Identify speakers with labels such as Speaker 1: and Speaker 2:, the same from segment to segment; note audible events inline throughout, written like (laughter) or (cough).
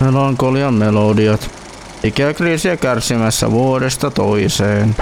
Speaker 1: Melankolian melodiat. Ikäkriisiä kärsimässä vuodesta toiseen.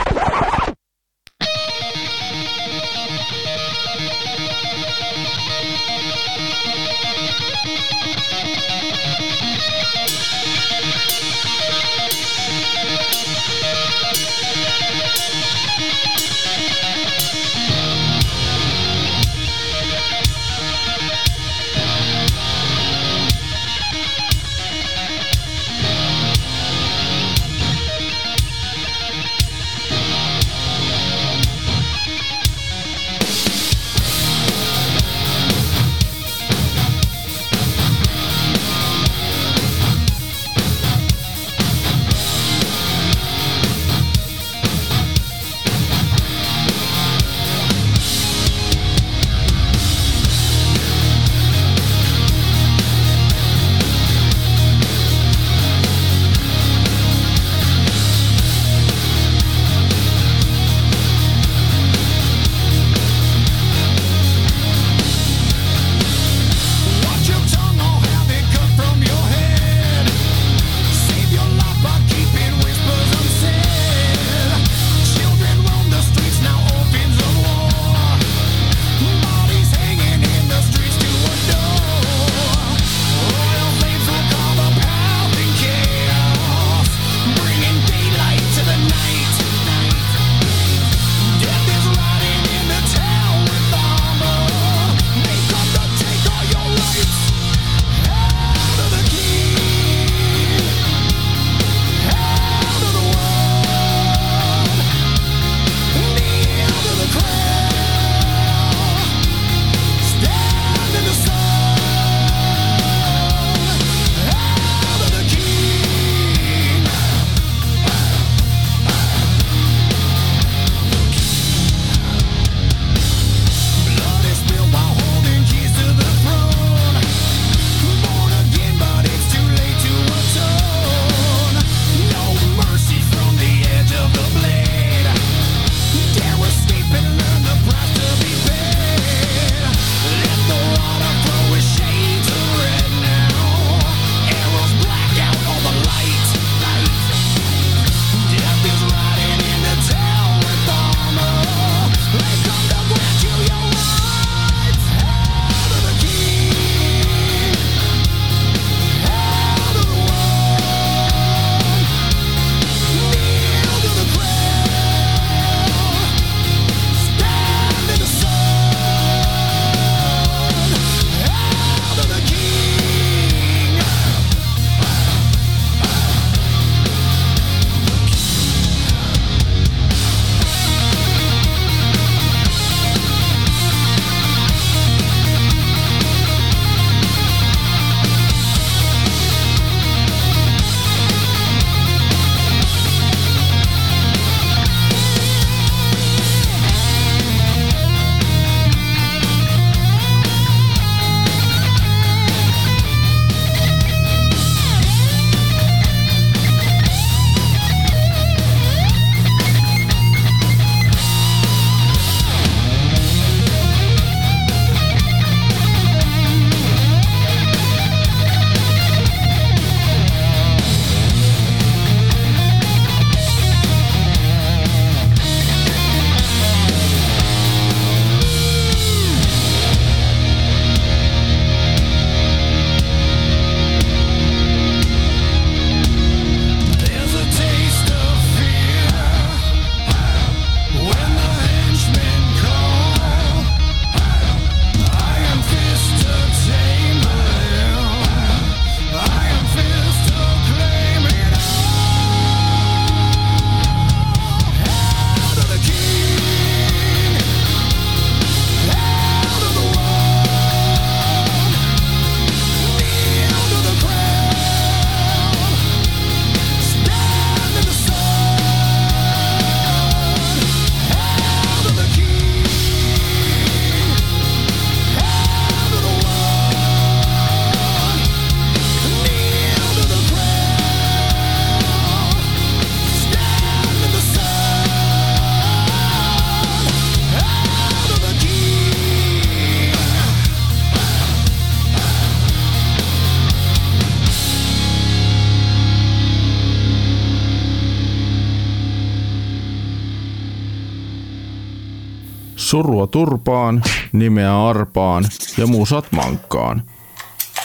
Speaker 1: Turpaan, nimeä arpaan ja musat mankkaan.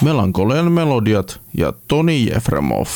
Speaker 1: Melankolian melodiat ja Toni Jefremov.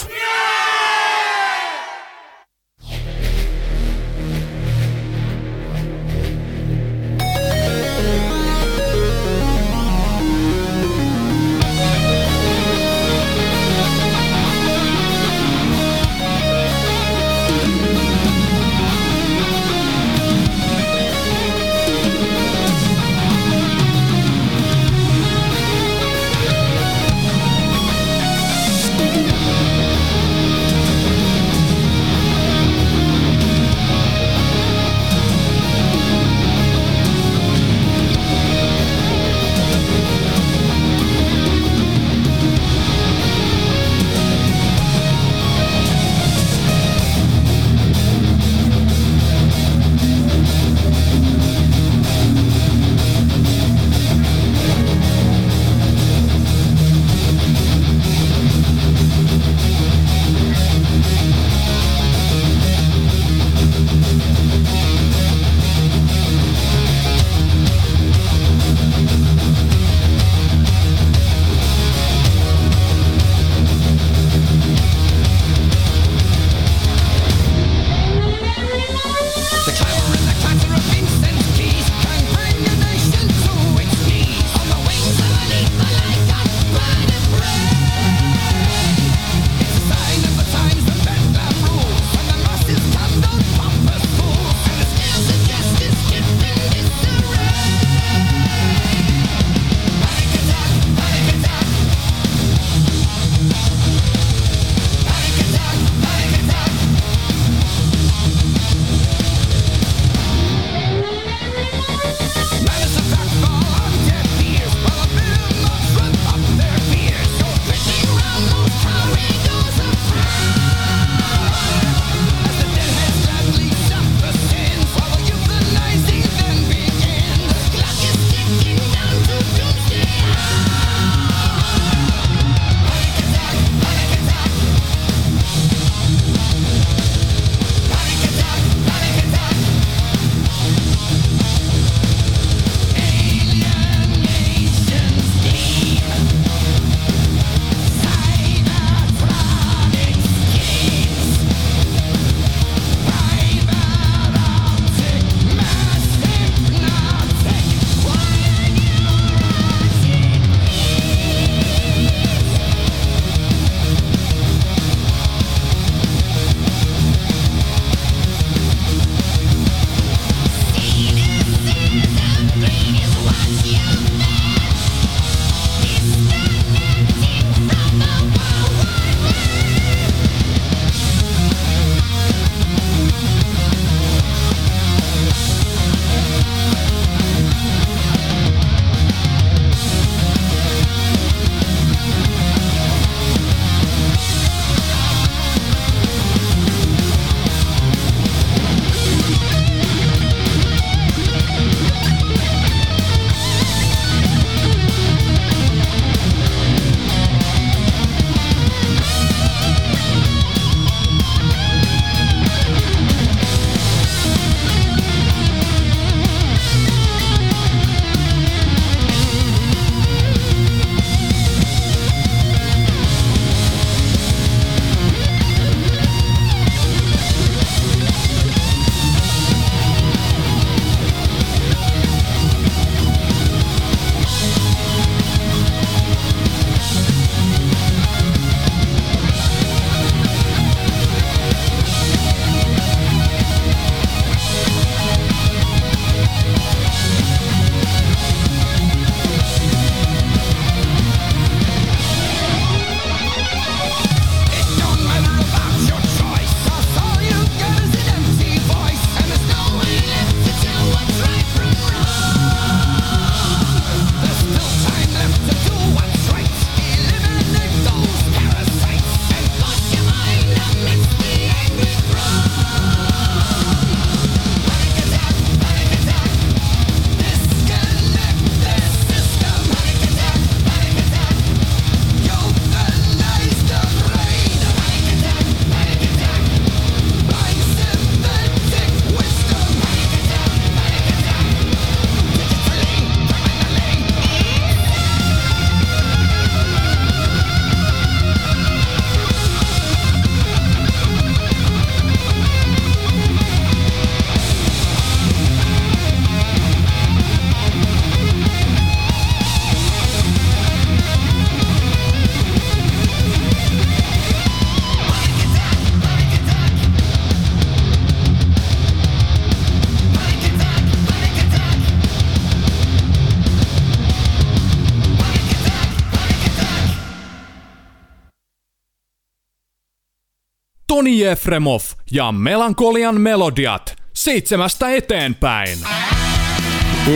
Speaker 2: Toni Jefremov ja Melankolian melodiat seitsemästä eteenpäin.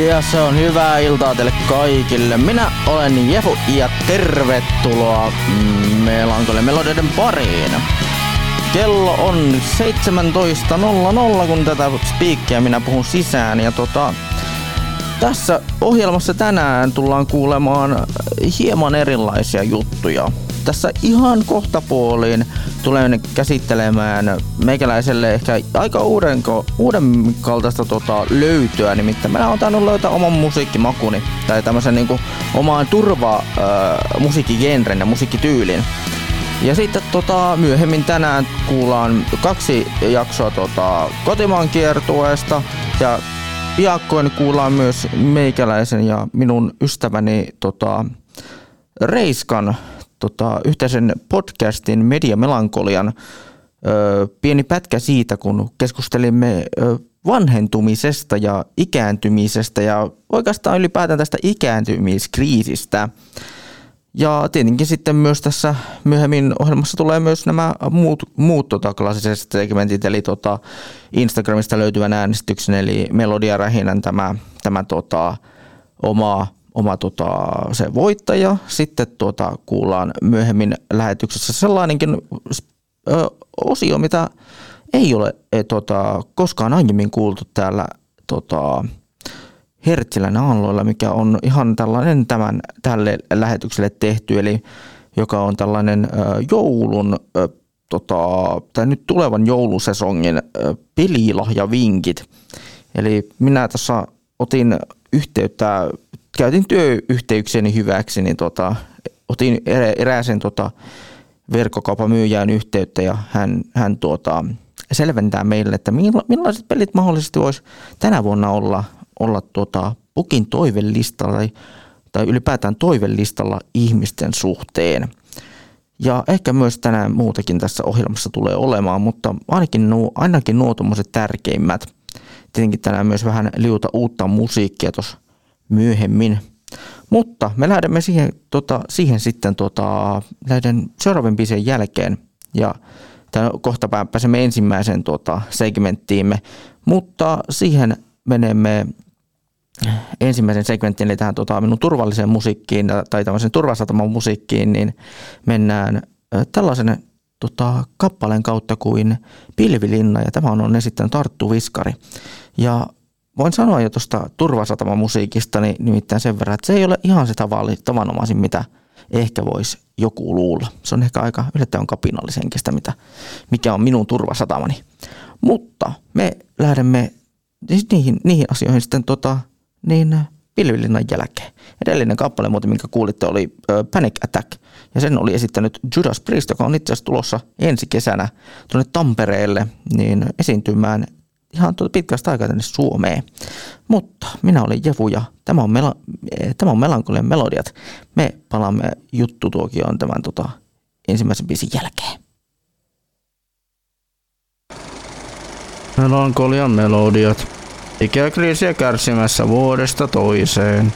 Speaker 3: Ja se on hyvää iltaa teille kaikille. Minä olen Jefu ja tervetuloa Melankolian melodioiden pariin. Kello on 17.00 kun tätä spiikkiä minä puhun sisään ja tota, tässä ohjelmassa tänään tullaan kuulemaan hieman erilaisia juttuja. Tässä ihan kohta puoliin tulen käsittelemään meikäläiselle ehkä aika uuden, uuden kaltaista tota, löytöä, nimittäin mä oon tainnut löytää oman musiikkimakuni tai tämmöisen niinku omaan turva äh, musiikkigenren ja musiikkityylin. Ja sitten tota, myöhemmin tänään kuullaan kaksi jaksoa tota, kotimaan kiertueesta ja piakkoin kuullaan myös meikäläisen ja minun ystäväni tota, Reiskan tota, yhteisen podcastin Media Melankolian ö, pieni pätkä siitä, kun keskustelimme ö, vanhentumisesta ja ikääntymisestä ja oikeastaan ylipäätään tästä ikääntymiskriisistä. Ja tietenkin sitten myös tässä myöhemmin ohjelmassa tulee myös nämä muut, muut tota, klassiset segmentit, eli tota Instagramista löytyvän äänestyksen, eli Melodia Rähinän tämä, tämä tota, oma, oma tota, se voittaja. Sitten tota, kuullaan myöhemmin lähetyksessä sellainenkin ö, osio, mitä ei ole e, tota, koskaan aiemmin kuultu täällä tota, Hertzilän aalloilla, mikä on ihan tällainen tämän tälle lähetykselle tehty, eli joka on tällainen ö, joulun, ö, tota, tai nyt tulevan joulusesongin pelilahjavinkit. Eli minä tässä otin yhteyttä, käytin työyhteyksieni hyväksi, niin tota, otin erääsen tota, verkkokaupan myyjään yhteyttä ja hän, hän tuota, selventää meille, että millaiset pelit mahdollisesti voisi tänä vuonna olla olla tuota Pukin toivelistalla tai, tai ylipäätään toivelistalla ihmisten suhteen. Ja ehkä myös tänään muutakin tässä ohjelmassa tulee olemaan, mutta ainakin nuo, ainakin nuo tärkeimmät. Tietenkin tänään myös vähän liuta uutta musiikkia tuossa myöhemmin. Mutta me lähdemme siihen, tota, siihen sitten tota, näiden seuraavien biisien jälkeen. Ja tämän kohta pääsemme ensimmäiseen tota, segmenttiimme. Mutta siihen menemme ensimmäisen segmentin, eli tähän tota, minun turvalliseen musiikkiin tai tämmöisen turvasataman musiikkiin, niin mennään tällaisen tota, kappaleen kautta kuin Pilvilinna, ja tämä on, on esittänyt Arttu Viskari. Ja voin sanoa jo tuosta turvasataman musiikista, niin nimittäin sen verran, että se ei ole ihan se tavanomaisin, mitä ehkä voisi joku luulla. Se on ehkä aika yllättävän kapinallisenkin mitä, mikä on minun turvasatamani. Mutta me lähdemme niihin, niihin asioihin sitten tota, niin pilvilinnan jälkeen. Edellinen kappale muuten, minkä kuulitte, oli Panic Attack. Ja sen oli esittänyt Judas Priest, joka on itse asiassa tulossa ensi kesänä tuonne Tampereelle niin esiintymään ihan tuota pitkästä aikaa tänne Suomeen. Mutta minä olen Jevu ja tämä on, mela, eh, tämä on Melankolian melodiat. Me palaamme juttutuokioon tämän tota, ensimmäisen biisin jälkeen.
Speaker 4: Melankolian melodiat. Ikäkriisiä kärsimässä vuodesta toiseen.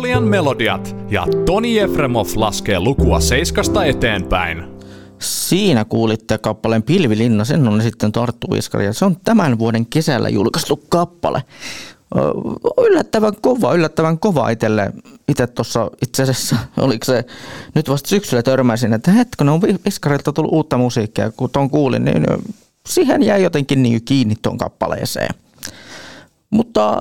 Speaker 2: Melankolian melodiat ja Toni Efremov laskee lukua seiskasta eteenpäin.
Speaker 3: Siinä kuulitte kappaleen Pilvilinna, sen on sitten Arttu Viskari ja se on tämän vuoden kesällä julkaistu kappale. Yllättävän kova, yllättävän kova itselle. Itse tuossa itse asiassa, oliko se nyt vasta syksyllä törmäsin, että hetkinen on Viskarilta tullut uutta musiikkia. Kun ton kuulin, niin siihen jäi jotenkin niin kiinni tuon kappaleeseen. Mutta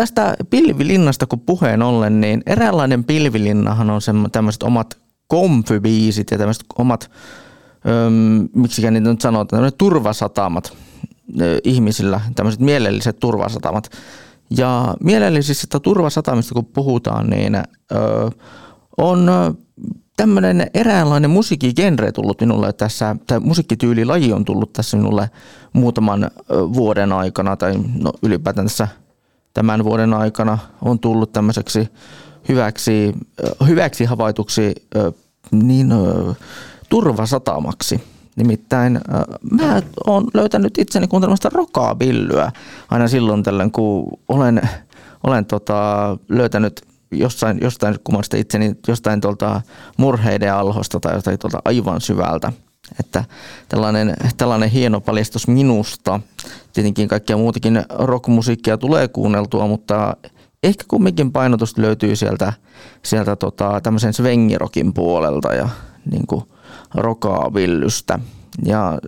Speaker 3: tästä pilvilinnasta kun puheen ollen, niin eräänlainen pilvilinnahan on tämmöiset omat komfybiisit ja tämmöiset omat, miksi niitä nyt sanotaan, tämmöiset turvasatamat ö, ihmisillä, tämmöiset mielelliset turvasatamat. Ja mielellisistä turvasatamista kun puhutaan, niin ö, on tämmöinen eräänlainen musiikkigenre tullut minulle tässä, tai musiikkityylilaji on tullut tässä minulle muutaman vuoden aikana, tai no ylipäätään tässä tämän vuoden aikana on tullut tämmöiseksi hyväksi, hyväksi havaituksi niin turvasatamaksi. Nimittäin mä oon löytänyt itseni kuuntelemasta rockabillyä aina silloin tällöin, kun olen, olen tota, löytänyt jossain, jostain kummasta itseni jostain tuolta murheiden alhosta tai jostain tuolta aivan syvältä. Että tällainen, tällainen hieno paljastus minusta. Tietenkin kaikkia muutakin rockmusiikkia tulee kuunneltua, mutta ehkä kumminkin painotus löytyy sieltä, sieltä tota, tämmöisen svengirokin puolelta ja niin kuin rockabillystä. Ja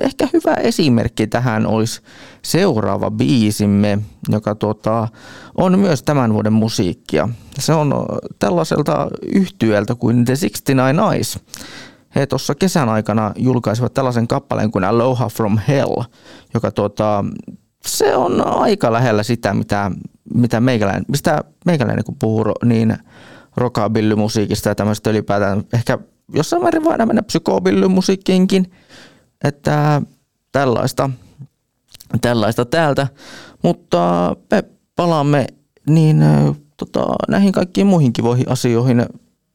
Speaker 3: ehkä hyvä esimerkki tähän olisi seuraava biisimme, joka tuota, on myös tämän vuoden musiikkia. Se on tällaiselta yhtyöltä kuin The 69 Eyes. He tuossa kesän aikana julkaisivat tällaisen kappaleen kuin Aloha from Hell, joka tuota, se on aika lähellä sitä, mitä, mitä meikäläinen, mistä meikäläinen kun puhuu niin rockabilly-musiikista ja tämmöistä ylipäätään ehkä jossain määrin voidaan mennä psykobilly-musiikkiinkin, että tällaista, tällaista täältä, mutta me palaamme niin tota, näihin kaikkiin muihin kivoihin asioihin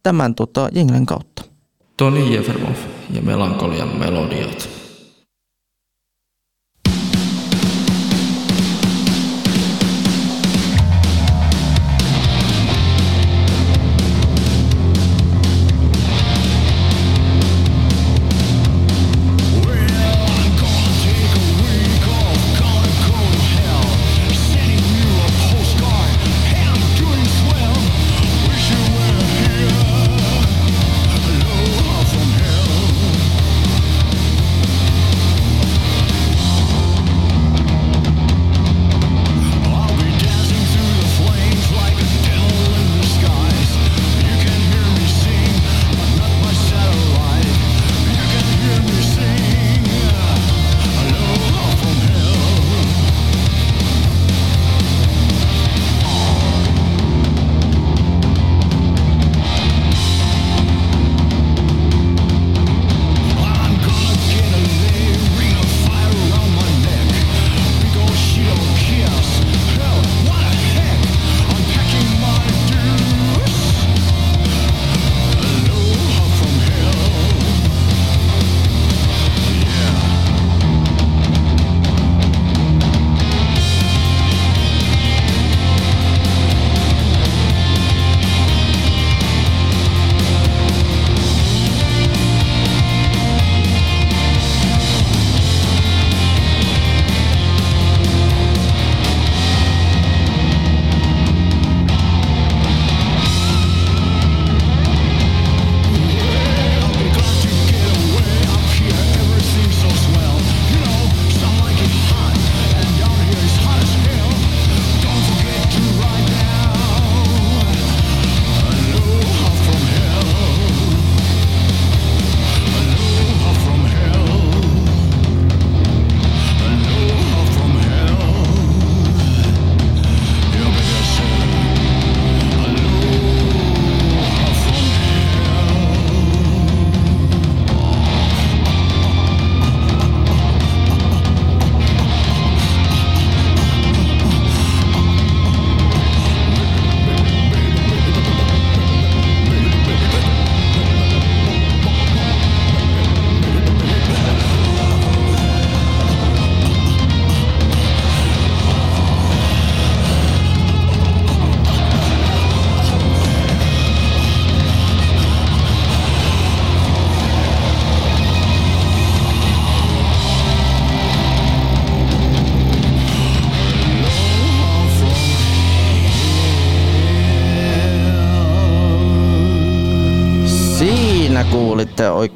Speaker 3: tämän tota, jinglen kautta.
Speaker 1: Toni Jefermov ja Melankolian melodiat.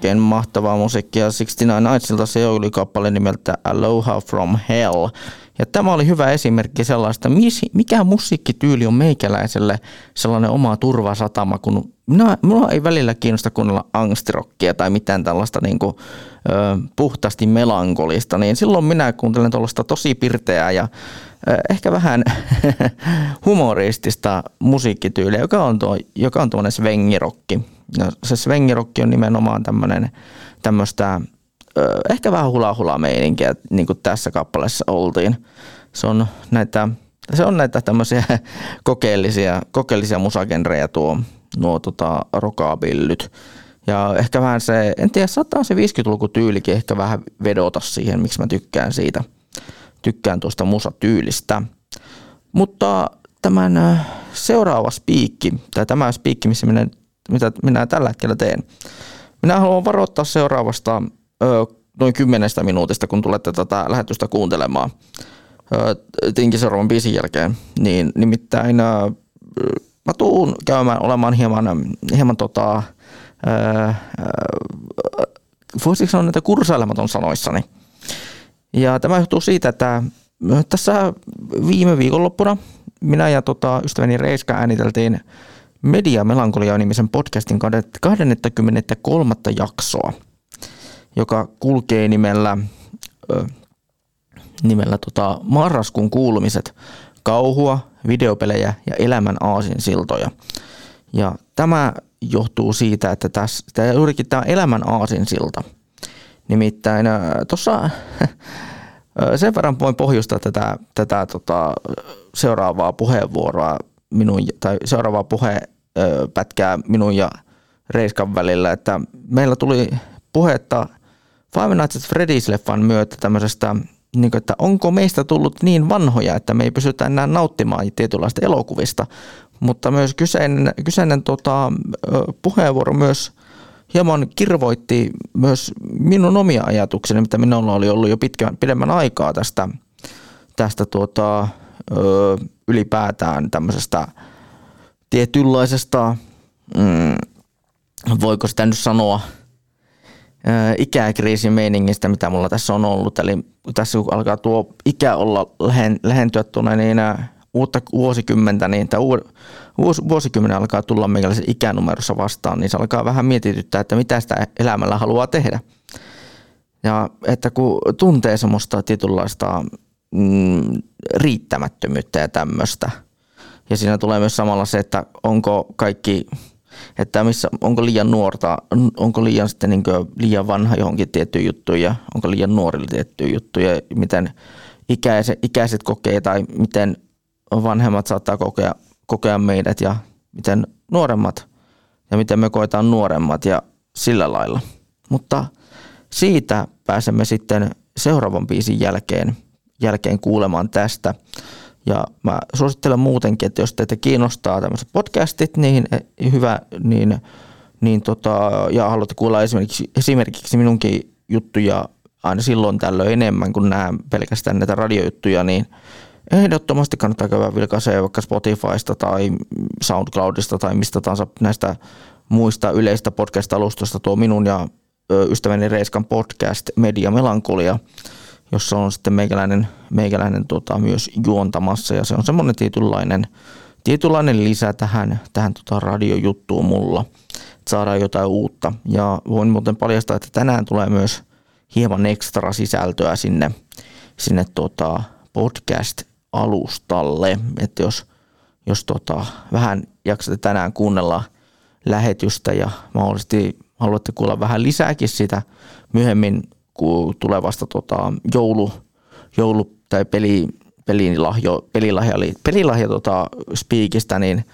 Speaker 3: Oikein mahtavaa musiikkia 69 Nightsilta. Se oli kappale nimeltä Aloha from Hell. Ja tämä oli hyvä esimerkki sellaista, mikä musiikkityyli on meikäläiselle sellainen oma turvasatama, kun minä, minua ei välillä kiinnosta kuunnella angstirokkia tai mitään tällaista niin kuin, ö, puhtaasti melankolista, niin silloin minä kuuntelen tuollaista tosi pirteää ja ö, ehkä vähän (laughs) humoristista musiikkityyliä, joka on, tuo, joka on tuonne svengirokki. Ja se svengirokki on nimenomaan tämmöinen tämmöistä ehkä vähän hula hula meininkiä, niin kuin tässä kappaleessa oltiin. Se on näitä, se on näitä tämmöisiä (laughs) kokeellisia, kokeellisia musagenrejä tuo, nuo tota, rokaabillyt. Ja ehkä vähän se, en tiedä, saattaa se 50-luku tyylikin ehkä vähän vedota siihen, miksi mä tykkään siitä, tykkään tuosta musatyylistä. Mutta tämän seuraava spiikki, tai tämä spiikki, missä minä, mitä minä tällä hetkellä teen, minä haluan varoittaa seuraavasta noin kymmenestä minuutista, kun tulette tätä lähetystä kuuntelemaan Tinkiserovan biisin jälkeen, niin nimittäin mä tuun käymään olemaan hieman, hieman tota, voisiko sanoa näitä kursailematon sanoissani. Ja tämä johtuu siitä, että tässä viime viikonloppuna minä ja tota, ystäväni Reiska ääniteltiin Media Melankolia nimisen podcastin 23. jaksoa – joka kulkee nimellä, ö, nimellä tota Marraskuun kuulumiset, kauhua, videopelejä ja elämän aasinsiltoja. Ja tämä johtuu siitä, että tässä, juurikin tämä elämän aasinsilta. Nimittäin tuossa (laughs) sen verran voin pohjustaa tätä, tätä tota, seuraavaa puheenvuoroa minun, tai seuraavaa puhepätkää minun ja Reiskan välillä, että meillä tuli puhetta Five Nights at Freddy's-leffan myötä tämmöisestä, niin kuin, että onko meistä tullut niin vanhoja, että me ei pysytä enää nauttimaan tietynlaista elokuvista, mutta myös kyseinen, kyseinen tota, puheenvuoro myös hieman kirvoitti myös minun omia ajatukseni, mitä minulla oli ollut jo pitkän, pidemmän aikaa tästä, tästä tuota, ö, ylipäätään tämmöisestä tietynlaisesta, mm, voiko sitä nyt sanoa, ikäkriisin meiningistä, mitä mulla tässä on ollut. Eli tässä kun alkaa tuo ikä olla lähentyä tuonne niin uutta vuosikymmentä, niin tämä uusi, vuosikymmenen alkaa tulla meikäläisen ikänumerossa vastaan, niin se alkaa vähän mietityttää, että mitä sitä elämällä haluaa tehdä. Ja että kun tuntee semmoista tietynlaista mm, riittämättömyyttä ja tämmöistä, ja siinä tulee myös samalla se, että onko kaikki että missä, onko liian nuorta, onko liian, sitten niin liian vanha johonkin tiettyyn juttuun ja onko liian nuorille tiettyyn juttuun ja miten ikäiset, ikäiset kokee tai miten vanhemmat saattaa kokea, kokea meidät ja miten nuoremmat ja miten me koetaan nuoremmat ja sillä lailla. Mutta siitä pääsemme sitten seuraavan biisin jälkeen, jälkeen kuulemaan tästä. Ja mä suosittelen muutenkin, että jos teitä kiinnostaa tämmöiset podcastit, niin eh, hyvä, niin, niin tota, ja haluatte kuulla esimerkiksi, esimerkiksi minunkin juttuja aina silloin tällöin enemmän kuin nämä pelkästään näitä radiojuttuja, niin ehdottomasti kannattaa käydä vilkaisee vaikka Spotifysta tai SoundCloudista tai mistä tahansa näistä muista yleistä podcast-alustoista tuo minun ja ystäväni Reiskan podcast Media Melankolia – jossa on sitten meikäläinen, meikäläinen tota, myös juontamassa ja se on semmoinen tietynlainen, tietynlainen lisä tähän, tähän tota radiojuttuun mulla, että saadaan jotain uutta. Ja voin muuten paljastaa, että tänään tulee myös hieman ekstra sisältöä sinne, sinne tota podcast-alustalle, että jos, jos tota, vähän jaksatte tänään kuunnella lähetystä ja mahdollisesti haluatte kuulla vähän lisääkin sitä myöhemmin tulevasta tota, joulu, joulu, tai peli, pelilahjo, pelilahja, pelilahja tota, spiikistä, niin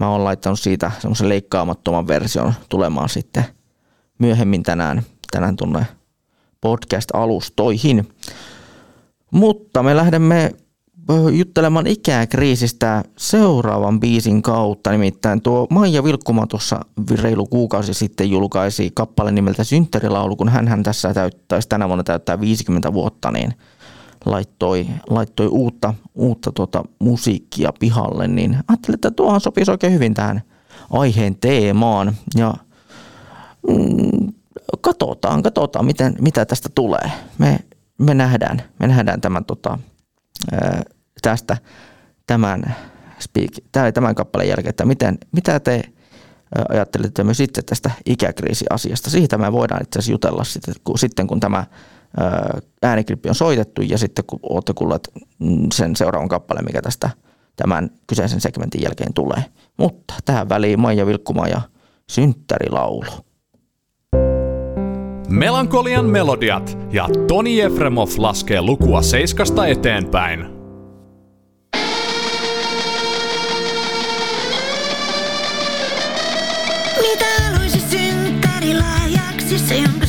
Speaker 3: mä oon laittanut siitä semmoisen leikkaamattoman version tulemaan sitten myöhemmin tänään, tänään tuonne podcast-alustoihin. Mutta me lähdemme juttelemaan ikäkriisistä seuraavan biisin kautta. Nimittäin tuo Maija Vilkkuma tuossa reilu kuukausi sitten julkaisi kappale nimeltä Synttärilaulu, kun hän tässä täyttäisi tänä vuonna täyttää 50 vuotta, niin laittoi, laittoi uutta, uutta tuota musiikkia pihalle, niin ajattelin, että tuohan sopisi oikein hyvin tähän aiheen teemaan. Ja mm, katsotaan, katsotaan miten, mitä tästä tulee. Me, me, nähdään, me nähdään tämän, tota, tästä tämän, speak, tämän kappaleen jälkeen, että miten, mitä te ajattelette myös itse tästä ikäkriisiasiasta. Siitä me voidaan itse asiassa jutella sitten, kun, sitten, kun tämä ääniklippi on soitettu ja sitten kun olette kuulleet mm, sen seuraavan kappaleen, mikä tästä tämän kyseisen segmentin jälkeen tulee. Mutta tähän väliin Maija Vilkkuma ja synttärilaulu.
Speaker 2: Melankolian melodiat ja Toni Efremov laskee lukua seiskasta eteenpäin.
Speaker 5: Mitä haluaisin synttärilahjaksi se, jonka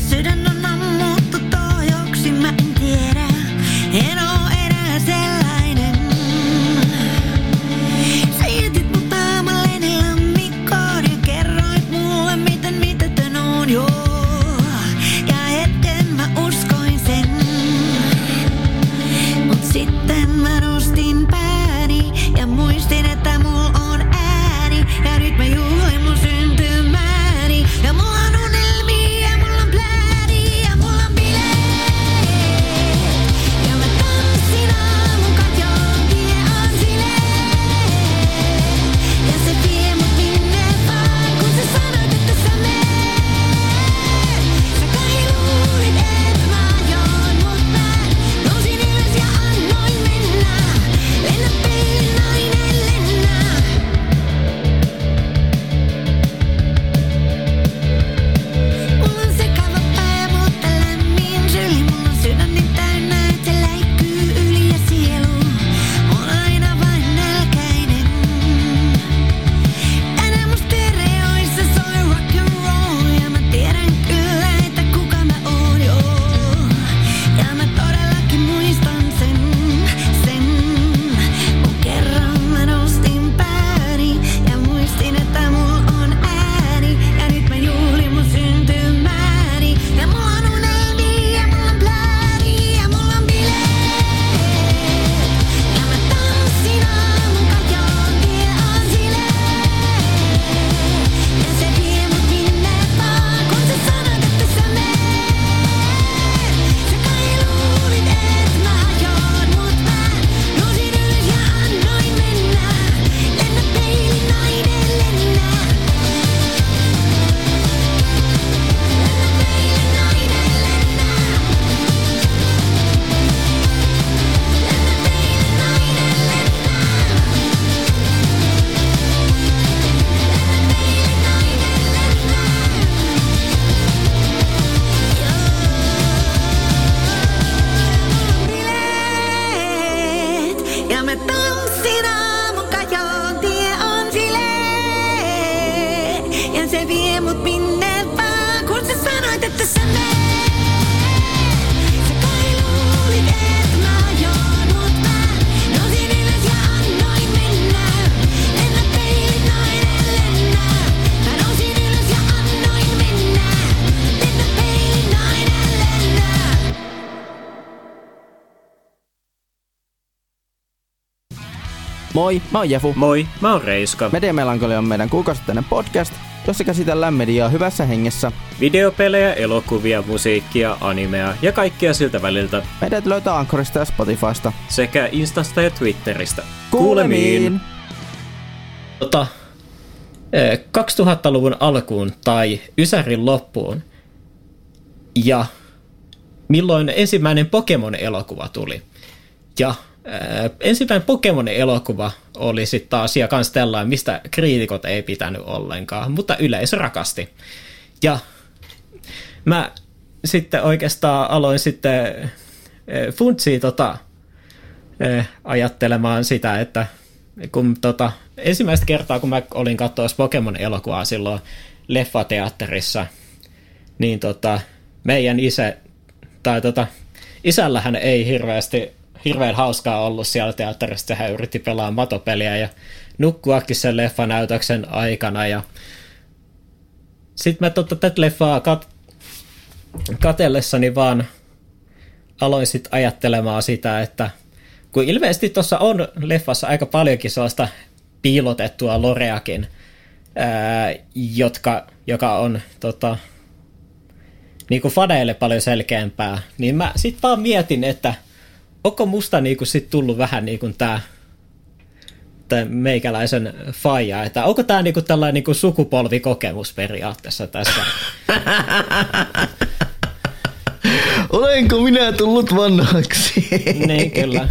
Speaker 3: Moi, mä oon Jefu.
Speaker 6: Moi, mä oon Reiska.
Speaker 3: Media Melankolia on meidän kuukausittainen podcast, jossa käsitellään mediaa hyvässä hengessä.
Speaker 6: Videopelejä, elokuvia, musiikkia, animea ja kaikkea siltä väliltä
Speaker 3: Meidät löytää Ankorista ja Spotifysta.
Speaker 6: sekä Instasta ja Twitteristä.
Speaker 3: Kuulemiin!
Speaker 6: Tota, eh, 2000-luvun alkuun tai Ysärin loppuun ja milloin ensimmäinen Pokemon-elokuva tuli. Ja ensimmäinen Pokemon-elokuva oli sitten taas ja kans tällainen, mistä kriitikot ei pitänyt ollenkaan, mutta yleisö rakasti. Ja mä sitten oikeastaan aloin sitten funtsia tota, ajattelemaan sitä, että kun tota, ensimmäistä kertaa, kun mä olin katsoa Pokemon-elokuvaa silloin leffateatterissa, niin tota, meidän isä, tai tota, isällähän ei hirveästi, hirveän hauskaa ollut siellä teatterissa, hän yritti pelaa matopeliä ja nukkuakin sen leffanäytöksen aikana ja sitten mä tota, tätä leffaa kat, katellessani vaan aloin sitten ajattelemaan sitä, että kun ilmeisesti tuossa on leffassa aika paljonkin sellaista piilotettua loreakin, ää, jotka, joka on tota, niin kuin fadeille paljon selkeämpää, niin mä sit vaan mietin, että onko musta niin kuin sit tullut vähän niin kuin tää, tää meikäläisen faija, että onko tää niin kuin tällainen niin kuin sukupolvikokemus periaatteessa tässä. (laughs)
Speaker 1: Olenko minä tullut vanhaksi?
Speaker 6: niin kyllä.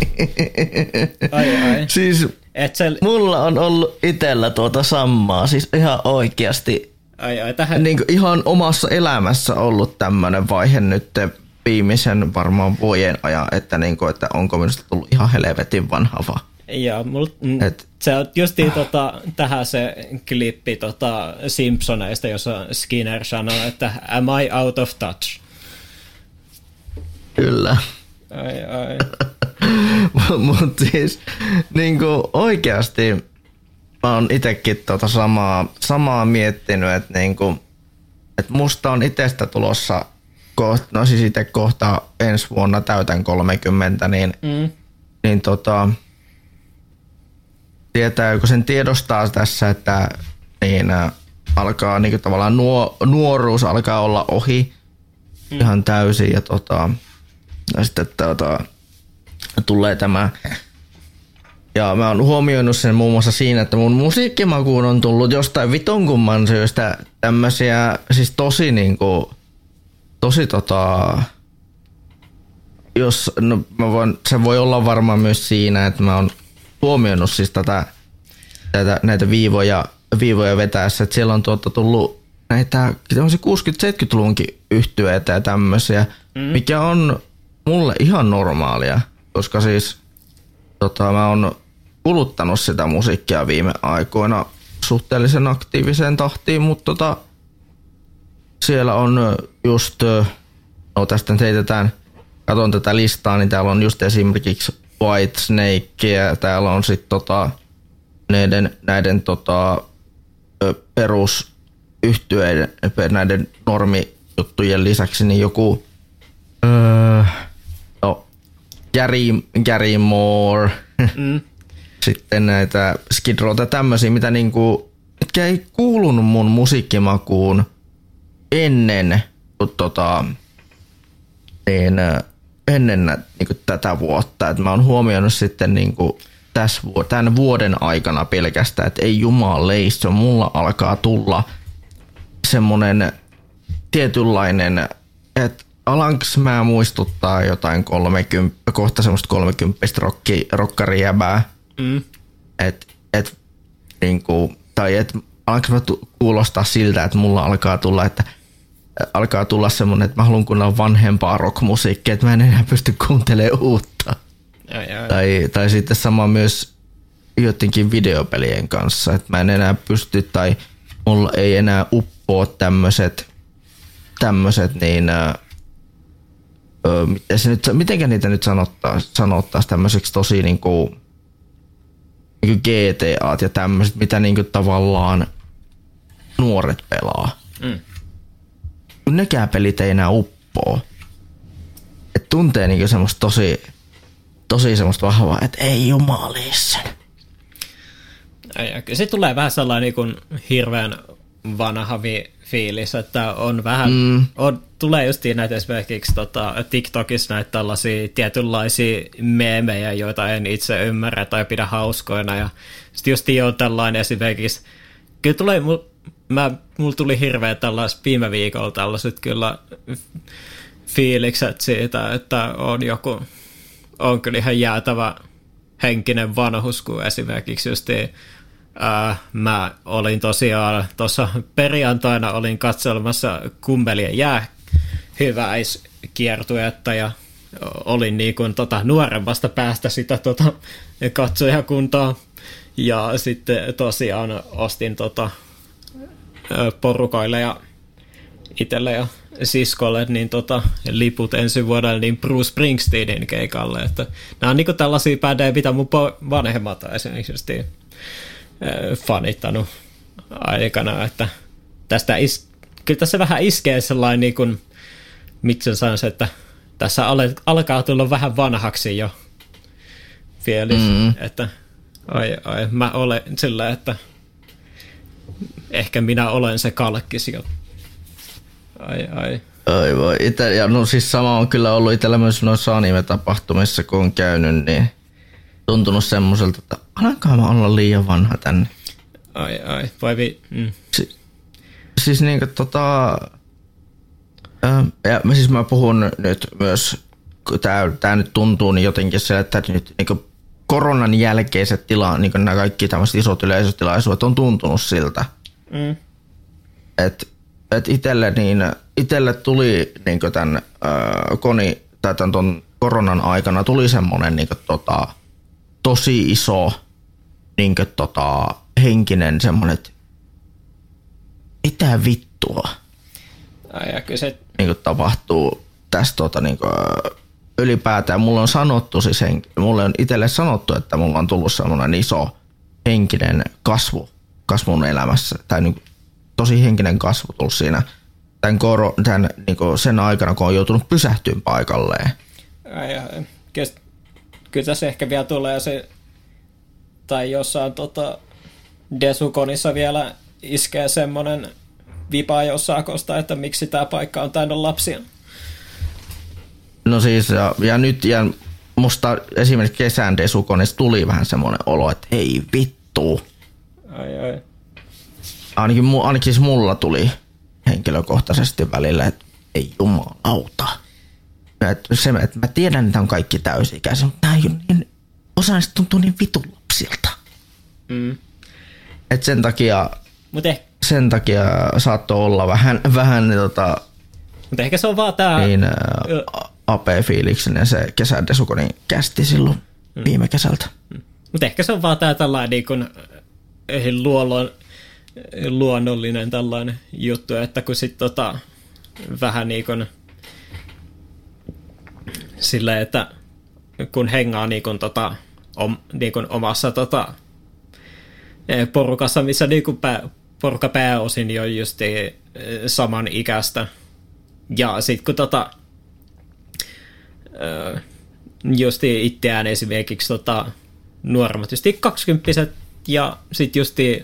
Speaker 6: Ai ai.
Speaker 1: siis
Speaker 6: Et se,
Speaker 1: mulla on ollut itellä tuota samaa, siis ihan oikeasti
Speaker 6: ai ai, tähän,
Speaker 1: niin ihan omassa elämässä ollut tämmöinen vaihe nyt viimeisen varmaan vuoden ajan, että, niin kuin, että onko minusta tullut ihan helvetin vanha vaan.
Speaker 6: Joo, mul,
Speaker 1: Et-
Speaker 6: se on justiin tota, tähän se klippi tota Simpsoneista, jossa Skinner sanoo, että am I out of touch?
Speaker 1: Kyllä.
Speaker 6: Ai, ai. (laughs)
Speaker 1: Mutta siis niin kuin oikeasti mä oon itekin tota samaa, samaa miettinyt, että niin kuin, että musta on itestä tulossa kohta, no siis itse kohta ensi vuonna täytän 30, niin,
Speaker 6: Mm.
Speaker 1: niin tota, tietää, kun sen tiedostaa tässä, että niin alkaa niin kuin tavallaan nuo, nuoruus alkaa olla ohi mm. ihan täysin ja tota, ja sitten tota, tulee tämä ja mä oon huomioinut sen muun muassa siinä, että mun musiikkimakuun on tullut jostain viton kumman syystä tämmösiä, siis tosi niinku, tosi tota, jos, no mä voin, se voi olla varmaan myös siinä, että mä oon huomioinut siis tätä, tätä näitä viivoja, viivoja vetäessä, että siellä on tuota tullut näitä tämmöisiä 60-70-luvunkin yhtyeitä ja tämmöisiä, mm. mikä on mulle ihan normaalia, koska siis tota, mä oon kuluttanut sitä musiikkia viime aikoina suhteellisen aktiiviseen tahtiin, mutta tota, siellä on just, no tästä nyt heitetään, katon tätä listaa, niin täällä on just esimerkiksi White Snake ja täällä on sitten tota, näiden, näiden tota, perusyhtyeiden, näiden normijuttujen lisäksi niin joku öö, no, Gary, Gary Moore,
Speaker 6: Mm. (laughs)
Speaker 1: sitten näitä Skid Rowta tämmöisiä, mitä niinku, mitkä ei kuulunut mun musiikkimakuun ennen, tota, niin, ennen nä- niinku tätä vuotta. Et mä oon huomioinut sitten niinku tässä vu- tämän vuoden aikana pelkästään, että ei jumaleissa, mulla alkaa tulla semmonen tietynlainen, että alanks mä muistuttaa jotain 30, kohta semmoista 30 rokki, rokkarijäbää,
Speaker 6: Mm.
Speaker 1: et, et, niinku, tai et, alanko mä tu- kuulostaa siltä, että mulla alkaa tulla, että alkaa tulla semmonen, että mä haluan kuunnella vanhempaa rockmusiikkia, että mä en enää pysty kuuntelemaan uutta.
Speaker 6: Ai, ai.
Speaker 1: Tai, tai sitten sama myös jotenkin videopelien kanssa, että mä en enää pysty tai mulla ei enää uppoa tämmöiset tämmöiset niin ää, ö, miten se nyt, mitenkä niitä nyt sanottaa, sanottaisi tämmöiseksi tosi niinku, niinku GTAt ja tämmöiset, mitä niinku tavallaan nuoret pelaa.
Speaker 6: Mm.
Speaker 1: Kun nekään pelit ei enää uppoo. Et tuntee niinku semmoista tosi, tosi semmoista vahvaa, että ei jumalissa.
Speaker 6: Ai. Se tulee vähän sellainen niin kuin hirveän vanha vi- fiilis, että on vähän, mm. on, tulee just näitä esimerkiksi tota, TikTokissa näitä tällaisia tietynlaisia meemejä, joita en itse ymmärrä tai pidä hauskoina, ja sitten just on tällainen esimerkiksi, kyllä tulee, mä, mulla tuli hirveä tällais viime viikolla tällaiset kyllä fiilikset siitä, että on joku, on kyllä ihan jäätävä henkinen vanhus, kun esimerkiksi just ää, mä olin tosiaan tuossa perjantaina olin katselemassa kummelien jää hyväiskiertuetta ja olin niin kuin tota nuoremmasta päästä sitä tota katsojakuntaa. Ja sitten tosiaan ostin tota porukoille ja itselle ja siskolle niin tota, liput ensi vuodelle niin Bruce Springsteenin keikalle. Että nämä on niinku tällaisia bändejä, mitä mun vanhemmat on esimerkiksi fanittanut aikana, että tästä is- kyllä tässä vähän iskee sellainen niin kuin, miksi sanoisi, että tässä ale- alkaa tulla vähän vanhaksi jo fiilis, mm. että ai, ai, mä olen sillä, että ehkä minä olen se kalkkis jo. Ai, ai.
Speaker 1: Oi voi, ite, ja no siis sama on kyllä ollut itsellä myös noissa anime-tapahtumissa, kun on käynyt, niin tuntunut semmoiselta, että alankaa mä olla liian vanha tänne.
Speaker 6: Ai ai, vai vi... Mm.
Speaker 1: Si- siis niinku tota... Ja siis mä puhun nyt myös, kun tää, tää nyt tuntuu niin jotenkin se, että nyt niinku koronan jälkeiset tila, niinku nämä kaikki tämmöiset isot yleisötilaisuudet on tuntunut siltä.
Speaker 6: Mm.
Speaker 1: Et, et itelle, niin, itelle tuli niinku tämän äh, koni, tai tämän ton koronan aikana tuli semmonen niinku tota, tosi iso niinku tota, henkinen semmonen, että mitä vittua
Speaker 6: Ai ja kyllä se...
Speaker 1: niinku tapahtuu tässä tota, niinku, ö, ylipäätään. Mulla on sanottu siis, mulle on itselle sanottu, että mulla on tullut semmoinen iso henkinen kasvu, kasvu mun elämässä. Tai niinku, tosi henkinen kasvu tullut siinä tämän, koro, tämän niinku, sen aikana, kun on joutunut pysähtyä paikalleen.
Speaker 6: Ai, ai. Kyllä, kyllä tässä ehkä vielä tulee se, tai jossain tota, Desukonissa vielä iskee semmonen vipa jossain kosta, että miksi tämä paikka on täynnä lapsia.
Speaker 1: No siis, ja, ja nyt, ja musta esimerkiksi kesän desukonissa tuli vähän semmoinen olo, että ei vittu.
Speaker 6: Ai ai.
Speaker 1: Ainakin, ainakin siis mulla tuli henkilökohtaisesti välillä, että ei jumalauta. Että se, että mä tiedän, että on kaikki täysi-ikäisiä, mutta ei ole niin, osa näistä tuntuu niin vitun lapsilta.
Speaker 6: Mm.
Speaker 1: Et sen takia,
Speaker 6: Mutta eh,
Speaker 1: sen takia saattoi olla vähän, vähän tota,
Speaker 6: mut ehkä se on vaan tää...
Speaker 1: niin
Speaker 6: Ö.
Speaker 1: AP-fiiliksinen se kesän desukoni kästi silloin viime kesältä.
Speaker 6: Mutta ehkä se on vaan tää tällainen niin kun, eh, luolon, luonnollinen tällainen juttu, että kun sit tota, vähän niin kun, sillä, että kun hengaa niin kun, tota, om, niin kun omassa tota, eh, porukassa, missä niin kun pää, porukka pääosin jo just saman ikäistä. Ja sitten kun tota, ö, justi itseään esimerkiksi tota, nuoremmat, justi 20 ja sitten justi,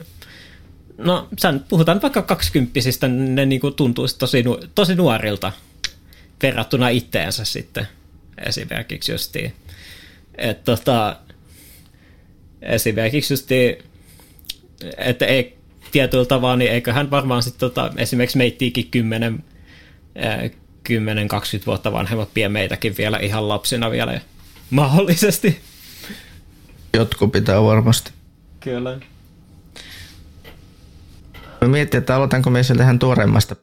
Speaker 6: no nyt puhutaan vaikka 20 ne niinku tuntuisi tosi, tosi nuorilta verrattuna itteensä sitten esimerkiksi justi. Että tota, esimerkiksi justi, että ei tietyllä tavalla, niin eiköhän varmaan sitten tota, esimerkiksi meittiikin 10 ää, 10-20 vuotta vanhemmat pie meitäkin vielä ihan lapsina vielä ja mahdollisesti.
Speaker 1: Jotkut pitää varmasti.
Speaker 6: Kyllä.
Speaker 1: Mä mietin, että aloitanko me sieltä ihan tuoreimmasta.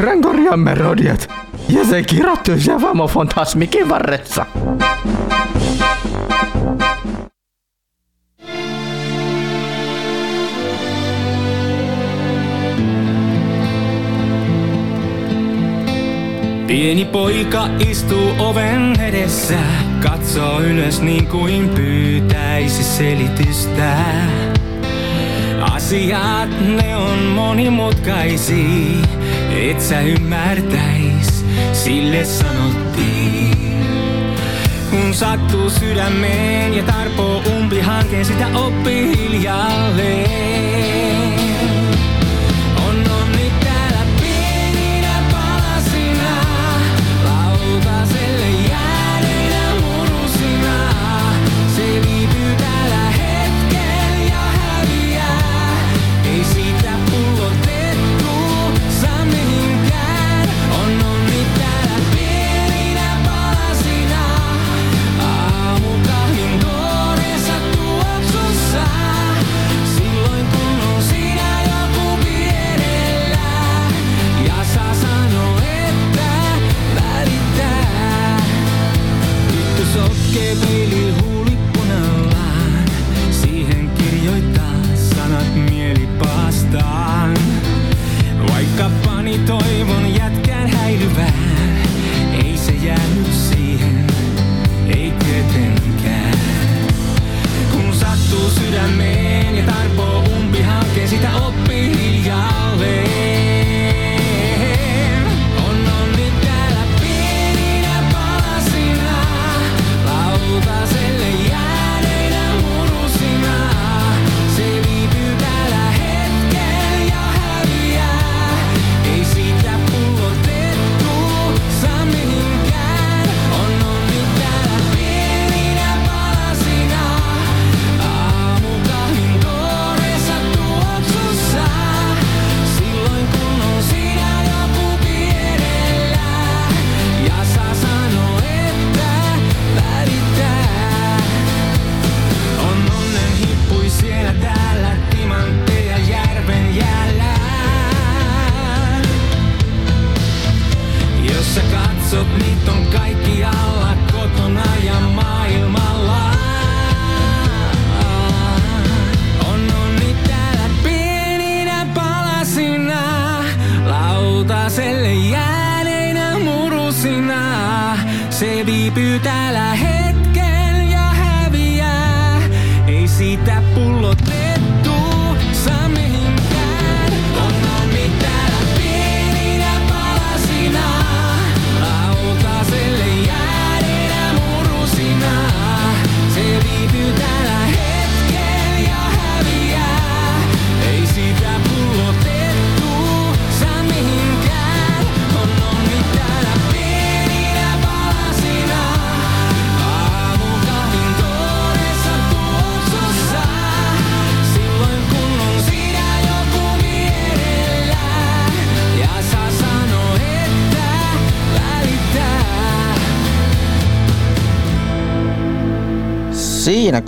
Speaker 1: Rankorian melodiat ja se kirjoittu Javamo Fantasmikin varressa.
Speaker 7: Pieni poika istuu oven edessä, katsoo ylös niin kuin pyytäisi selitystä. Asiat ne on monimutkaisia, et sä ymmärtäis, sille sanottiin. Kun sattuu sydämeen ja tarpoo umpihankeen, sitä oppii hiljalleen.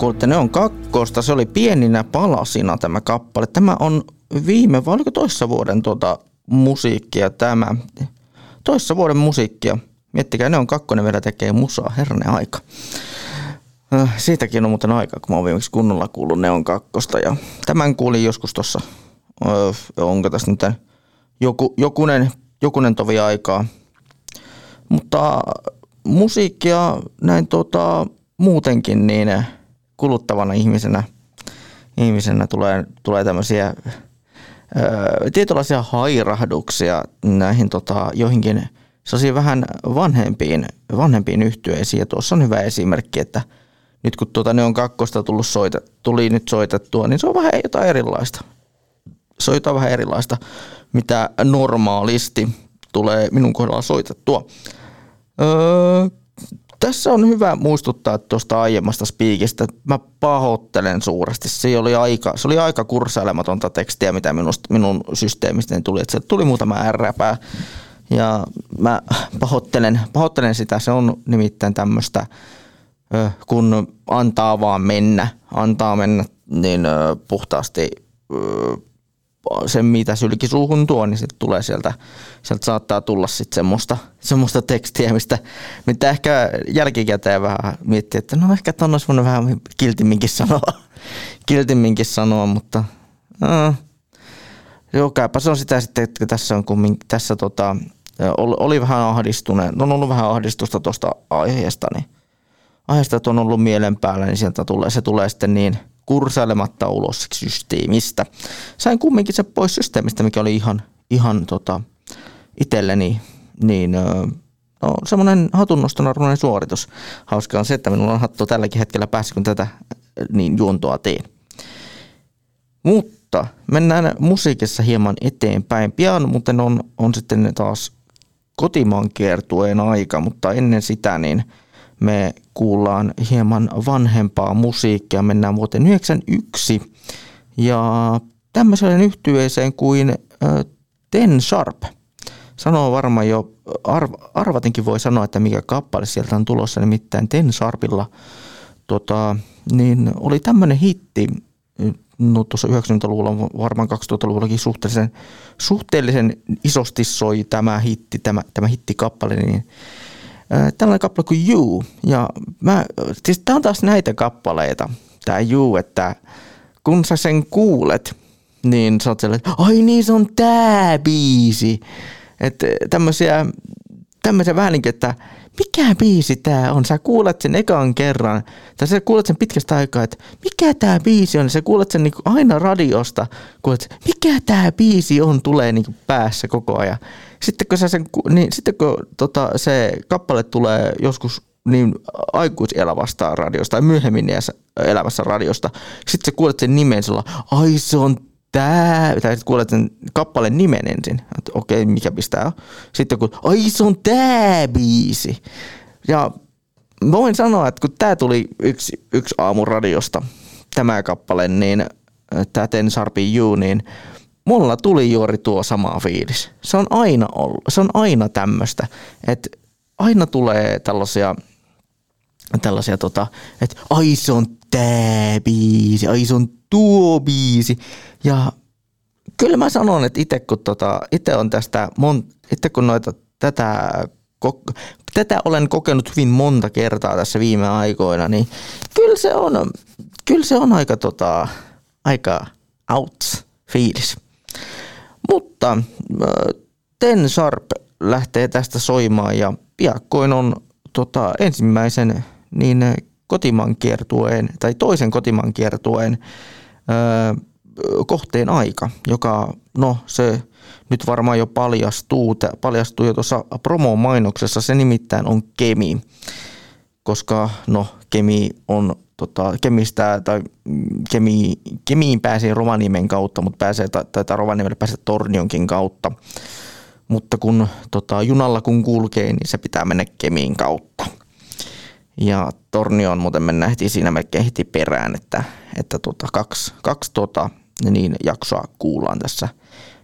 Speaker 3: Kuulitte, ne on kakkosta. Se oli pieninä palasina tämä kappale. Tämä on viime, vai oliko toissa vuoden tuota musiikkia tämä? Toissa vuoden musiikkia. Miettikää, ne on kakkonen vielä tekee musaa, herne aika. Äh, Siitäkin on muuten aika, kun mä oon viimeksi kunnolla kuullut ne on kakkosta. Ja tämän kuulin joskus tuossa, öö, onko tässä nyt joku, jokunen, jokunen tovi aikaa. Mutta musiikkia näin tota, muutenkin niin kuluttavana ihmisenä, ihmisenä tulee, tulee tämmöisiä öö, tietynlaisia hairahduksia näihin tota, joihinkin vähän vanhempiin, vanhempiin yhtyeisiin. Ja tuossa on hyvä esimerkki, että nyt kun tuota, ne on kakkosta tullut soita, tuli nyt soitettua, niin se on vähän jotain erilaista. Se on jotain vähän erilaista, mitä normaalisti tulee minun kohdalla soitettua. Öö, tässä on hyvä muistuttaa tuosta aiemmasta spiikistä. Mä pahoittelen suuresti. Se oli aika, se oli aika kursailematonta tekstiä, mitä minusta, minun systeemistäni tuli. Että sieltä tuli muutama ärräpää. Ja mä pahoittelen, pahoittelen sitä. Se on nimittäin tämmöistä, kun antaa vaan mennä, antaa mennä niin puhtaasti sen, mitä sylki suuhun tuo, niin sitten tulee sieltä, sieltä saattaa tulla sitten semmoista, semmoista tekstiä, mistä, mitä ehkä jälkikäteen vähän miettii, että no ehkä ton olisi vähän kiltimminkin sanoa, (laughs) kiltimminkin sanoa, mutta äh, joo, käypä se on sitä sitten, että tässä on kummin, tässä tota, oli, oli vähän ahdistuneen, on ollut vähän ahdistusta tuosta aiheesta, niin aiheesta, että on ollut mielen päällä, niin sieltä tulee, se tulee sitten niin kursailematta ulos systeemistä. Sain kumminkin se pois systeemistä, mikä oli ihan, ihan tota, itselleni niin, no, semmoinen hatunnoston arvoinen suoritus. Hauskaa on se, että minulla on hattu tälläkin hetkellä päässä, kun tätä niin juontoa teen. Mutta mennään musiikissa hieman eteenpäin. Pian muuten on, on sitten taas kotimaan kiertueen aika, mutta ennen sitä niin me kuullaan hieman vanhempaa musiikkia. Mennään vuoteen 1991 ja tämmöiseen yhtyeeseen kuin Ten Sharp. Sanoo varmaan jo, arv, arvatenkin voi sanoa, että mikä kappale sieltä on tulossa, nimittäin Ten Sharpilla tota, niin oli tämmöinen hitti, no tuossa 90-luvulla, varmaan 2000-luvullakin suhteellisen, suhteellisen isosti soi tämä hitti, tämä, tämä hittikappale, niin tällainen kappale kuin You. Ja mä, siis tää on taas näitä kappaleita, tämä You, että kun sä sen kuulet, niin sä oot sellainen, ai niin se on tää biisi. Että tämmöisiä, tämmöisiä vähän niin kuin, että mikä biisi tää on? Sä kuulet sen ekan kerran, tai sä kuulet sen pitkästä aikaa, että mikä tää biisi on? Sä kuulet sen niin aina radiosta, kuulet, mikä tää biisi on, tulee niin päässä koko ajan. Sitten kun, sä sen, niin, sitten kun tota, se kappale tulee joskus niin aikuiselävästä radiosta tai myöhemmin elävässä radiosta, sitten sä kuulet sen nimen, sulla, ai se on tää, tai sitten kuulet sen kappaleen nimen ensin, että okei, mikä pistää on. Sitten kun, ai se on tää biisi. Ja mä voin sanoa, että kun tää tuli yksi, yksi aamu radiosta, tämä kappale, niin tämä Ten Sharpin You, niin mulla tuli juuri tuo sama fiilis. Se on aina ollut, se on aina tämmöistä, että aina tulee tällaisia tällaisia, tota, että ai se on tää biisi, ai se on tuo biisi. Ja kyllä mä sanon, että itse kun tota, itse on tästä, mon, itse kun noita, tätä tätä olen kokenut hyvin monta kertaa tässä viime aikoina, niin kyllä se on, kyllä se on aika, tota, aika outs fiilis. Mutta äh, Ten Sharp lähtee tästä soimaan ja piakkoin on tota, ensimmäisen niin äh, kotimaan kiertueen tai toisen kotimaan kiertueen ö, kohteen aika, joka no se nyt varmaan jo paljastuu, paljastuu jo tuossa promo-mainoksessa, se nimittäin on Kemi, koska no Kemi on tota, Kemistä tai Kemi, Kemiin pääsee Rovaniemen kautta, mutta pääsee, tai, tai Rovaniemelle pääsee Tornionkin kautta. Mutta kun tota, junalla kun kulkee, niin se pitää mennä Kemiin kautta. Ja Tornioon muuten me nähtiin siinä melkein heti perään, että, että tota, kaksi, kaksi tota, niin jaksoa kuullaan tässä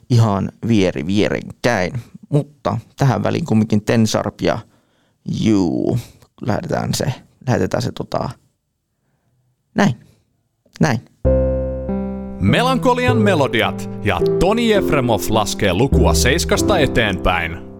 Speaker 3: ihan vieri vierenkäin. Mutta tähän väliin kumminkin Tensarp ja Juu. Lähdetään se, lähetetään se tota, näin. Näin.
Speaker 8: Melankolian melodiat ja Toni Efremov laskee lukua seiskasta eteenpäin.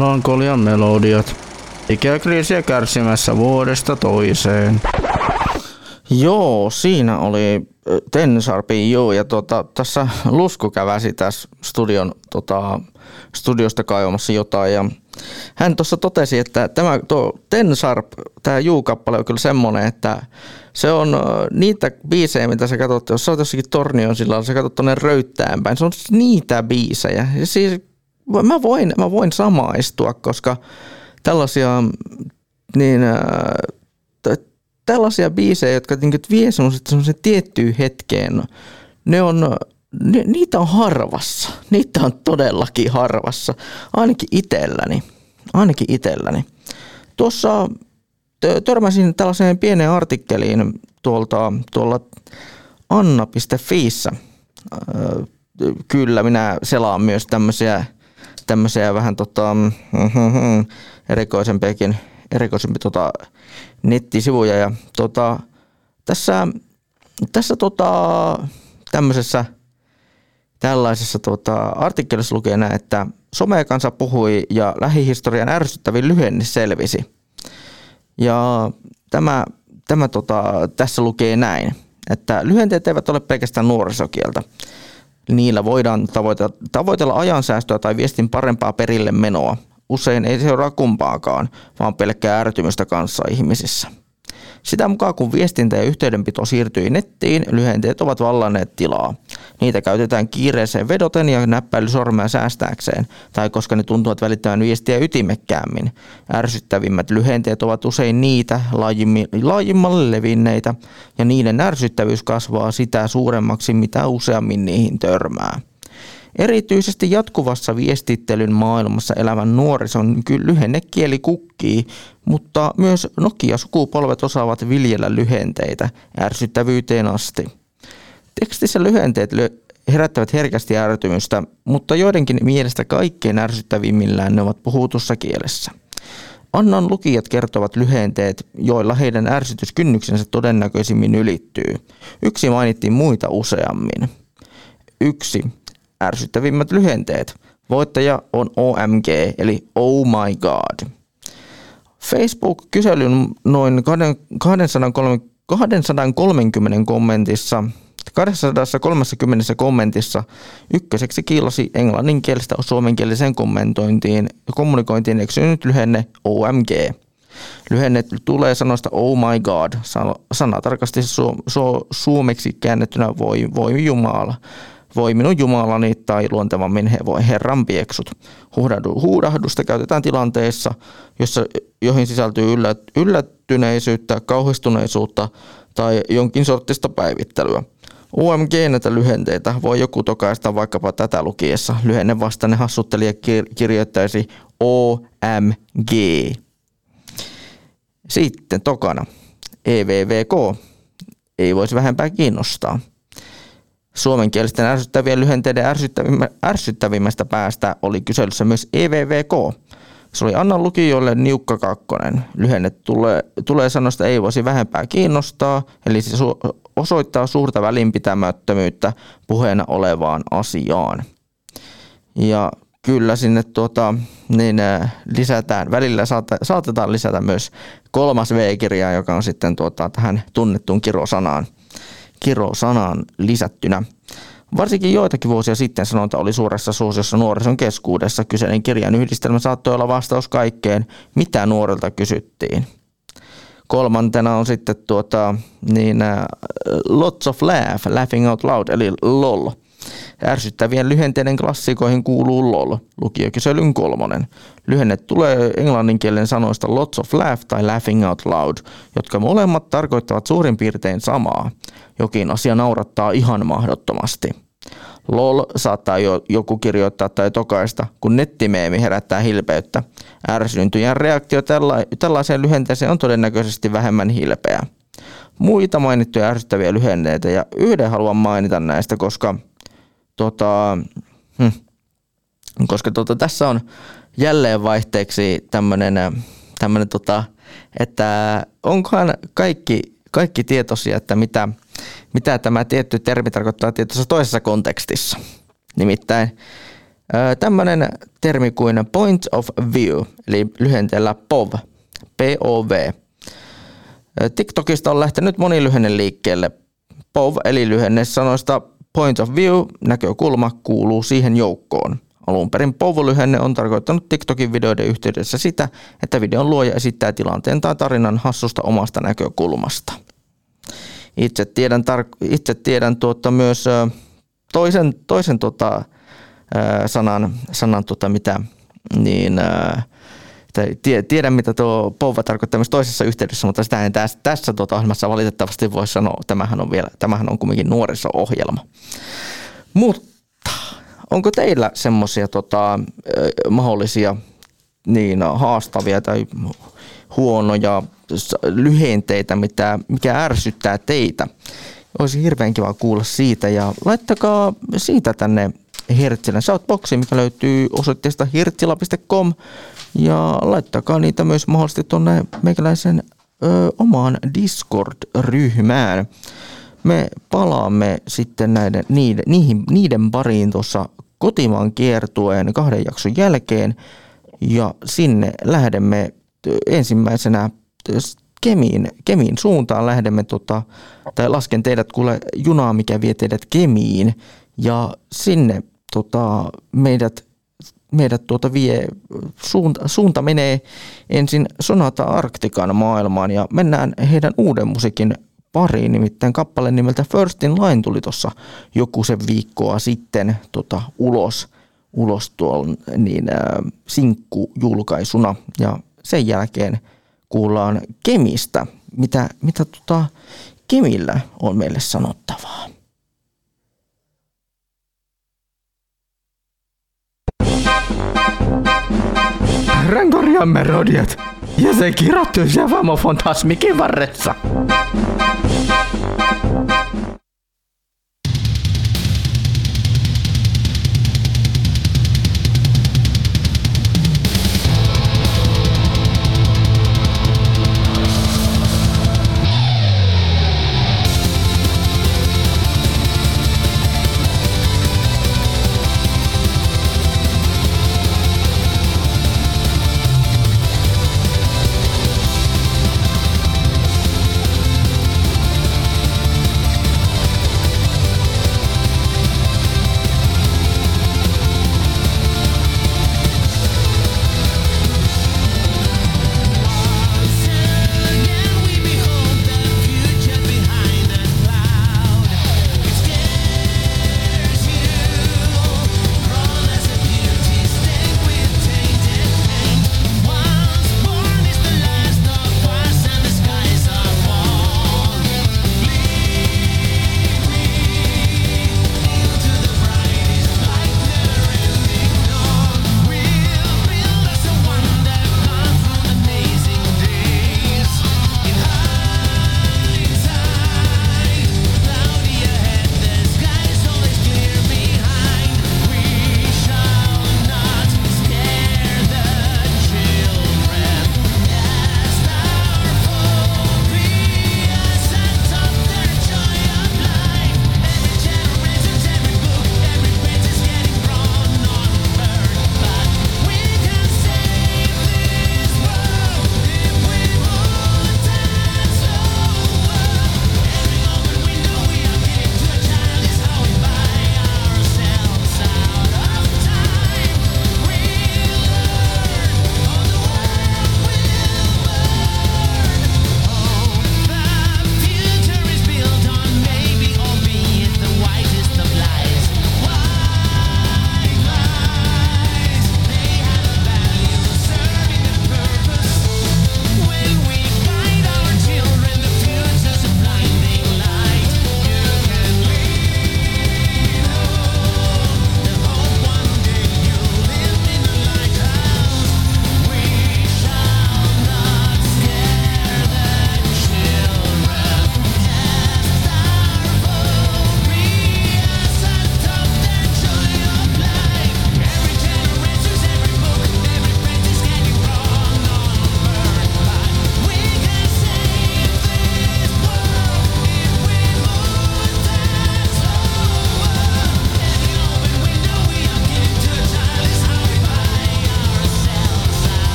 Speaker 3: Melankolian melodiat. Ikäkriisiä kärsimässä vuodesta toiseen. Joo, siinä oli ö, Tensarpin joo, ja tota, tässä Lusku käväsi tässä studion, tota, studiosta kaivamassa jotain, ja hän tuossa totesi, että tämä tuo Tensarp, tämä Juu-kappale on kyllä semmoinen, että se on niitä biisejä, mitä sä katsot, jos sä oot jossakin tornion sillä sä katsot tuonne röyttään päin, se on niitä biisejä. Ja siis mä voin, mä voin samaistua, koska tällaisia niin, äh, t- tällaisia biisejä, jotka niin vie semmoisen tiettyyn hetkeen, ne on, ne, niitä on harvassa. Niitä on todellakin harvassa. Ainakin itselläni. Ainakin itselläni. Tuossa tö- törmäsin tällaiseen pieneen artikkeliin tuolta, tuolla anna.fiissä. Öö, Kyllä, minä selaan myös tämmöisiä, tämmöisiä vähän tota, erikoisempiakin, erikoisempi tota, nettisivuja. Ja tota, tässä, tässä tota, tämmöisessä tällaisessa tota, artikkelissa lukee näin, että somekansa puhui ja lähihistorian ärsyttävin lyhenne selvisi. Ja tämä, tämä tota, tässä lukee näin, että lyhenteet eivät ole pelkästään nuorisokieltä. Niillä voidaan tavoitella, tavoitella ajansäästöä tai viestin parempaa perille menoa. Usein ei seuraa kumpaakaan, vaan pelkkää ärtymystä kanssa ihmisissä. Sitä mukaan kun viestintä ja yhteydenpito siirtyi nettiin, lyhenteet ovat vallanneet tilaa. Niitä käytetään kiireeseen vedoten ja näppäilysormea säästääkseen, tai koska ne tuntuvat välittämään viestiä ytimekkäämmin. Ärsyttävimmät lyhenteet ovat usein niitä laajimmalle levinneitä, ja niiden ärsyttävyys kasvaa sitä suuremmaksi, mitä useammin niihin törmää. Erityisesti jatkuvassa viestittelyn maailmassa elävän nuorison lyhennekieli kukkii, mutta myös Nokia-sukupolvet osaavat viljellä lyhenteitä ärsyttävyyteen asti. Tekstissä lyhenteet ly- herättävät herkästi ärtymystä, mutta joidenkin mielestä kaikkein ärsyttävimmillään ne ovat puhutussa kielessä. Annan lukijat kertovat lyhenteet, joilla heidän ärsytyskynnyksensä todennäköisimmin ylittyy. Yksi mainittiin muita useammin. Yksi ärsyttävimmät lyhenteet. Voittaja on OMG eli Oh My God. Facebook-kyselyn noin 230 230 kommentissa 230 kommentissa ykköseksi kiilasi englanninkielistä suomenkieliseen kommentointiin ja kommunikointiin eksynyt lyhenne OMG. Lyhenne tulee sanoista Oh my god, sana, tarkasti su, su, suomeksi käännettynä voi, voi Jumala. Voi minun Jumalani tai luontevammin he voi Herran pieksut. Huudahdu, huudahdusta käytetään tilanteissa, jossa, joihin sisältyy yllät, yllättyneisyyttä, kauhistuneisuutta tai jonkin sortista päivittelyä. UMG näitä lyhenteitä voi joku tokaista vaikkapa tätä lukiessa. Lyhenne vastainen hassuttelija kir- kirjoittaisi OMG. Sitten tokana EVVK ei voisi vähempää kiinnostaa. Suomenkielisten ärsyttävien lyhenteiden ärsyttävimmä, ärsyttävimmästä päästä oli kyselyssä myös EVVK. Se oli Annan lukijoille niukka kakkonen. Lyhenne tulee, tulee sanosta ei voisi vähempää kiinnostaa, eli se su- osoittaa suurta välinpitämättömyyttä puheena olevaan asiaan. Ja kyllä sinne tuota, niin, äh, lisätään, välillä saate, saatetaan lisätä myös kolmas V-kirja, joka on sitten tuota, tähän tunnettuun kirosanaan, kirosanaan lisättynä. Varsinkin joitakin vuosia sitten sanonta oli suuressa suosiossa nuorison keskuudessa. Kyseinen kirjan yhdistelmä saattoi olla vastaus kaikkeen, mitä nuorilta kysyttiin. Kolmantena on sitten tuota, niin, uh, Lots of Laugh, Laughing Out Loud, eli LOL. Ärsyttävien lyhenteiden klassikoihin kuuluu LOL, lukiokyselyn kolmonen. Lyhenne tulee englanninkielen sanoista Lots of Laugh tai Laughing Out Loud, jotka molemmat tarkoittavat suurin piirtein samaa. Jokin asia naurattaa ihan mahdottomasti. LOL saattaa jo joku kirjoittaa tai tokaista, kun nettimeemi herättää hilpeyttä. Ärsyntyjän reaktio tälla, tällaiseen lyhenteeseen on todennäköisesti vähemmän hilpeä. Muita mainittuja ärsyttäviä lyhenneitä ja yhden haluan mainita näistä, koska, tota, hm, koska tota, tässä on jälleen vaihteeksi tämmöinen, tämmönen, tota, että onkohan kaikki, kaikki tietoisia, että mitä, mitä tämä tietty termi tarkoittaa tietyssä toisessa kontekstissa. Nimittäin Tämmöinen termi kuin point of view, eli lyhenteellä POV, POV. TikTokista on lähtenyt moni lyhenne liikkeelle. POV eli lyhenne sanoista point of view, näkökulma, kuuluu siihen joukkoon. Alun perin POV-lyhenne on tarkoittanut TikTokin videoiden yhteydessä sitä, että videon luoja esittää tilanteen tai tarinan hassusta omasta näkökulmasta. Itse tiedän, tar- itse tiedän tuota myös toisen, toisen ö, sanan, sanan tota, mitä, niin, tie- tiedän mitä tuo POV tarkoittaa myös toisessa yhteydessä, mutta sitä en tässä, tässä tota ohjelmassa valitettavasti voi sanoa. Tämähän on, vielä, tämähän on kuitenkin nuoriso-ohjelma. Mutta onko teillä semmoisia tota, mahdollisia niin haastavia tai huonoja lyhenteitä, mitä, mikä ärsyttää teitä? Olisi hirveän kiva kuulla siitä ja laittakaa siitä tänne Hertsilän shoutboxiin, mikä löytyy osoitteesta hertsila.com ja laittakaa niitä myös mahdollisesti tuonne meikäläisen ö, omaan Discord-ryhmään. Me palaamme sitten näiden, niiden, niihin, niiden pariin tuossa kotimaan kiertueen kahden jakson jälkeen ja sinne lähdemme ensimmäisenä Kemiin, Kemiin suuntaan lähdemme, tota, tai lasken teidät kuule junaa, mikä vie teidät Kemiin ja sinne tota, meidät meidät tuota vie, suunta, suunta menee ensin Sonata Arktikan maailmaan ja mennään heidän uuden musiikin pariin, nimittäin kappale nimeltä First in Line tuli tuossa joku sen viikkoa sitten tota, ulos, ulos tuon niin, äh, sinkkujulkaisuna ja sen jälkeen kuullaan Kemistä, mitä, mitä tota, Kemillä on meille sanottavaa. Rankorian melodiat ja se kirjoittu Javamo Fantasmikin varressa.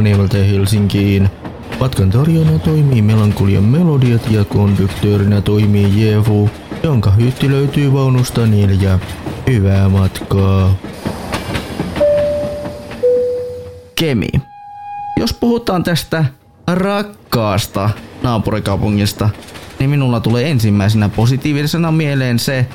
Speaker 3: Rovaniemeltä Helsinkiin. Matkan tarjona toimii Melankolian melodiat ja konduktöörinä toimii Jefu, jonka hytti löytyy vaunusta neljä. Hyvää matkaa.
Speaker 1: Kemi. Jos puhutaan tästä rakkaasta naapurikaupungista, niin minulla tulee ensimmäisenä positiivisena mieleen se,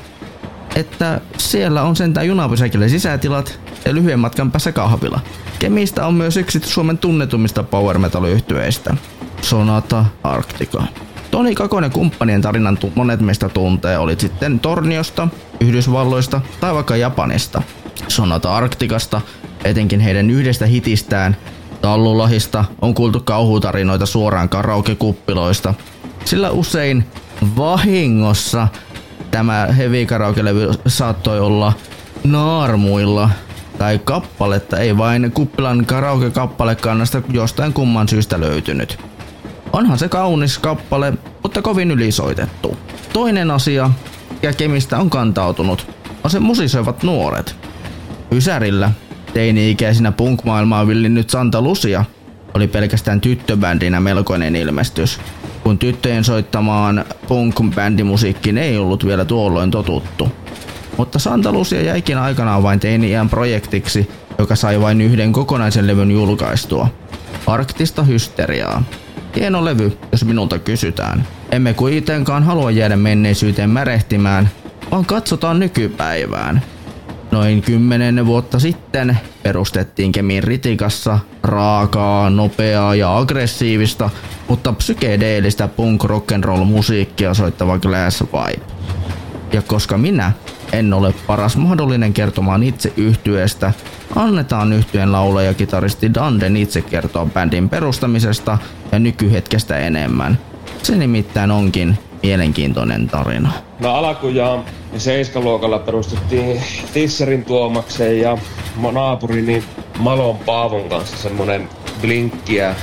Speaker 1: että siellä on sentään junapysäkillä sisätilat ja lyhyen matkan päässä kahvila. Kemistä on myös yksi Suomen tunnetummista power metal yhtyeistä, Sonata Arctica. Toni Kakonen kumppanien tarinan monet meistä tuntee, oli sitten Torniosta, Yhdysvalloista tai vaikka Japanista. Sonata Arktikasta, etenkin heidän yhdestä hitistään, Tallulahista, on kuultu kauhutarinoita suoraan karaokekuppiloista, sillä usein vahingossa tämä heavy karaoke-levy saattoi olla naarmuilla tai kappaletta, ei vain kuppilan karaoke-kappalekannasta jostain kumman syystä löytynyt. Onhan se kaunis kappale, mutta kovin ylisoitettu. Toinen asia, ja Kemistä on kantautunut, on se musisoivat nuoret. Ysärillä, teini-ikäisinä punk-maailmaa villinnyt Santa Lucia, oli pelkästään tyttöbändinä melkoinen ilmestys, kun tyttöjen soittamaan punk-bändimusiikkiin ei ollut vielä tuolloin totuttu. Mutta Santa Lucia jäikin aikanaan vain teini-iän projektiksi, joka sai vain yhden kokonaisen levyn julkaistua. Arktista hysteriaa. Hieno levy, jos minulta kysytään. Emme kuitenkaan halua jäädä menneisyyteen märehtimään, vaan katsotaan nykypäivään. Noin kymmenen vuotta sitten perustettiin Kemin Ritikassa raakaa, nopeaa ja aggressiivista, mutta psykedeellistä punk rock'n'roll musiikkia soittava Glass Vibe. Ja koska minä en ole paras mahdollinen kertomaan itse yhtyeestä, annetaan yhtyeen laulaja kitaristi Danden itse kertoa bändin perustamisesta ja nykyhetkestä enemmän. Se nimittäin onkin mielenkiintoinen tarina.
Speaker 9: No alkujaan 7-luokalla perustettiin Tisserin Tuomakseen ja naapurini Malon Paavon kanssa semmonen blinkkiä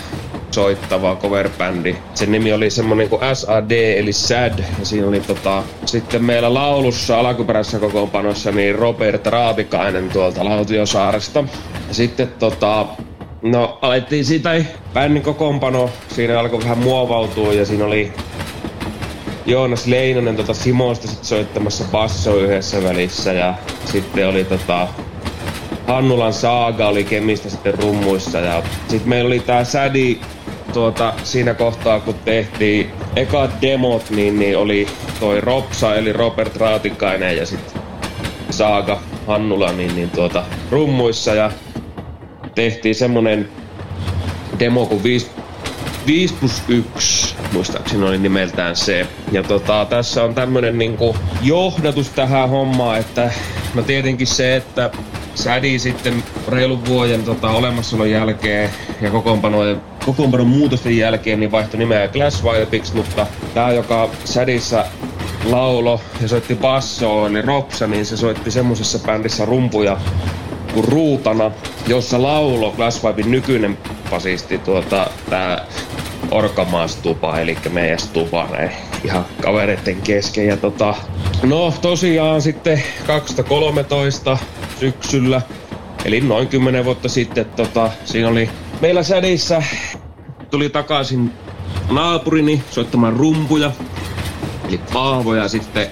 Speaker 9: soittava coverbändi. Sen nimi oli semmonen kuin SAD eli SAD ja siinä oli tota, sitten meillä laulussa alkuperäisessä kokoonpanossa niin Robert Raatikainen tuolta Lautiosaaresta. Ja sitten tota, no alettiin siitä bändin kokoonpano, siinä alkoi vähän muovautua ja siinä oli Joonas Leinonen tota Simosta sit soittamassa basso yhdessä välissä ja sitten oli tota Hannulan Saaga oli Kemistä sitten rummuissa ja sitten meillä oli tää Sädi tuota, siinä kohtaa kun tehtiin ekat demot, niin, niin oli toi Ropsa eli Robert Raatikainen ja sitten Saaga Hannula niin, niin tuota, rummuissa ja tehtiin semmonen demo kuin 5, 5 plus 1, muistaakseni oli nimeltään se. Ja tota, tässä on tämmönen niinku johdatus tähän hommaan, että no tietenkin se, että Sädi sitten reilun vuoden tota, olemassaolon jälkeen ja kokoonpanojen kokoonpanon muutosten jälkeen niin vaihtoi nimeä Glass Vibeks, mutta tää joka Sädissä laulo ja soitti bassoa, eli Ropsa, niin se soitti semmosessa bändissä rumpuja kuin Ruutana, jossa laulo Glass Vibein nykyinen basisti, tuota, tää Orkamaas-tupa, eli meidän stupa, näin ihan kavereiden kesken. Ja tota, no tosiaan sitten 2013 syksyllä, eli noin 10 vuotta sitten, tota, siinä oli meillä sädissä, tuli takaisin naapurini soittamaan rumpuja, eli paahvoja sitten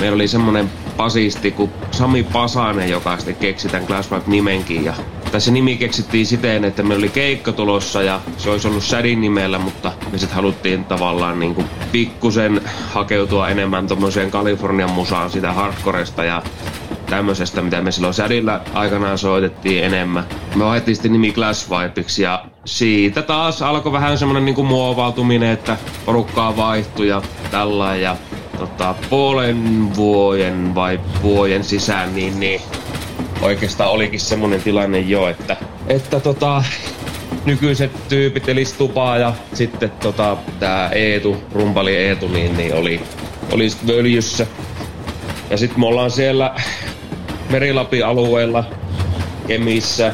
Speaker 9: meillä oli semmonen basisti kuin Sami Pasanen, joka sitten keksi tämän Glass Vibe nimenkin. Ja tässä nimi keksittiin siten, että meillä oli keikka tulossa ja se olisi ollut Sadin nimellä, mutta me sitten haluttiin tavallaan niin kuin pikkusen hakeutua enemmän tommoseen Kalifornian musaan sitä hardcoresta ja tämmöisestä, mitä me silloin Sadilla aikanaan soitettiin enemmän. Me vaihdettiin sitten nimi Glass Vibeiksi ja siitä taas alkoi vähän semmonen niinku muovautuminen, että porukkaa vaihtui ja tällainen ja tota, puolen vuoden vai vuoden sisään, niin, niin oikeastaan olikin semmonen tilanne jo, että, että tota, nykyiset tyypit eli Stupa ja sitten tota, tää Eetu, rumpali Eetu, niin, niin oli, oli sit Völjyssä. Ja sitten me ollaan siellä Merilapin alueella, Kemissä,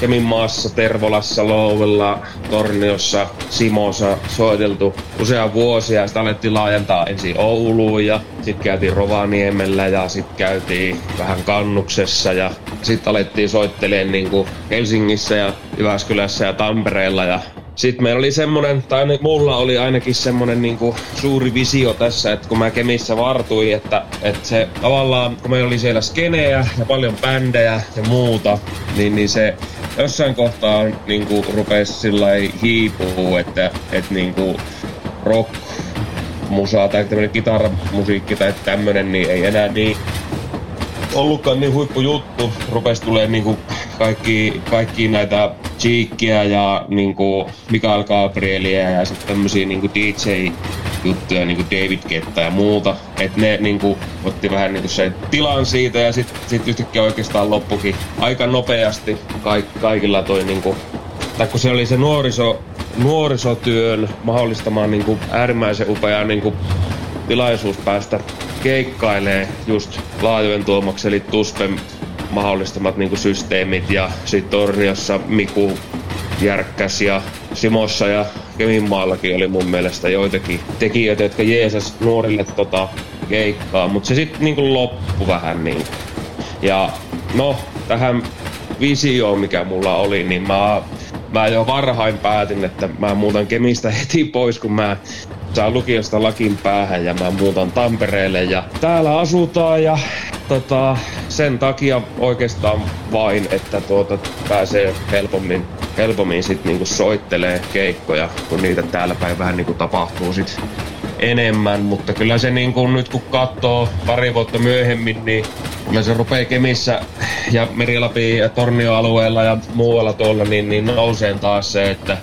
Speaker 9: Kemin maassa, Tervolassa, Louvella, Torniossa, Simossa soiteltu usean vuosia. Sitä alettiin laajentaa ensin Ouluun ja sitten käytiin Rovaniemellä ja sitten käytiin vähän Kannuksessa ja sitten alettiin soitteleen niin Helsingissä ja Jyväskylässä ja Tampereella ja sitten meillä oli semmonen, tai mulla oli ainakin semmonen niinku suuri visio tässä, että kun mä Kemissä vartuin, että, että se tavallaan, kun meillä oli siellä skenejä ja paljon bändejä ja muuta, niin, niin se jossain kohtaa niinku rupesi sillä hiipuu, että, että niinku rock musaa tai tämmönen kitaramusiikki tai tämmönen, niin ei enää niin ollutkaan niin huippujuttu. Rupesi tulee niinku kaikki, kaikki näitä Cheekkiä ja niinku Mikael Gabrielia ja sitten tämmösiä niinku DJ-juttuja niinku David Ketta ja muuta. Et ne niinku otti vähän niinku sen tilan siitä ja sitten sit yhtäkkiä oikeastaan loppukin aika nopeasti kaik, kaikilla toi niinku tai kun se oli se nuoriso, nuorisotyön mahdollistamaan niin kuin äärimmäisen upea niin kuin tilaisuus päästä keikkailee just laajojen tuomaksi, eli Tuspen mahdollistamat niin kuin systeemit ja sitten Torniossa Miku järkkäs ja Simossa ja Keminmaallakin oli mun mielestä joitakin tekijöitä, jotka jeesas nuorille tota keikkaa, mutta se sitten niin loppu vähän niin. Ja no, tähän visioon, mikä mulla oli, niin mä, mä jo varhain päätin, että mä muutan Kemistä heti pois, kun mä saan lukiosta lakin päähän ja mä muutan Tampereelle ja täällä asutaan ja tota, sen takia oikeastaan vain, että tuota, pääsee helpommin, helpommin sit niinku soittelee keikkoja, kun niitä täällä päin vähän niinku tapahtuu sit enemmän, mutta kyllä se niin kuin nyt kun katsoo pari vuotta myöhemmin, niin kyllä se rupeaa Kemissä ja Merilapin ja Tornioalueella ja muualla tuolla, niin, niin nousee taas se, että,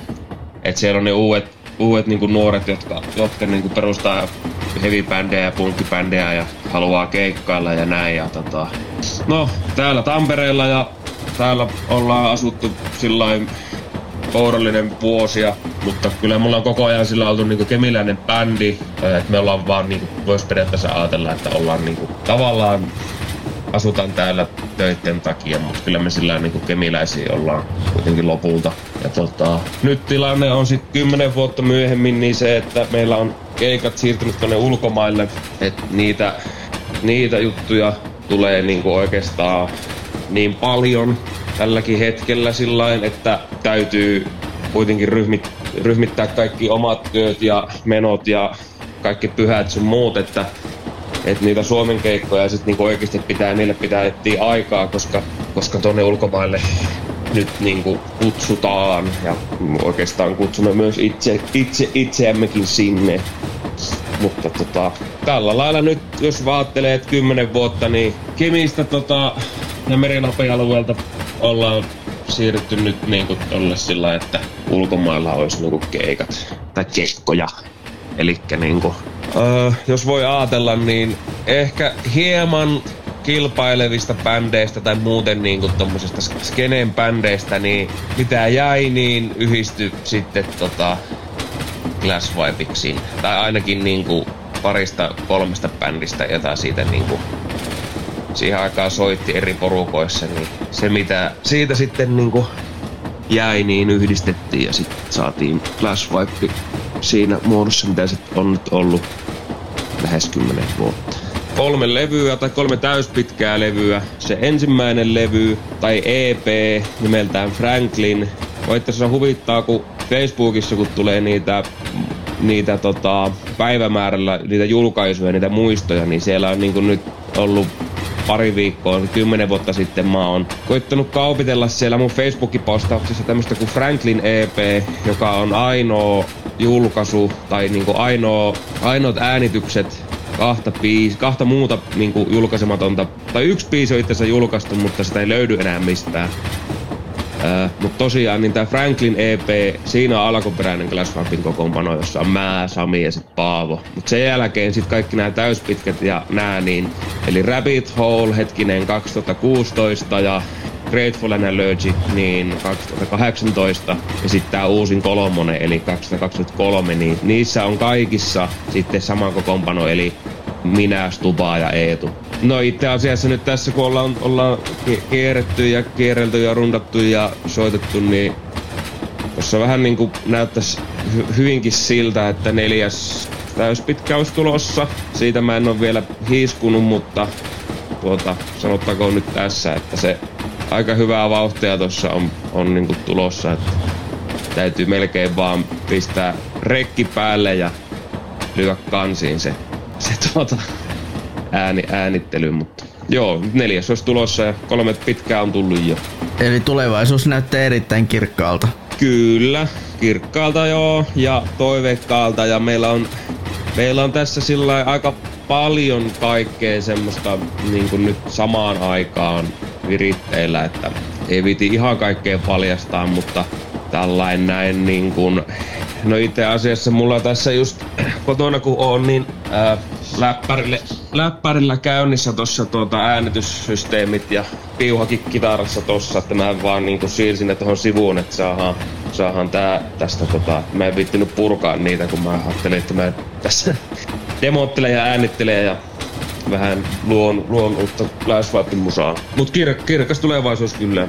Speaker 9: että siellä on ne uudet, uudet niin kuin nuoret, jotka, jotka niin kuin perustaa heavy-bändejä ja punkkibändejä ja haluaa keikkailla ja näin. Ja tota, no, täällä Tampereella ja täällä ollaan asuttu sillain kourallinen vuosia, mutta kyllä mulla on koko ajan sillä oltu niinku kemiläinen bändi, että me ollaan vaan niinku, vois periaatteessa ajatella, että ollaan niinku tavallaan asutaan täällä töiden takia, mutta kyllä me sillä niinku kemiläisiä ollaan kuitenkin lopulta. Ja tota, nyt tilanne on sitten kymmenen vuotta myöhemmin niin se, että meillä on keikat siirtynyt tonne ulkomaille, että niitä, niitä juttuja tulee niinku oikeastaan niin paljon tälläkin hetkellä sillain, että täytyy kuitenkin ryhmit, ryhmittää kaikki omat työt ja menot ja kaikki pyhät sun muut, että, että niitä Suomen keikkoja sit niinku oikeasti pitää, niille pitää etsiä aikaa, koska, koska tonne ulkomaille nyt niinku kutsutaan ja oikeastaan kutsumme myös itse, itse itseämmekin sinne. Mutta tota, tällä lailla nyt, jos vaattelee, että 10 vuotta, niin Kemistä tota, ja Merilapen alueelta ollaan siirrytty nyt niinku tolle sillä, että ulkomailla olisi niinku keikat tai keikkoja. Elikkä niinku, öö, jos voi ajatella, niin ehkä hieman kilpailevista bändeistä tai muuten niinku tommosesta skeneen bändeistä, niin mitä jäi, niin yhdisty sitten tota Glass. Tai ainakin niinku parista kolmesta bändistä, jota siitä niinku siihen aikaan soitti eri porukoissa, niin se mitä siitä sitten niinku jäi, niin yhdistettiin ja sitten saatiin Glass Vibe siinä muodossa, mitä se on nyt ollut lähes 10 vuotta. Kolme levyä tai kolme täyspitkää levyä. Se ensimmäinen levy tai EP nimeltään Franklin. Voitte se huvittaa, kun Facebookissa kun tulee niitä niitä tota, päivämäärällä, niitä julkaisuja, niitä muistoja, niin siellä on niin nyt ollut pari viikkoa, kymmenen vuotta sitten mä oon koittanut kaupitella siellä mun Facebookin postauksessa tämmöstä kuin Franklin EP, joka on ainoa julkaisu tai niinku ainoa, ainoat äänitykset kahta, biis, kahta muuta niinku julkaisematonta, tai yksi biisi on itse asiassa julkaistu, mutta sitä ei löydy enää mistään. Uh, Mutta tosiaan niin tämä Franklin EP, siinä on alkuperäinen Glassrampin kokoonpano, jossa on mä, Sami ja sitten Paavo. Mutta sen jälkeen sitten kaikki nämä täyspitkät ja nää niin, eli Rabbit Hole hetkinen 2016 ja Grateful and Allergic niin 2018 ja sitten tämä uusin kolmonen eli 2023, niin niissä on kaikissa sitten sama kokoonpano eli minä, Stuba ja Eetu. No itse asiassa nyt tässä kun ollaan, ollaan ki- kierretty ja kierrelty ja rundattu ja soitettu, niin tuossa vähän niinku näyttäisi hy- hyvinkin siltä, että neljäs täyspitkä olisi tulossa. Siitä mä en ole vielä hiiskunut, mutta tuota, sanottakoon nyt tässä, että se aika hyvää vauhtia tuossa on, on niinku tulossa, että täytyy melkein vaan pistää rekki päälle ja lyödä kansiin se, se tuota, ääni, äänittely, mutta joo, neljäs olisi tulossa ja kolme pitkää on tullut jo.
Speaker 1: Eli tulevaisuus näyttää erittäin kirkkaalta.
Speaker 9: Kyllä, kirkkaalta joo ja toiveikkaalta ja meillä on, meillä on tässä sillä aika paljon kaikkea semmoista niin kuin nyt samaan aikaan viritteillä, että ei viti ihan kaikkea paljastaa, mutta tällainen näin niin kuin, no itse asiassa mulla tässä just kotona kun on, niin ää, läppärille, läppärillä käynnissä tossa tuota äänityssysteemit ja piuhakin kitarassa tossa, että mä vaan niinku siirsin ne tohon sivuun, että saadaan, saadaan tää tästä tota, mä en viittinyt purkaa niitä, kun mä ajattelin, että mä tässä (laughs) demottelen ja äänittelen ja vähän luon, uutta Flashwipin musaa. Mut kir, kirkas tulevaisuus kyllä.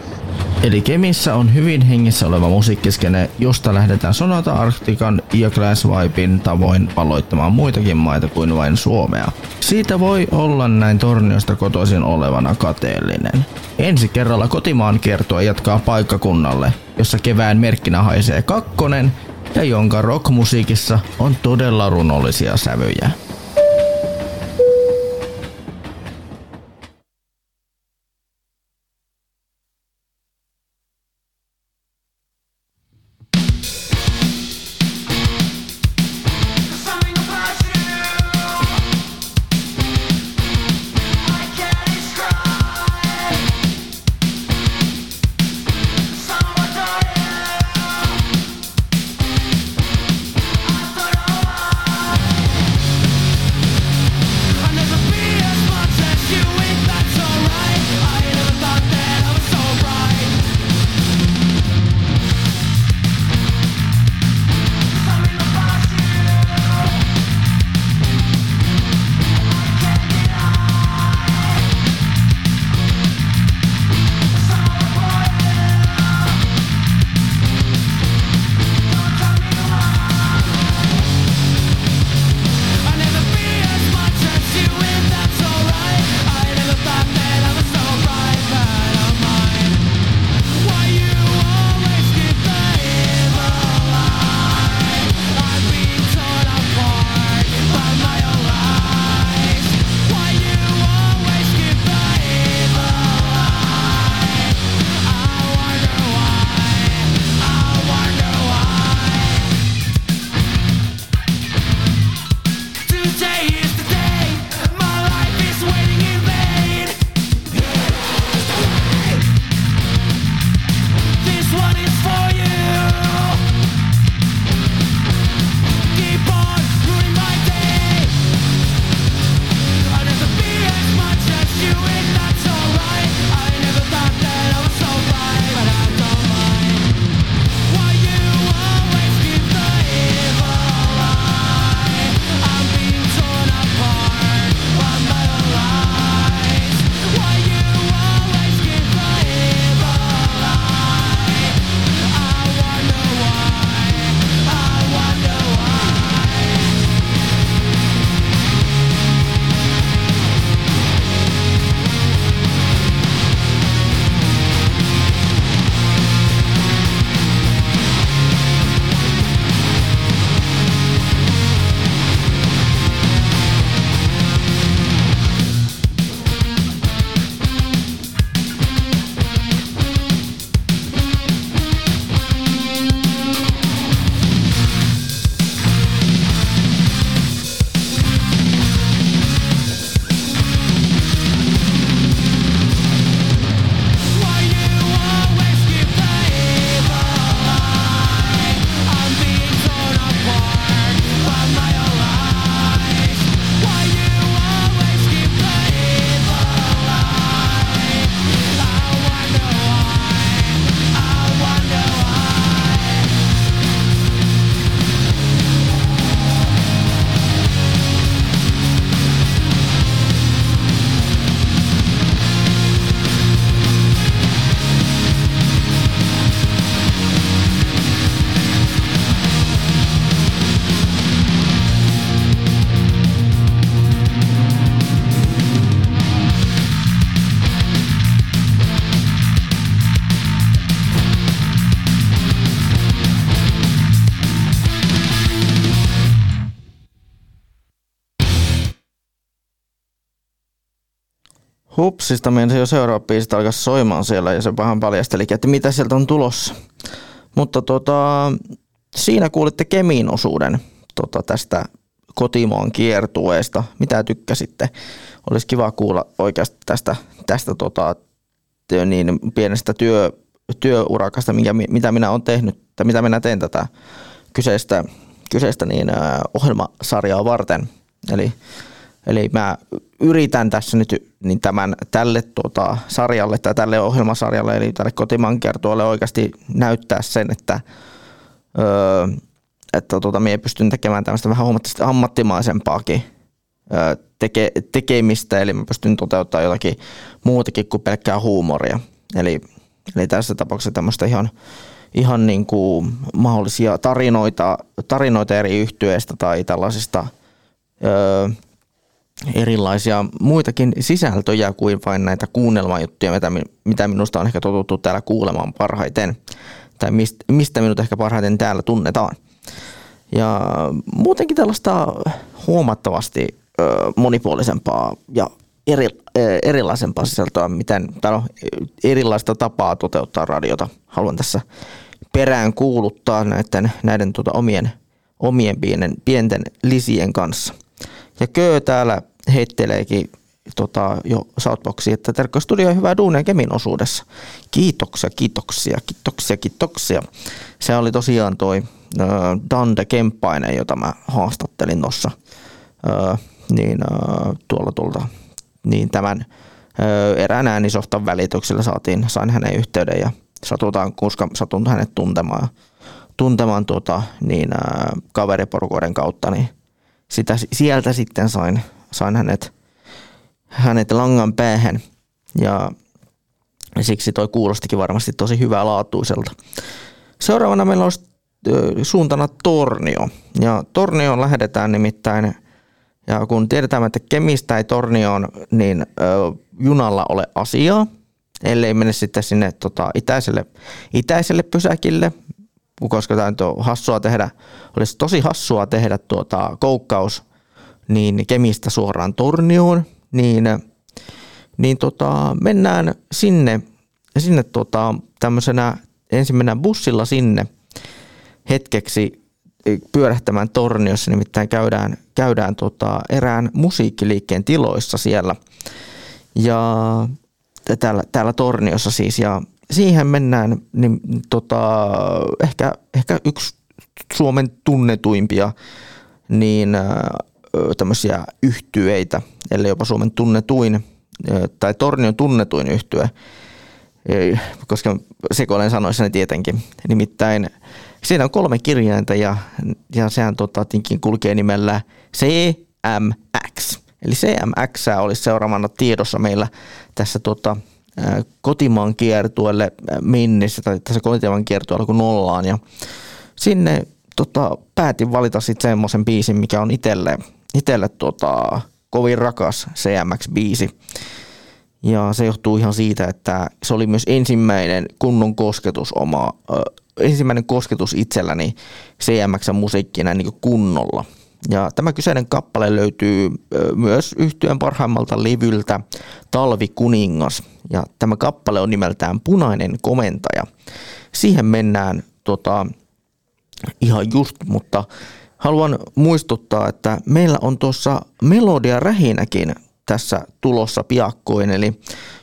Speaker 1: Eli Kemissä on hyvin hengissä oleva musiikkiskene, josta lähdetään Sonata Arctican ja Glasswipein tavoin valloittamaan muitakin maita kuin vain Suomea. Siitä voi olla näin Torniosta kotoisin olevana kateellinen. Ensi kerralla kotimaan kiertue jatkaa paikkakunnalle, jossa kevään merkkinä haisee kakkonen ja jonka rockmusiikissa on todella runollisia sävyjä.
Speaker 3: Hupsista meidän jo seuraava biisi alkaa soimaan siellä ja se vähän paljastelikin, että mitä sieltä on tulossa. Mutta tota, siinä kuulitte Kemiin osuuden tota, tästä kotimaan kiertueesta. Mitä tykkäsitte? Olisi kiva kuulla oikeasti tästä, tästä tota, niin pienestä työ, työurakasta, minkä, mitä minä olen tehnyt, tai mitä minä teen tätä kyseistä, kyseistä niin, ohjelmasarjaa varten. Eli, eli mä yritän tässä nyt niin tämän, tälle tuota, sarjalle tai tälle ohjelmasarjalle, eli tälle kotimaan kiertueelle oikeasti näyttää sen, että öö, että tota, minä pystyn tekemään tämmöistä vähän huomattavasti ammattimaisempaakin öö, teke, tekemistä, eli mä pystyn toteuttamaan jotakin muutakin kuin pelkkää huumoria. Eli, eli tässä tapauksessa tämmöistä ihan, ihan niin kuin mahdollisia tarinoita, tarinoita eri yhtyeistä tai tällaisista öö, erilaisia muitakin sisältöjä kuin vain näitä kuunnelmajuttuja, mitä, mi- mitä minusta on ehkä totuttu täällä kuulemaan parhaiten, tai mistä, mistä minut ehkä parhaiten täällä tunnetaan. Ja muutenkin tällaista huomattavasti ö, monipuolisempaa ja eri, ö, erilaisempaa sisältöä, miten, tai no, erilaista tapaa toteuttaa radiota. Haluan tässä perään kuuluttaa näiden, näiden tuota, omien, omien pienen, pienten lisien kanssa. Ja Kö täällä heitteleekin tota, jo Southboxiin, että Terkko Studio hyvää duunia Kemin osuudessa. Kiitoksia, kiitoksia, kiitoksia, kiitoksia. Se oli tosiaan toi ö, Dande Kemppainen, jota mä haastattelin tuossa niin, ö, tuolla tuolta, niin tämän ö, erään äänisoftan välityksellä saatiin, sain hänen yhteyden ja satutaan, koska satun hänet tuntemaan, tuntemaan tuota, niin, ö, kaveriporukoiden kautta, niin sitä, sieltä sitten sain, sain hänet, hänet langan päähän ja siksi toi kuulostikin varmasti tosi hyvää laatuiselta. Seuraavana meillä ö, suuntana Tornio. Ja Tornioon lähdetään nimittäin, ja kun tiedetään, että Kemistä ei Tornioon, niin ö, junalla ole asiaa, ellei mene sitten sinne tota, itäiselle, itäiselle pysäkille, koska tämä nyt on hassua tehdä, olisi tosi hassua tehdä tuota koukkaus niin Kemistä suoraan Tornioon, niin, niin tota, mennään sinne, sinne tota, tämmöisenä ensimmäisenä bussilla sinne hetkeksi pyörähtämään Torniossa, nimittäin käydään, käydään tota erään musiikkiliikkeen tiloissa siellä. Ja täällä, täällä Torniossa siis, ja siihen mennään niin, tota, ehkä, ehkä yksi Suomen tunnetuimpia niin tämmöisiä yhtyeitä, ellei jopa Suomen tunnetuin tai Tornion tunnetuin yhtye, Ei, koska sekoilen sanoissani tietenkin. Nimittäin siinä on kolme kirjainta ja, ja sehän tota, tinkin kulkee nimellä CMX. Eli CMX olisi seuraavana tiedossa meillä tässä tota, kotimaan kiertueelle ää, mennessä tai tässä kotimaan kiertueella kun ollaan. Ja sinne tota, päätin valita sitten semmoisen biisin, mikä on itselle, itselle tota, kovin rakas CMX-biisi. Ja se johtuu ihan siitä, että se oli myös ensimmäinen kunnon kosketus oma, ö, ensimmäinen kosketus itselläni CMXn musiikkina niin kunnolla. Ja tämä kyseinen kappale löytyy myös yhtyeen parhaimmalta levyltä Talvi kuningas. Ja tämä kappale on nimeltään Punainen komentaja. Siihen mennään tota, ihan just, mutta haluan muistuttaa, että meillä on tuossa Melodia Rähinäkin tässä tulossa piakkoin, eli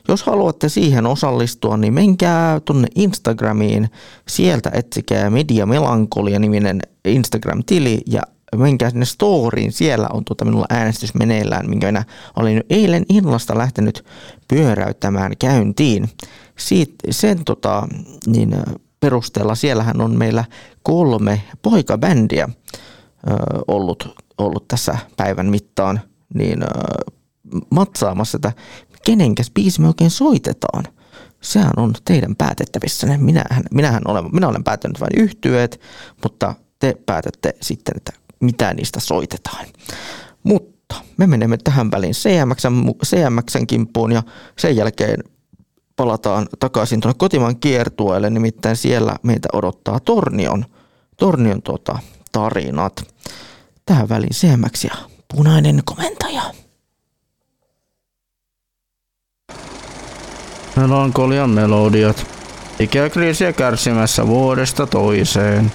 Speaker 3: jos haluatte siihen osallistua, niin menkää tuonne Instagramiin, sieltä etsikää Media Melankolia niminen Instagram-tili ja menkää sinne storyin, siellä on tuota minulla äänestys meneillään, minkä minä olin eilen illasta lähtenyt pyöräyttämään käyntiin. Siit, sen tota, niin, perusteella siellähän on meillä kolme poikabändiä ö, ollut, ollut tässä päivän mittaan niin ö, matsaamassa, että kenenkäs biisi me oikein soitetaan. Sehän on teidän päätettävissä. Minähän, minähän olen, minä olen päättänyt vain yhtyeet, mutta te päätätte sitten, että mitä niistä soitetaan. Mutta me menemme tähän väliin CMXn, kimppuun ja sen jälkeen palataan takaisin tuonne kotimaan kiertueelle, nimittäin siellä meitä odottaa Tornion, Tornion tuota, tarinat. Tähän väliin CMX ja punainen komentaja.
Speaker 10: Melankolian melodiat. Ikäkriisiä kärsimässä vuodesta toiseen.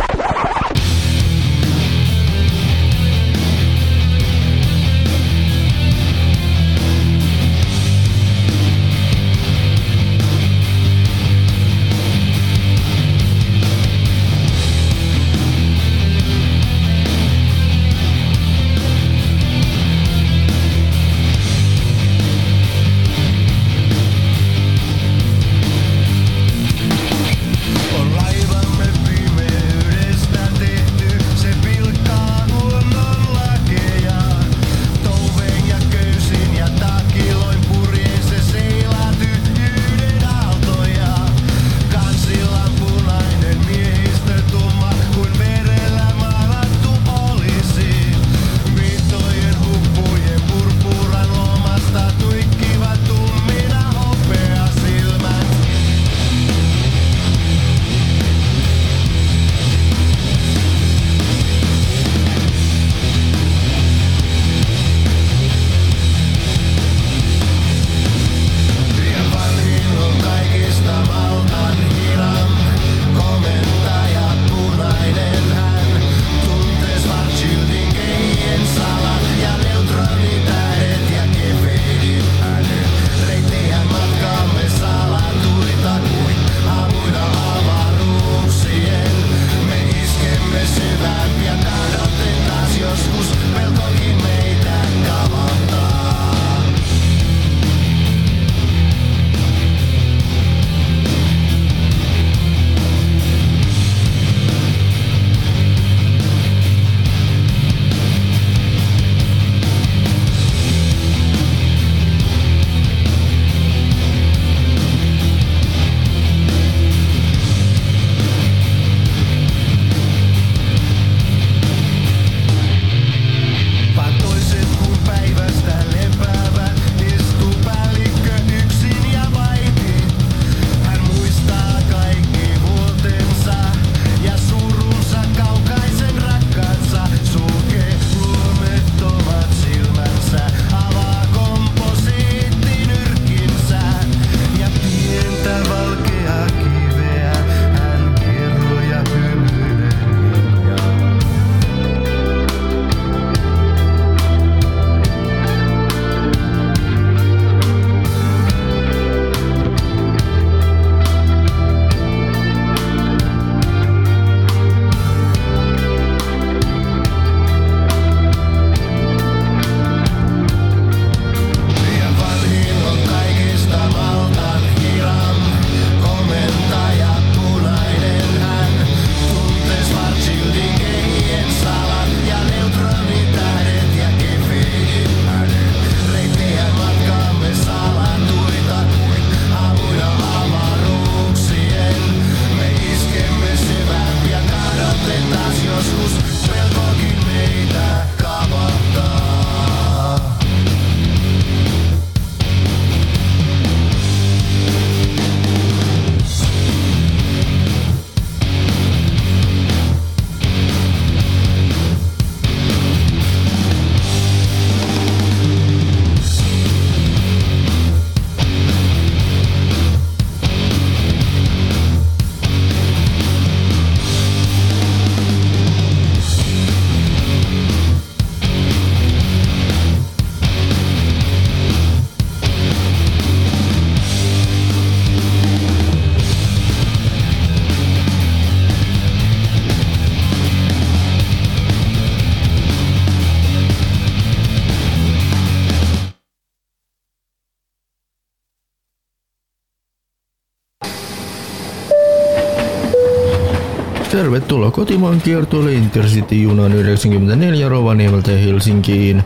Speaker 1: Uusimaan kiertueelle Intercity-junan 94 Rovaniemeltä Helsinkiin.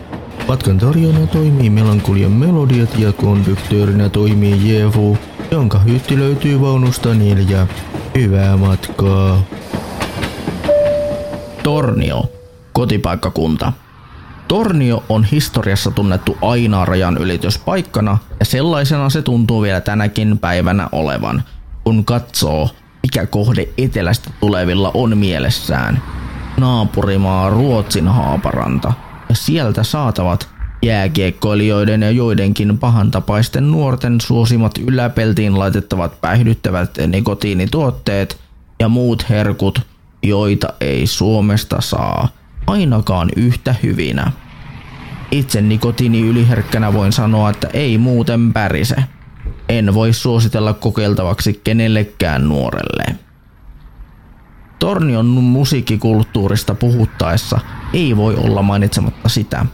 Speaker 1: Matkan tarjona toimii Melankolian Melodiat ja konduktöörinä toimii Jevu, jonka hytti löytyy vaunusta neljä. Hyvää matkaa.
Speaker 10: Tornio, kotipaikkakunta. Tornio on historiassa tunnettu aina rajan ylityspaikkana ja sellaisena se tuntuu vielä tänäkin päivänä olevan, kun katsoo, mikä kohde etelästä tulevilla on mielessään naapurimaa Ruotsin haaparanta ja sieltä saatavat
Speaker 1: jääkiekkoilijoiden ja joidenkin pahantapaisten nuorten suosimat yläpeltiin laitettavat päihdyttävät nikotiinituotteet ja muut herkut, joita ei Suomesta saa ainakaan yhtä hyvinä. Itse nikotiini yliherkkänä voin sanoa, että ei muuten pärise. En voi suositella kokeiltavaksi kenellekään nuorelle. Tornion musiikkikulttuurista puhuttaessa ei voi olla mainitsematta sitä,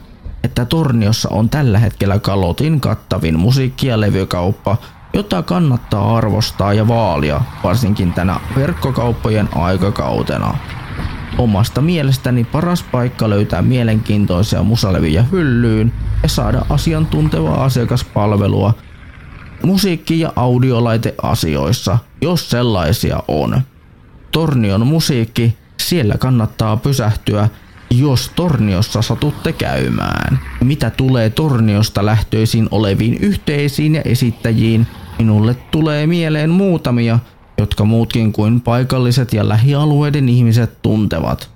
Speaker 1: että Torniossa on tällä hetkellä Kalotin kattavin musiikki- ja levykauppa, jota kannattaa arvostaa ja vaalia, varsinkin tänä verkkokauppojen aikakautena. Omasta mielestäni paras paikka löytää mielenkiintoisia musalevyjä hyllyyn ja saada asiantuntevaa asiakaspalvelua musiikki- ja audiolaiteasioissa, jos sellaisia on. Tornion musiikki, siellä kannattaa pysähtyä, jos Torniossa satutte käymään. Mitä tulee Torniosta lähtöisin oleviin yhteisiin ja esittäjiin, minulle tulee mieleen muutamia, jotka muutkin kuin paikalliset ja lähialueiden ihmiset tuntevat.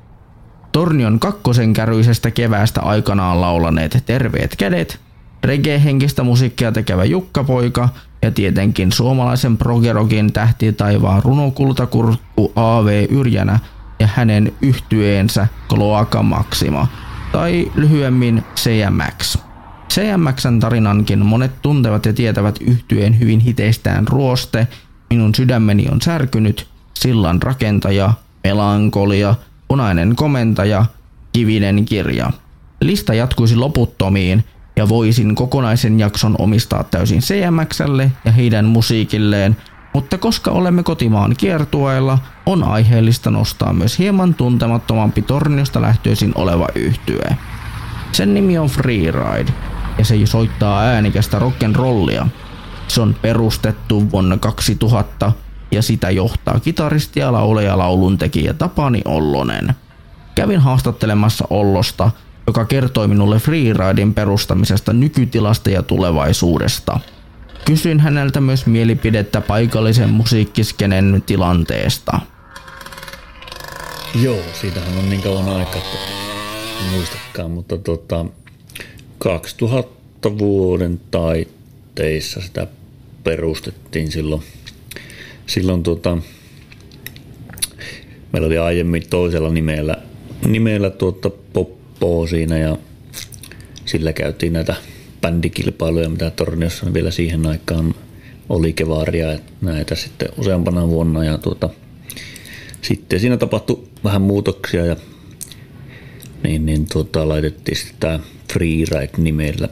Speaker 1: Tornion kakkosen käryisestä keväästä aikanaan laulaneet Terveet kädet, reggae-henkistä musiikkia tekevä Jukka-poika ja tietenkin suomalaisen progerogin tähti taivaan runokultakurkku A.V. Yrjänä ja hänen yhtyeensä Kloaka Maxima, tai lyhyemmin CMX. CMXn tarinankin monet tuntevat ja tietävät yhtyeen hyvin hiteistään ruoste, minun sydämeni on särkynyt, sillan rakentaja, melankolia, punainen komentaja, kivinen kirja. Lista jatkuisi loputtomiin ja voisin kokonaisen jakson omistaa täysin CMXlle ja heidän musiikilleen, mutta koska olemme kotimaan kiertueella, on aiheellista nostaa myös hieman tuntemattomampi Torniosta lähtöisin oleva yhtye. Sen nimi on Freeride ja se soittaa äänikästä rock'n'rollia. Se on perustettu vuonna 2000 ja sitä johtaa kitaristi ja lauleja lauluntekijä Tapani Ollonen. Kävin haastattelemassa Ollosta, joka kertoi minulle Freeridin perustamisesta nykytilasta ja tulevaisuudesta. Kysyin häneltä myös mielipidettä paikallisen musiikkiskenen tilanteesta.
Speaker 11: Joo, siitähän on niin kauan aikaa, että en muistakaan, mutta tota, 2000 vuoden taiteissa sitä perustettiin silloin. Silloin tota, meillä oli aiemmin toisella nimellä, nimellä tuota Poppoa siinä ja sillä käytiin näitä bändikilpailuja, mitä Torniossa vielä siihen aikaan oli kevaaria näitä sitten useampana vuonna ja tuota, sitten siinä tapahtui vähän muutoksia ja niin, niin tuota, laitettiin sitten tämä Freeride nimellä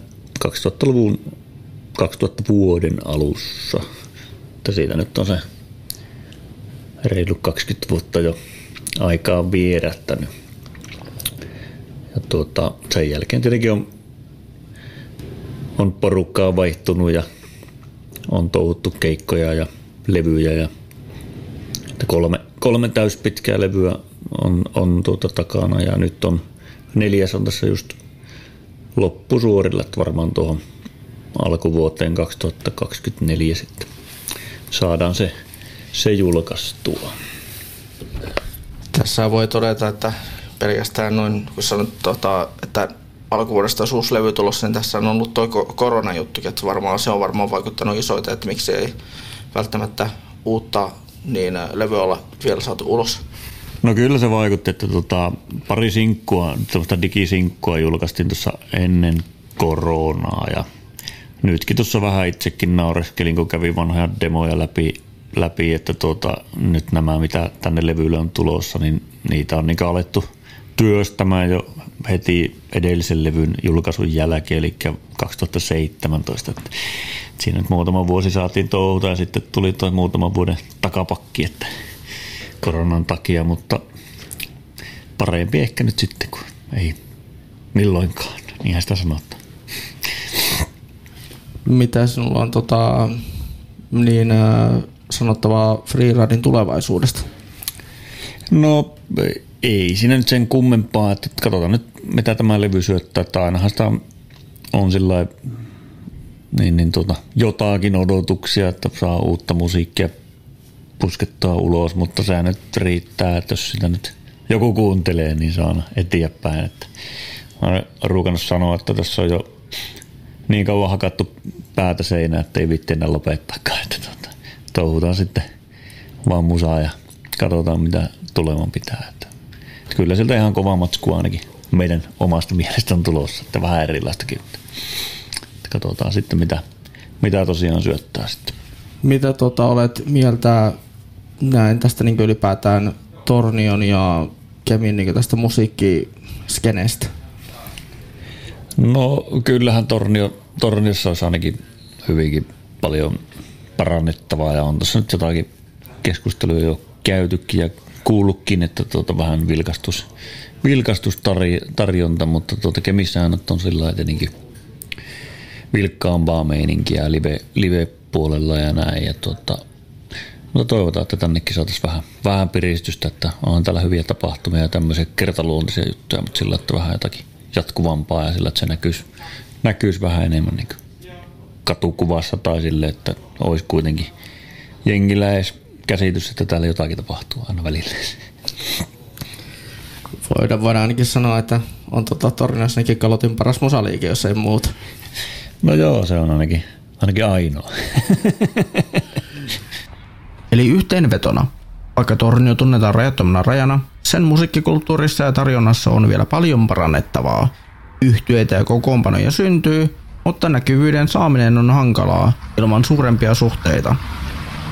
Speaker 11: 2000-luvun 2000 vuoden alussa. Että siitä nyt on se reilu 20 vuotta jo aikaa vierähtänyt. Ja tuota, sen jälkeen tietenkin on, on porukkaa vaihtunut ja on touhuttu keikkoja ja levyjä ja kolme, kolme täyspitkää levyä on, on tuota takana ja nyt on neljäs on tässä just loppusuorilla, että varmaan tuohon alkuvuoteen 2024 sitten saadaan se, se julkaistua.
Speaker 1: Tässä voi todeta, että pelkästään noin, kun sanot, tota, että alkuvuodesta olisi uusi levy tulossa, niin tässä on ollut tuo ko- koronajuttukin, että varmaan se on varmaan vaikuttanut isoita, että miksi ei välttämättä uutta niin levyä olla vielä saatu ulos.
Speaker 11: No kyllä se vaikutti, että tota, pari sinkkua, sellaista digisinkkua julkaistiin tuossa ennen koronaa ja nytkin tuossa vähän itsekin naureskelin, kun kävin vanhoja demoja läpi, läpi että tuota, nyt nämä, mitä tänne levylle on tulossa, niin niitä on niin alettu työstämään jo heti edellisen levyn julkaisun jälkeen, eli 2017. Että siinä nyt muutama vuosi saatiin touhuta ja sitten tuli tuo muutaman vuoden takapakki, että koronan takia, mutta parempi ehkä nyt sitten, kun ei milloinkaan. Niinhän sitä sanotaan.
Speaker 1: Mitä sinulla on tota, niin, ä, sanottavaa Freeridin tulevaisuudesta?
Speaker 11: No ei siinä nyt sen kummempaa, että katsotaan nyt mitä tämä levy syöttää, että ainahan sitä on, sillä niin, niin tota, jotakin odotuksia, että saa uutta musiikkia puskettua ulos, mutta se nyt riittää, että jos sitä nyt joku kuuntelee, niin se eteenpäin. Että mä olen ruukannut sanoa, että tässä on jo niin kauan hakattu päätä seinään, että ei vitti enää lopettaakaan. Että tuota, touhutaan sitten vaan musaa ja katsotaan mitä tuleman pitää. Kyllä sieltä ihan kova matsku ainakin meidän omasta mielestä on tulossa, että vähän erilaistakin. Katsotaan sitten mitä, mitä tosiaan syöttää sitten.
Speaker 3: Mitä tota, olet mieltä näin tästä niin ylipäätään Tornion ja Kemin niin tästä musiikkiskeneestä?
Speaker 11: No kyllähän Tornio, Torniossa olisi ainakin hyvinkin paljon parannettavaa ja on tässä nyt jotakin keskustelua jo käytykin ja kuullutkin, että tuota vähän vilkastus, vilkastustarjonta, mutta tuota Kemissähän on sillä tietenkin vilkkaampaa meininkiä live, live-puolella ja näin. Ja tuota, mutta toivotaan, että tännekin saataisiin vähän, vähän piristystä, että on täällä hyviä tapahtumia ja tämmöisiä kertaluonteisia juttuja, mutta sillä, että vähän jotakin jatkuvampaa ja sillä, että se näkyisi, näkyisi vähän enemmän niin katukuvassa tai sille, että olisi kuitenkin jengillä edes käsitys, että täällä jotakin tapahtuu aina välillä. (laughs)
Speaker 3: Voidaan, voidaan ainakin sanoa, että on tota Torniossakin Kalotin paras musaliike, jos ei muuta.
Speaker 11: No joo, se on ainakin, ainakin ainoa. (laughs)
Speaker 1: Eli yhteenvetona, vaikka Tornio tunnetaan rajattomana rajana, sen musiikkikulttuurissa ja tarjonnassa on vielä paljon parannettavaa. Yhtyeitä ja kokoonpanoja syntyy, mutta näkyvyyden saaminen on hankalaa ilman suurempia suhteita.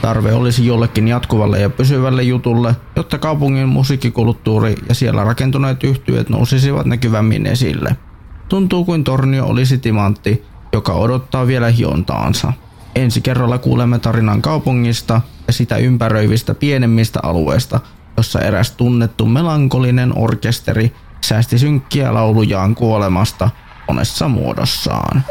Speaker 1: Tarve olisi jollekin jatkuvalle ja pysyvälle jutulle, jotta kaupungin musiikkikulttuuri ja siellä rakentuneet yhtyöt nousisivat näkyvämmin esille. Tuntuu kuin Tornio olisi timantti, joka odottaa vielä hiontaansa. Ensi kerralla kuulemme tarinan kaupungista ja sitä ympäröivistä pienemmistä alueista, jossa eräs tunnettu melankolinen orkesteri säästi synkkiä laulujaan kuolemasta monessa muodossaan.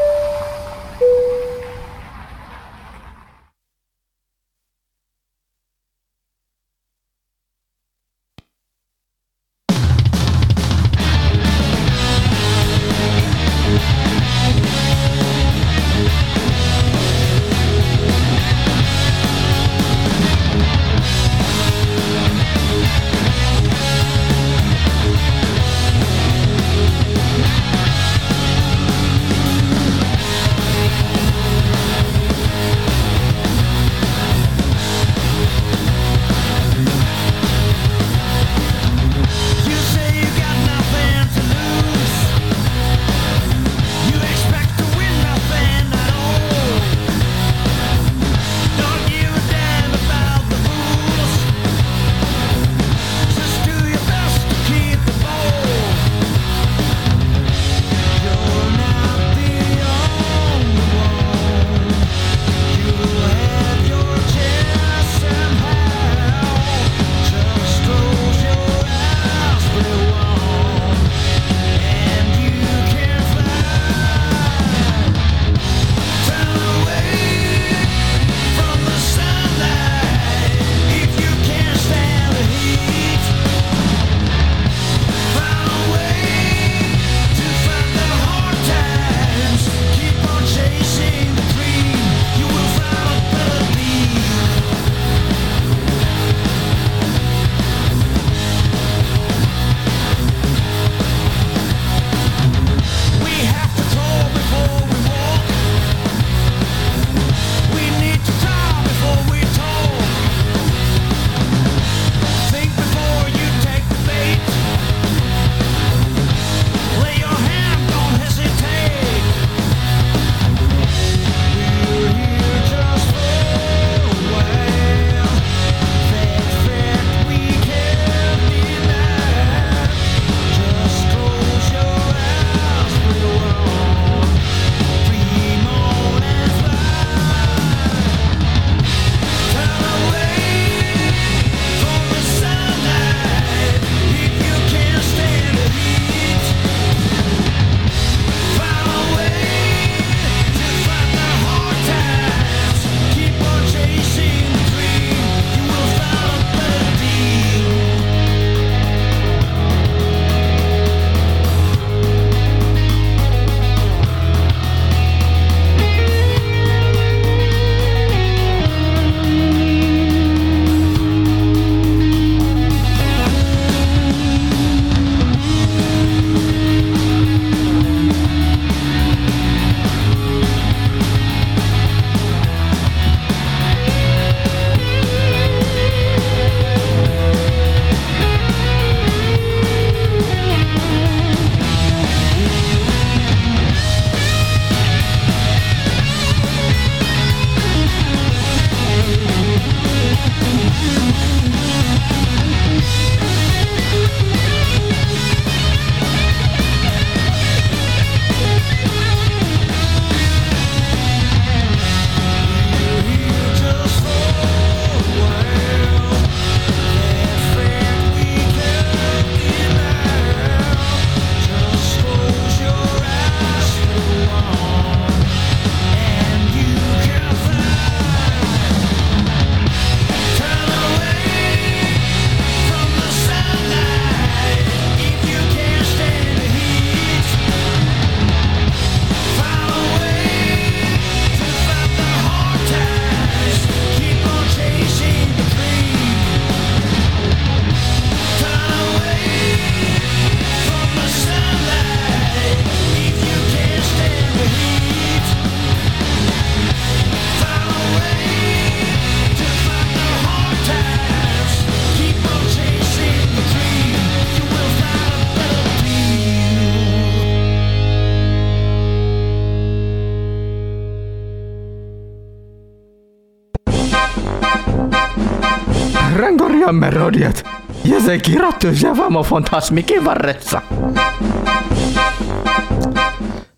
Speaker 4: Se kirjoitus Javamo Fantasmikin varressa.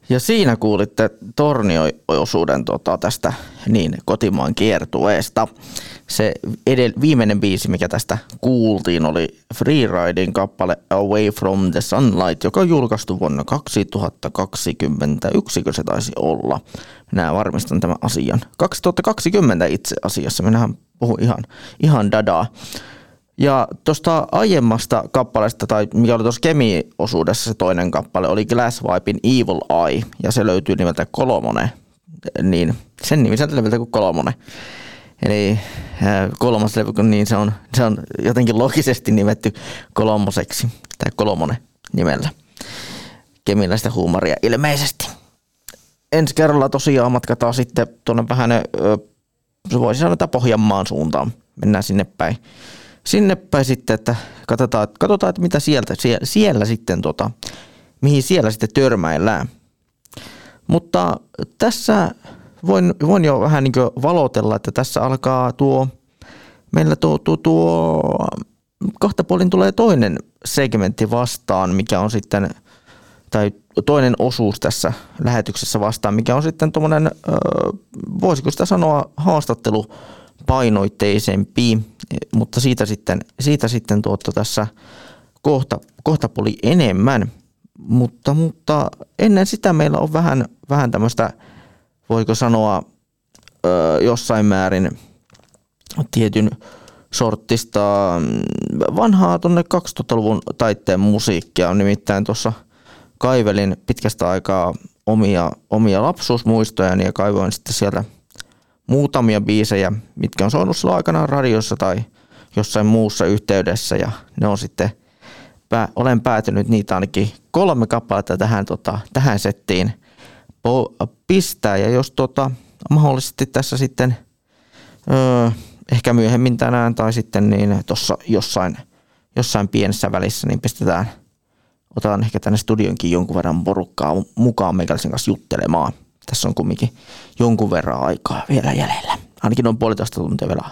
Speaker 3: Ja siinä kuulitte tornio-osuuden tota, tästä niin, kotimaan kiertueesta. Se edel- viimeinen biisi, mikä tästä kuultiin, oli Freeriding kappale Away from the Sunlight, joka on julkaistu vuonna 2021, kun se taisi olla. Minä varmistan tämän asian. 2020 itse asiassa, minähän puhun ihan, ihan dadaa. Ja tuosta aiemmasta kappaleesta, tai mikä oli tuossa Kemi-osuudessa se toinen kappale, oli Glass Vipein Evil Eye, ja se löytyy nimeltä Kolmonen. Niin, sen nimi leveltä kuin Kolmonen. Eli äh, kolmas levy, niin se on, se on jotenkin logisesti nimetty kolmoseksi, tai kolmonen nimellä. Kemiläistä huumoria ilmeisesti. Ensi kerralla tosiaan matkataan sitten tuonne vähän, voisi sanoa, Pohjanmaan suuntaan. Mennään sinne päin sinne päin sitten, että katsotaan, katsotaan että mitä sieltä, siellä, siellä sitten, tota, mihin siellä sitten törmäillään. Mutta tässä voin, voin jo vähän niin valotella, että tässä alkaa tuo, meillä tuo, tuo, tuo kohta puolin tulee toinen segmentti vastaan, mikä on sitten, tai toinen osuus tässä lähetyksessä vastaan, mikä on sitten tuommoinen, voisiko sitä sanoa, haastattelu painoitteisempi, mutta siitä sitten, siitä sitten tuotto tässä kohta, kohta poli enemmän. Mutta, mutta ennen sitä meillä on vähän, vähän tämmöistä, voiko sanoa jossain määrin tietyn sorttista mm, vanhaa tuonne 2000-luvun taitteen musiikkia. Nimittäin tuossa kaivelin pitkästä aikaa omia, omia lapsuusmuistojani ja kaivoin sitten sieltä – muutamia biisejä, mitkä on soinut silloin aikanaan radiossa tai jossain muussa yhteydessä. Ja ne on sitten, pää, olen päätynyt niitä ainakin kolme kappaletta tähän, tota, tähän settiin pistää. Ja jos tota, mahdollisesti tässä sitten öö, ehkä myöhemmin tänään tai sitten niin tuossa jossain, jossain pienessä välissä niin pistetään, otetaan ehkä tänne studionkin jonkun verran porukkaa mukaan meikäläisen kanssa juttelemaan tässä on kumminkin jonkun verran aikaa vielä jäljellä. Ainakin noin puolitoista tuntia vielä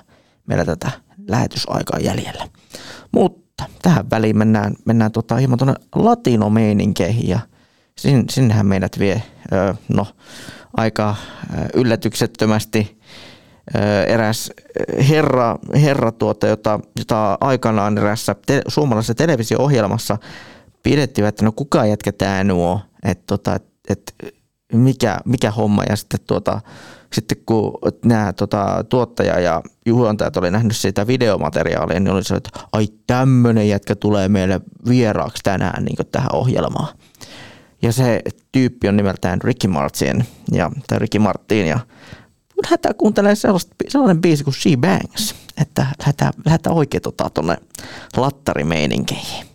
Speaker 3: meillä tätä lähetysaikaa jäljellä. Mutta tähän väliin mennään, mennään tota, hieman tuonne latinomeininkeihin ja sin, sinnehän meidät vie ö, no, aika yllätyksettömästi eräs herra, herra tuota, jota, jota aikanaan erässä te, suomalaisessa televisio-ohjelmassa pidettiin, että no kuka jätketään nuo, että tota, et, et, mikä, mikä homma. Ja sitten, tuota, sitten kun nämä tuota, tuottaja ja juontajat oli nähnyt sitä videomateriaalia, niin oli se, että ai tämmöinen jätkä tulee meille vieraaksi tänään niin tähän ohjelmaan. Ja se tyyppi on nimeltään Ricky Martin, ja, tai Ricky Martin, ja lähdetään kuuntelemaan sellainen biisi kuin She Bangs, että lähdetään, lähdetään oikein tuonne tota, lattarimeininkiin.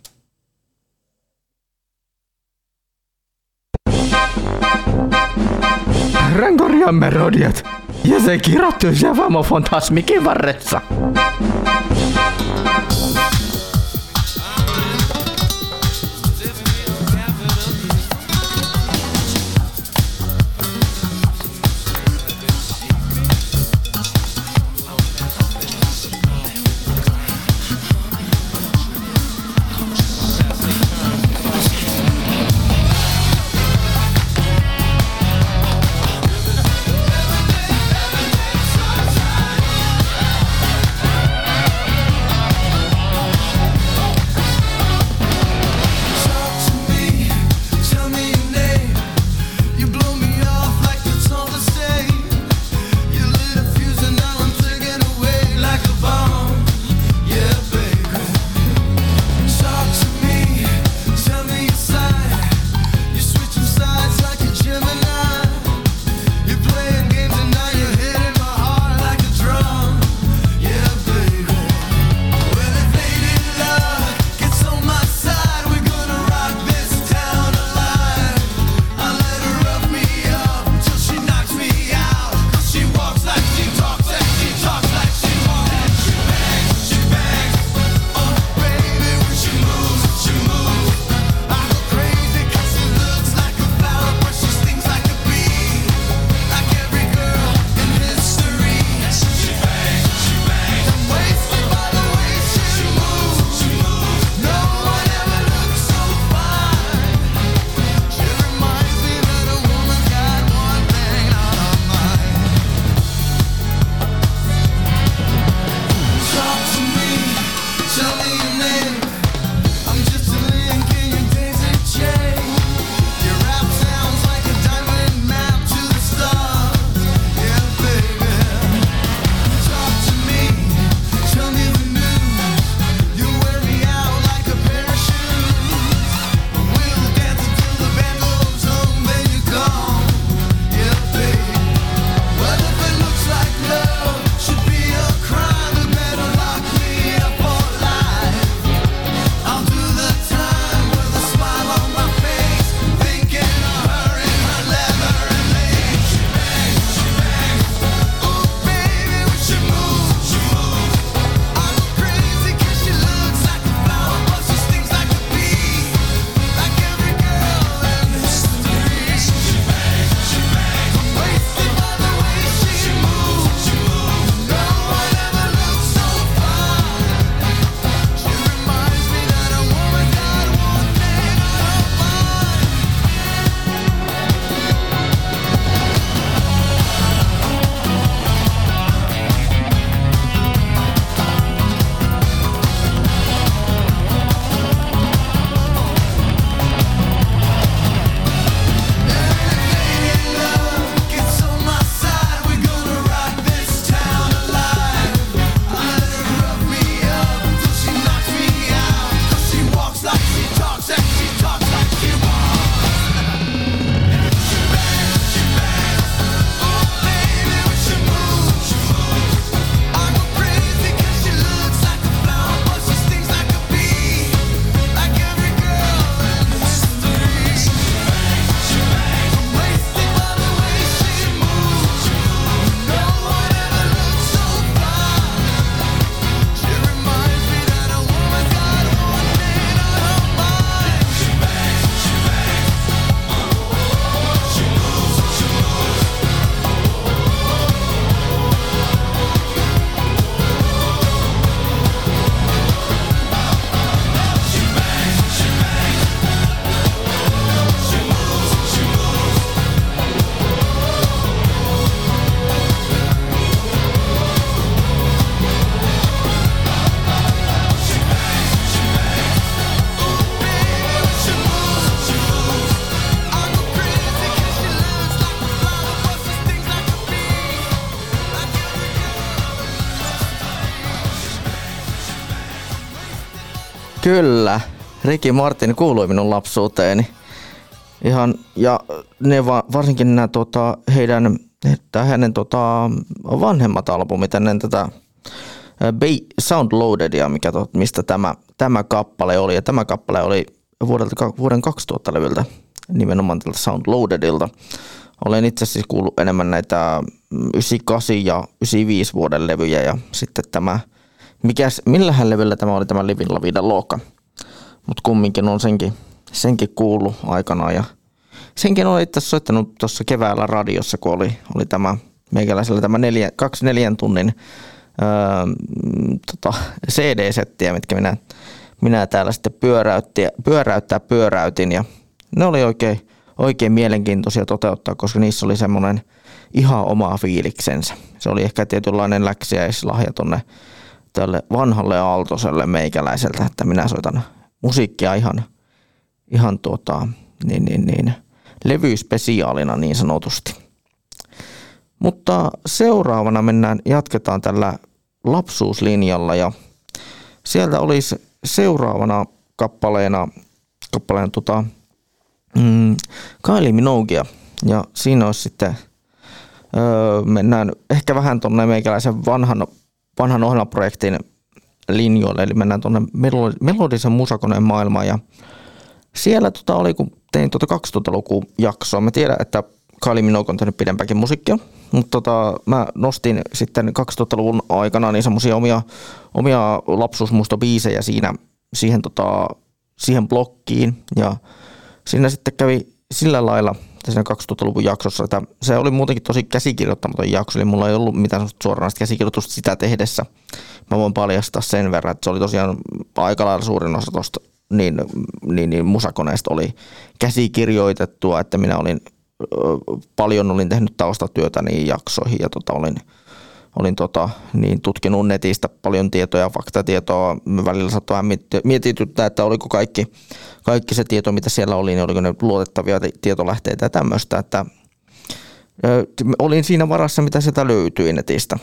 Speaker 4: Rankorian melodiat ja se kirjoitus Javamo Fantasmikin varressa.
Speaker 3: Kyllä, Ricky Martin kuului minun lapsuuteeni. Ihan, ja ne va, varsinkin nämä tota, heidän, että hänen tota, vanhemmat albumit ennen tätä Bay Sound Loadedia, mikä to, mistä tämä, tämä kappale oli. Ja tämä kappale oli vuodelta, vuoden 2000-levyltä, nimenomaan tältä Sound Loadedilta. Olen itse siis kuullut enemmän näitä mm, 98 ja 95 vuoden levyjä ja sitten tämä, mikäs, millähän levyllä tämä oli tämä Livin La Vida. Mutta kumminkin on senkin, senkin kuullut aikanaan ja senkin olen itse soittanut tuossa keväällä radiossa, kun oli, oli tämä meikäläisellä tämä neljä, kaksi neljän tunnin öö, tota, CD-settiä, mitkä minä, minä täällä sitten pyöräytti, pyöräyttää pyöräytin ja ne oli oikein, oikein mielenkiintoisia toteuttaa, koska niissä oli semmoinen ihan oma fiiliksensä. Se oli ehkä tietynlainen läksiäislahja tonne tälle vanhalle aaltoselle meikäläiseltä, että minä soitan musiikkia ihan, ihan tuota, niin, niin, niin, levyspesiaalina niin sanotusti. Mutta seuraavana mennään, jatketaan tällä lapsuuslinjalla ja sieltä olisi seuraavana kappaleena, kappaleena tota, mm, Kylie Minoguea ja siinä olisi sitten öö, mennään ehkä vähän tuonne meikäläisen vanhan, vanhan ohjelmaprojektin linjoille, eli mennään tuonne melodisen musakoneen maailmaan. Ja siellä tota oli, kun tein tuota 2000-lukun jaksoa, mä tiedän, että Kylie Minogue on tehnyt pidempääkin musiikkia, mutta tota, mä nostin sitten 2000-luvun aikana niin semmosia omia, omia lapsuusmuistobiisejä siinä, siihen, tota, siihen blokkiin. Ja siinä sitten kävi sillä lailla siinä 2000-luvun jaksossa, että se oli muutenkin tosi käsikirjoittamaton jakso, eli mulla ei ollut mitään suoranaista käsikirjoitusta sitä tehdessä. Mä voin paljastaa sen verran, että se oli tosiaan aika lailla suurin osa tuosta niin, niin, niin musakoneesta oli käsikirjoitettua, että minä olin paljon olin tehnyt taustatyötä niihin jaksoihin ja tota, olin, olin tota, niin tutkinut netistä paljon tietoja, faktatietoa. Välillä saattoi vähän miet- mietityttää, että oliko kaikki, kaikki se tieto, mitä siellä oli, niin oliko ne luotettavia ti- tietolähteitä ja tämmöistä, että ö, olin siinä varassa, mitä sieltä löytyi netistä,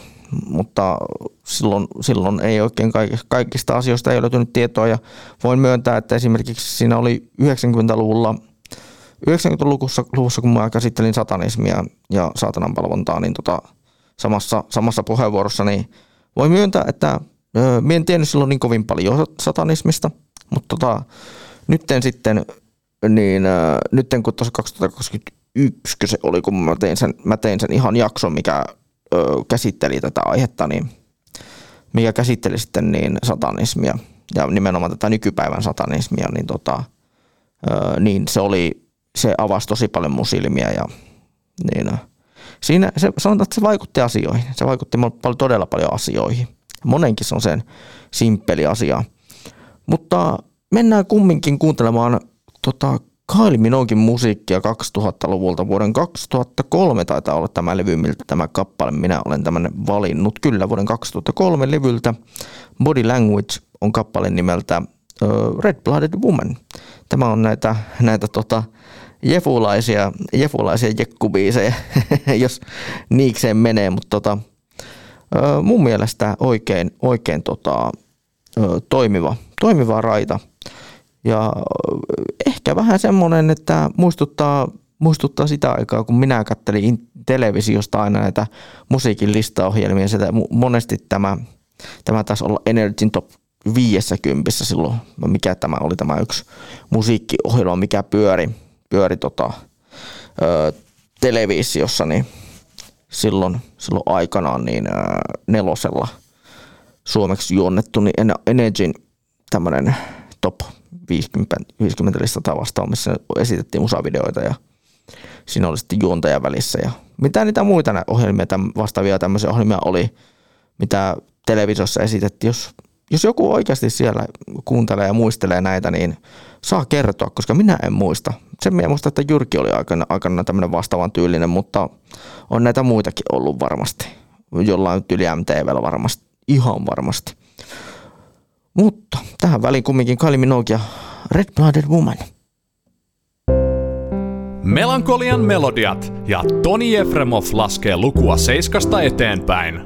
Speaker 3: mutta silloin, silloin ei oikein kaikista, kaikista asioista ei löytynyt tietoa ja voin myöntää, että esimerkiksi siinä oli 90-luvulla 90-luvussa, luvussa, kun mä käsittelin satanismia ja saatanan palvontaa, niin tota, samassa, samassa puheenvuorossa, niin voi myöntää, että mä en tiennyt silloin niin kovin paljon satanismista, mutta tota, nytten sitten, niin nytten kun tuossa 2021 kun se oli, kun mä tein sen, mä tein sen ihan jakson, mikä ö, käsitteli tätä aihetta, niin mikä käsitteli sitten niin satanismia ja nimenomaan tätä nykypäivän satanismia, niin, tota, ö, niin se oli, se avasi tosi paljon mun silmiä ja niin, siinä se, sanotaan, että se vaikutti asioihin. Se vaikutti paljon, todella paljon asioihin. Monenkin se on sen simppeli asia. Mutta mennään kumminkin kuuntelemaan tota Kylie Minoguein musiikkia 2000-luvulta. Vuoden 2003 taitaa olla tämä levy, miltä tämä kappale minä olen tämän valinnut. Kyllä, vuoden 2003 levyltä Body Language on kappaleen nimeltä Red Blooded Woman. Tämä on näitä, näitä tota, jefulaisia, jefulaisia jekkubiisejä, (laughs) jos niikseen menee, mutta tota, mun mielestä oikein, oikein tota, toimiva, toimiva raita. Ja ehkä vähän semmoinen, että muistuttaa, muistuttaa sitä aikaa, kun minä kattelin televisiosta aina näitä musiikin listaohjelmia. Sitä monesti tämä, tämä taisi olla Energyn top 50 silloin, mikä tämä oli tämä yksi musiikkiohjelma, mikä pyöri, pyöri tota, ö, televisiossa, niin silloin, silloin aikanaan niin ö, nelosella suomeksi juonnettu, niin Energyn tämmöinen top 50, 50 lista vastaan, missä esitettiin musavideoita ja siinä oli sitten juontaja välissä ja mitä niitä muita ohjelmia, vastaavia tämmöisiä ohjelmia oli, mitä televisiossa esitettiin, jos jos joku oikeasti siellä kuuntelee ja muistelee näitä, niin saa kertoa, koska minä en muista. Sen minä muista, että Jyrki oli aikana, aikana tämmöinen vastaavan tyylinen, mutta on näitä muitakin ollut varmasti. Jollain tyyli MTVllä varmasti, ihan varmasti. Mutta tähän väliin kumminkin Kylie Minogue ja Red Blooded Woman.
Speaker 2: Melankolian melodiat ja Toni Efremov laskee lukua seiskasta eteenpäin.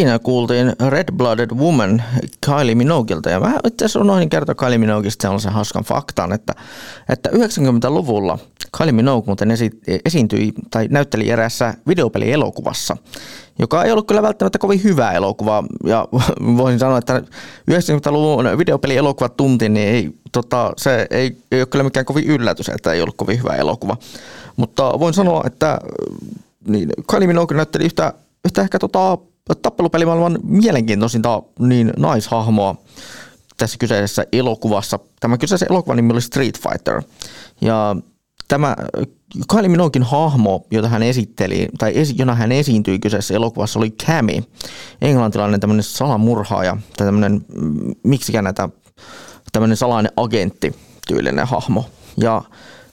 Speaker 3: Siinä kuultiin Red Blooded Woman Kylie Minoguelta. Ja mä itse asiassa unohdin kertoa Kylie Minoguesta sellaisen hauskan faktan, että, että 90-luvulla Kylie Minogue muuten esi- esiintyi tai näytteli eräässä videopelielokuvassa, joka ei ollut kyllä välttämättä kovin hyvä elokuva. Ja (laughs) voisin sanoa, että 90-luvun videopelielokuvat tunti, niin ei, tota, se ei, ei ole kyllä mikään kovin yllätys, että ei ollut kovin hyvä elokuva. Mutta voin sanoa, että niin Kylie Minogue näytteli yhtä, yhtä ehkä tota, tappelupelimaailman mielenkiintoisinta niin naishahmoa tässä kyseisessä elokuvassa. Tämä kyseisen elokuvan nimi oli Street Fighter. Ja tämä Kylie Minoguein hahmo, jota hän esitteli, tai esi, jona hän esiintyi kyseisessä elokuvassa, oli Cammy, englantilainen tämmöinen salamurhaaja, tai tämmöinen, mm, miksikään näitä, tämmöinen salainen agentti tyylinen hahmo. Ja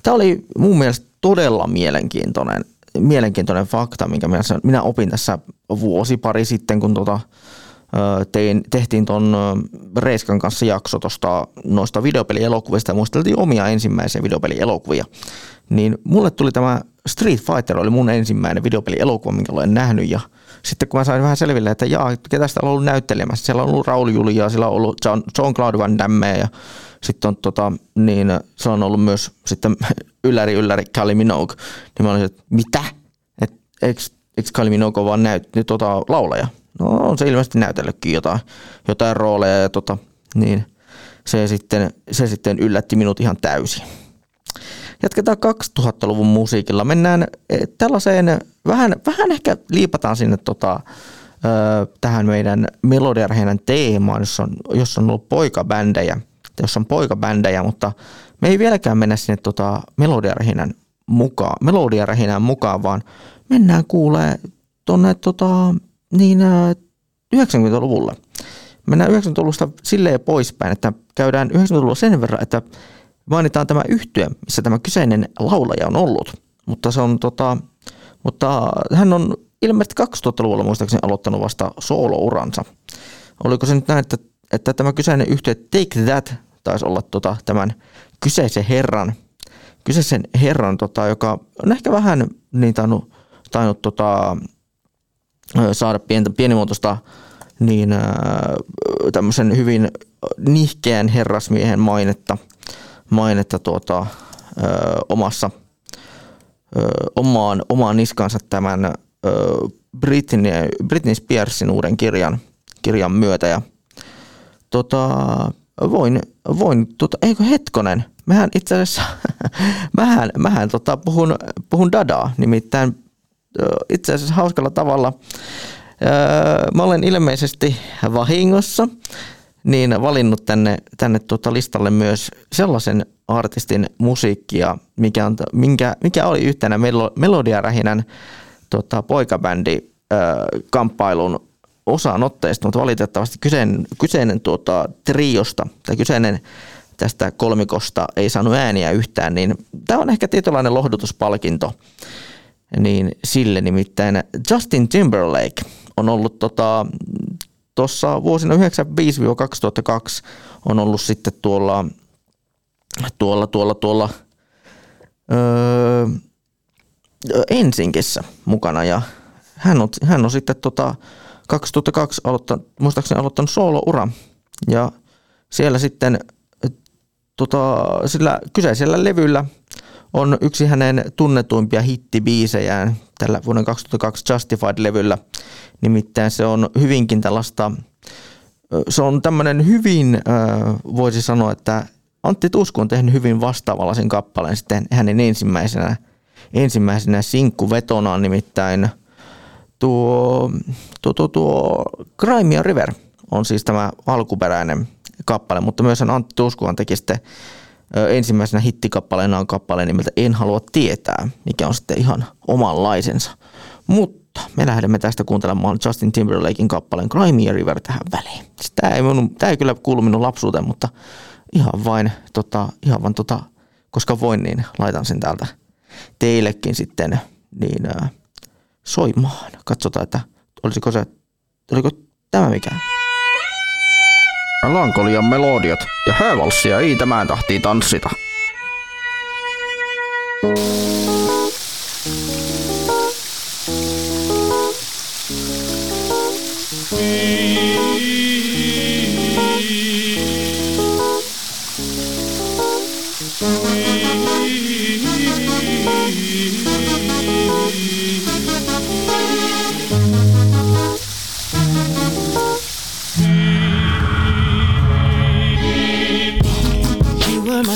Speaker 3: tämä oli mun mielestä todella mielenkiintoinen, mielenkiintoinen fakta, minkä minä, minä opin tässä vuosi pari sitten, kun tota, tein, tehtiin ton Reiskan kanssa jakso tosta, noista videopelielokuvista ja muisteltiin omia ensimmäisiä videopelielokuvia. Niin mulle tuli tämä Street Fighter oli mun ensimmäinen videopelielokuva, minkä olen nähnyt ja sitten kun mä sain vähän selville, että jaa, ketä sitä on ollut näyttelemässä, siellä on ollut Raul Julia, siellä on ollut John, John Claude Van Damme ja sitten on tota, niin se on ollut myös sitten (laughs) ylläri ylläri Kylie Minogue, niin mä olin, että mitä? Et, eikö, eikö Kylie Minogue vaan näyt, nyt tota, laulaja? No on se ilmeisesti näytellytkin jotain, jotain rooleja ja tota, niin se sitten, se sitten yllätti minut ihan täysin. Jatketaan 2000-luvun musiikilla. Mennään eh, tällaiseen, vähän, vähän ehkä liipataan sinne tota, tähän meidän melodiarheinan teemaan, jossa on, jossa on ollut poikabändejä, jossa on poikabändejä, mutta me ei vieläkään mennä sinne tota, melodiarheinan mukaan, melodiarheinan mukaan, vaan mennään kuulee tuonne tota, niin, ö, 90-luvulle. Mennään 90-luvusta silleen poispäin, että käydään 90-luvulla sen verran, että mainitaan tämä yhtye, missä tämä kyseinen laulaja on ollut. Mutta, se on, tota, mutta hän on ilmeisesti 2000-luvulla muistaakseni aloittanut vasta soolouransa. Oliko se nyt näin, että, että tämä kyseinen yhtye Take That taisi olla tota, tämän kyseisen herran, kyseisen herran tota, joka on ehkä vähän niin tainnut, tainnut tota, saada pientä, pienimuotoista niin tämmöisen hyvin nihkeän herrasmiehen mainetta, mainetta tuota, ö, omassa ö, omaan, omaan niskansa tämän ö, Britney, Britney Spearsin uuden kirjan, kirjan myötä. Ja, tota, voin, voin tota, eikö hetkonen, mähän itse asiassa, (laughs) mähän, mähän tota, puhun, puhun dadaa, nimittäin itse asiassa hauskalla tavalla. Mä olen ilmeisesti vahingossa niin valinnut tänne, tänne tuota listalle myös sellaisen artistin musiikkia, mikä, on, minkä, mikä oli yhtenä melo, Melodiarähinän tota, poikabändi öö, kamppailun osanotteista, mutta valitettavasti kyseinen, kyseinen tuota, triosta tai kyseinen tästä kolmikosta ei saanut ääniä yhtään, niin tämä on ehkä tietynlainen lohdutuspalkinto niin sille nimittäin. Justin Timberlake on ollut tota, tuossa vuosina 1995-2002 on ollut sitten tuolla, tuolla, tuolla, tuolla öö, Ensinkissä mukana. Ja hän on, hän on sitten tota 2002 aloittanut, muistaakseni aloittanut soolouran. Ja siellä sitten tota, sillä kyseisellä levyllä on yksi hänen tunnetuimpia hittibiisejään tällä vuoden 2002 Justified-levyllä. Nimittäin se on hyvinkin tällaista, se on tämmöinen hyvin, voisi sanoa, että Antti Tusku on tehnyt hyvin vastaavanlaisen kappaleen sitten hänen ensimmäisenä, ensimmäisenä sinkkuvetonaan, nimittäin tuo, tuo, tuo, tuo Crimea River on siis tämä alkuperäinen kappale, mutta myös Antti Tuskuhan teki sitten ensimmäisenä hittikappaleena on kappale nimeltä En halua tietää, mikä on sitten ihan omanlaisensa. Mutta me lähdemme tästä kuuntelemaan Justin Timberlakein kappaleen Crimea River tähän väliin. Tämä ei, minun, tämä ei kyllä kuulu minun lapsuuteen, mutta ihan vain, tota, ihan vain tota, koska voin, niin laitan sen täältä teillekin sitten niin, soimaan. Katsotaan, että olisiko se, oliko tämä mikään?
Speaker 12: Melankolian melodiat ja häävalssia ei tämän tahtiin tanssita.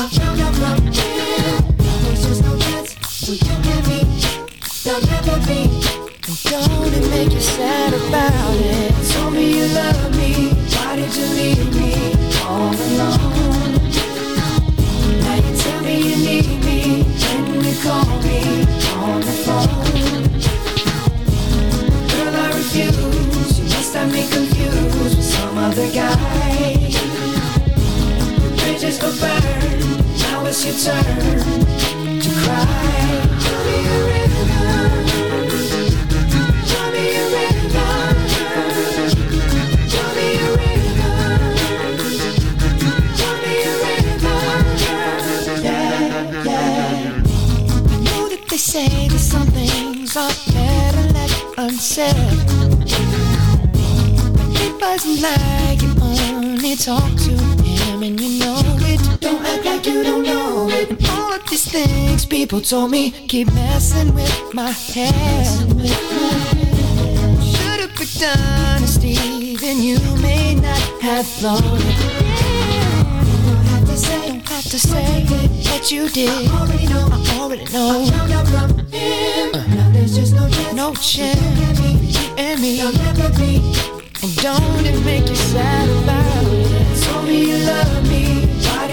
Speaker 8: I found out from you. There's just for don't make you sad about it? Told me you love me. Why did you leave me all alone? Now you tell me you need me. When you call me on the phone. Girl, I refuse. You must have me confused with some other guy. Bridges go burn. It's your turn to cry. Tell me a river. Me a river. Me a river. Me a river. Yeah, yeah. I know that they say that some things are better left unsaid. It wasn't like you only talk to him and you know act like you don't know it. All of these things people told me keep messing with my head. Should've picked honesty, then you may not have thought it. Don't have to say, don't have to say what you did. I already know. I already know. I found out from him. Uh. Now there's just no chance. No chance. You and me. There'll never be. And don't it make you sad about it? Told me you love me.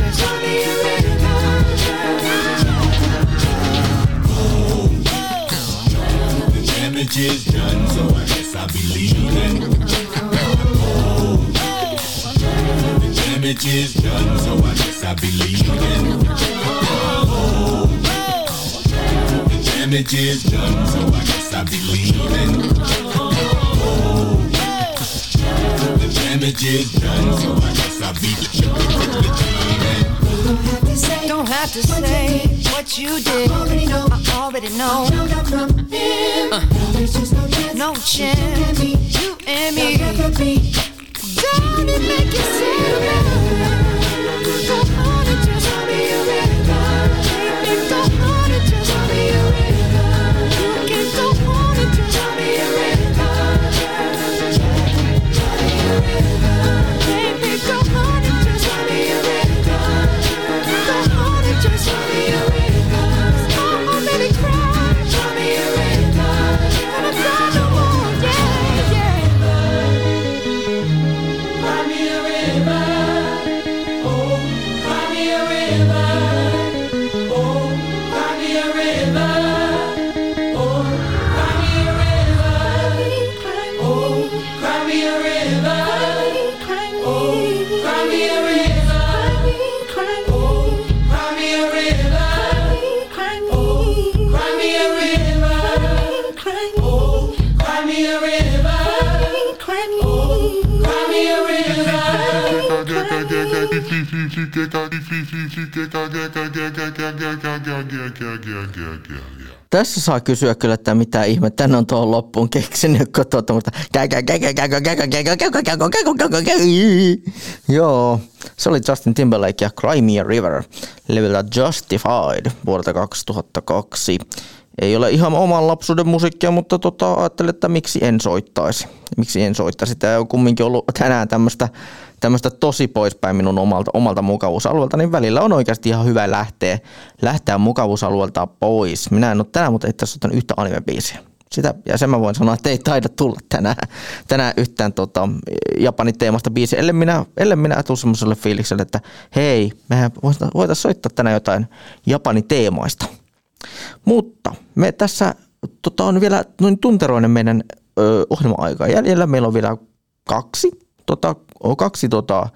Speaker 8: river.
Speaker 13: The damage is done, so I guess I'll be leaving. The damage is done, so I guess I'll be leaving. The damage is done, so I guess I'll be leaving. Done, so I guess leaving.
Speaker 8: Don't have to say what you did. I already know. I already know. Uh, no chance. You and me.
Speaker 3: Tässä saa kysyä kyllä, että mitä ihme tänne on tuohon loppuun keksinyt, kun tuota, mutta Joo, se oli Justin Timberlake ja Cry Me a River levyltä Justified vuodelta 2002. Ei ole ihan oman lapsuuden musiikkia, mutta tota, ajattelin, että miksi en soittaisi. Miksi en soittaisi. Tämä on kumminkin ollut tänään tämmöistä tämmöistä tosi poispäin minun omalta, omalta mukavuusalueelta, niin välillä on oikeasti ihan hyvä lähteä, lähteä mukavuusalueelta pois. Minä en ole tänään, mutta itse asiassa yhtä anime-biisiä. Sitä, ja sen mä voin sanoa, että ei taida tulla tänään, tänään yhtään tota, Japanin teemasta biisi, ellei minä, ellei minä tule semmoiselle fiilikselle, että hei, mehän voitaisiin soittaa tänään jotain Japanin teemaista. Mutta me tässä tota, on vielä noin tunteroinen meidän ohjelma-aika jäljellä. Meillä on vielä kaksi, tota, kaksi tota,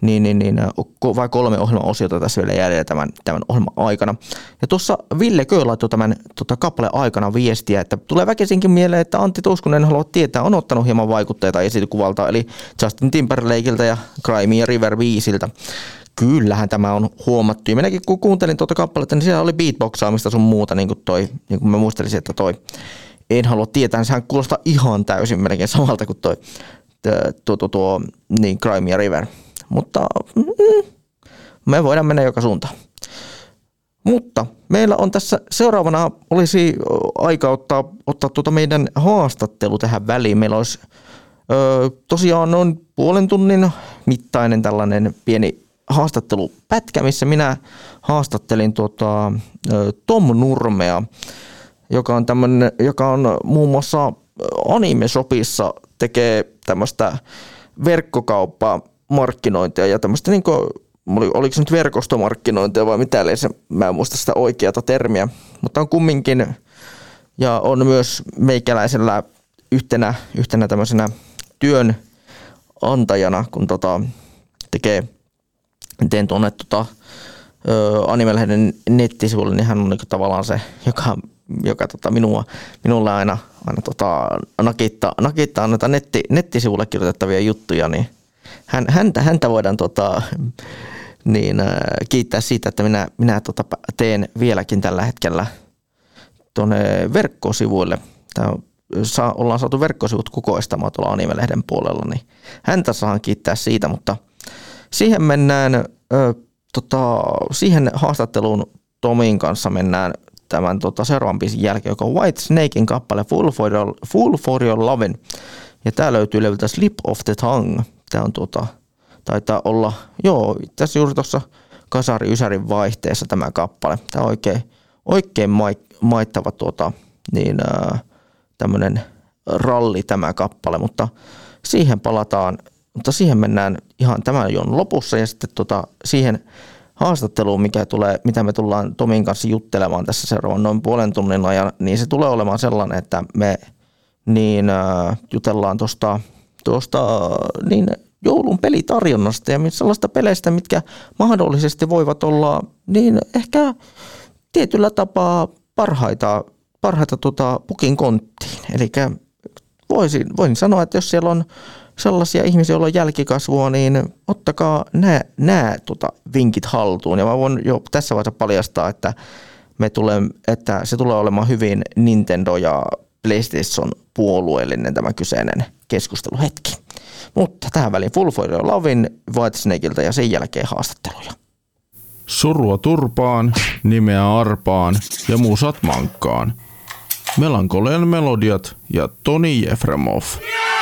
Speaker 3: niin, niin, niin, vai kolme ohjelmaosiota tässä vielä jäljellä tämän, tämän ohjelman aikana. Ja tuossa Ville Kö laittoi tämän tota, kappaleen aikana viestiä, että tulee väkisinkin mieleen, että Antti Tuuskunen haluaa tietää, on ottanut hieman vaikutteita esitikuvalta, eli Justin Timberlakeilta ja Crimea ja River Beasiltä. Kyllähän tämä on huomattu. Ja minäkin kun kuuntelin tuota kappaletta, niin siellä oli beatboxaamista sun muuta, niin kuin toi, niin kuin mä muistelisin, että toi en halua tietää, niin sehän kuulostaa ihan täysin melkein samalta kuin toi tuo, tuo, tuo niin Crime ja River. Mutta mm, me voidaan mennä joka suuntaan. Mutta meillä on tässä seuraavana olisi aika ottaa, ottaa tuota meidän haastattelu tähän väliin. Meillä olisi ö, tosiaan noin puolen tunnin mittainen tällainen pieni haastattelupätkä, missä minä haastattelin ö, Tom Nurmea, joka on, tämmönen, joka on muun muassa Anime Shopissa tekee tämmöistä verkkokauppaa, markkinointia ja tämmöistä niin kuin, oliko se nyt verkostomarkkinointia vai mitä eli se, mä en muista sitä oikeata termiä, mutta on kumminkin ja on myös meikäläisellä yhtenä, yhtenä tämmöisenä työn antajana, kun tota, tekee, teen tuonne tota, Animelehden nettisivuille, niin hän on niin tavallaan se, joka, joka tota, minua, minulla aina, aina tota, nakittaa, nakittaa noita netti, nettisivulle kirjoitettavia juttuja, niin hän, häntä, häntä voidaan tota, niin, kiittää siitä, että minä, minä tota, teen vieläkin tällä hetkellä tuonne verkkosivuille. Tämä saa, ollaan saatu verkkosivut kukoistamaan tuolla Anime-lehden puolella, niin häntä saan kiittää siitä, mutta siihen mennään, ö, tota, siihen haastatteluun Tomin kanssa mennään tämän tota, seuraavan biisin jälkeen, joka on White Snakein kappale Full for Your, Full for your Lovin'. Ja tää löytyy levyltä Slip of the Tongue. Tämä on tuota, taitaa olla, joo, tässä juuri tuossa Kasari Ysärin vaihteessa tämä kappale. Tämä on oikein, oikein maittava tuota, niin, tämmöinen ralli tämä kappale, mutta siihen palataan, mutta siihen mennään ihan tämän jon lopussa ja sitten tuota, siihen haastatteluun, mikä tulee, mitä me tullaan Tomin kanssa juttelemaan tässä seuraavan noin puolen tunnin ajan, niin se tulee olemaan sellainen, että me niin äh, jutellaan tuosta tuosta niin joulun pelitarjonnasta ja sellaista peleistä, mitkä mahdollisesti voivat olla niin ehkä tietyllä tapaa parhaita, parhaita tota pukin konttiin. Eli voisin, voin sanoa, että jos siellä on sellaisia ihmisiä, joilla on jälkikasvua, niin ottakaa nämä, tota, vinkit haltuun. Ja mä voin jo tässä vaiheessa paljastaa, että, me tulee, että se tulee olemaan hyvin Nintendo ja PlayStation puolueellinen tämä kyseinen keskusteluhetki. Mutta tähän väliin Full for Your Lovin Whitesnakeilta ja sen jälkeen haastatteluja.
Speaker 4: Surua turpaan, nimeä arpaan ja musat mankkaan. Melankolian melodiat ja Toni Jefremov.
Speaker 8: I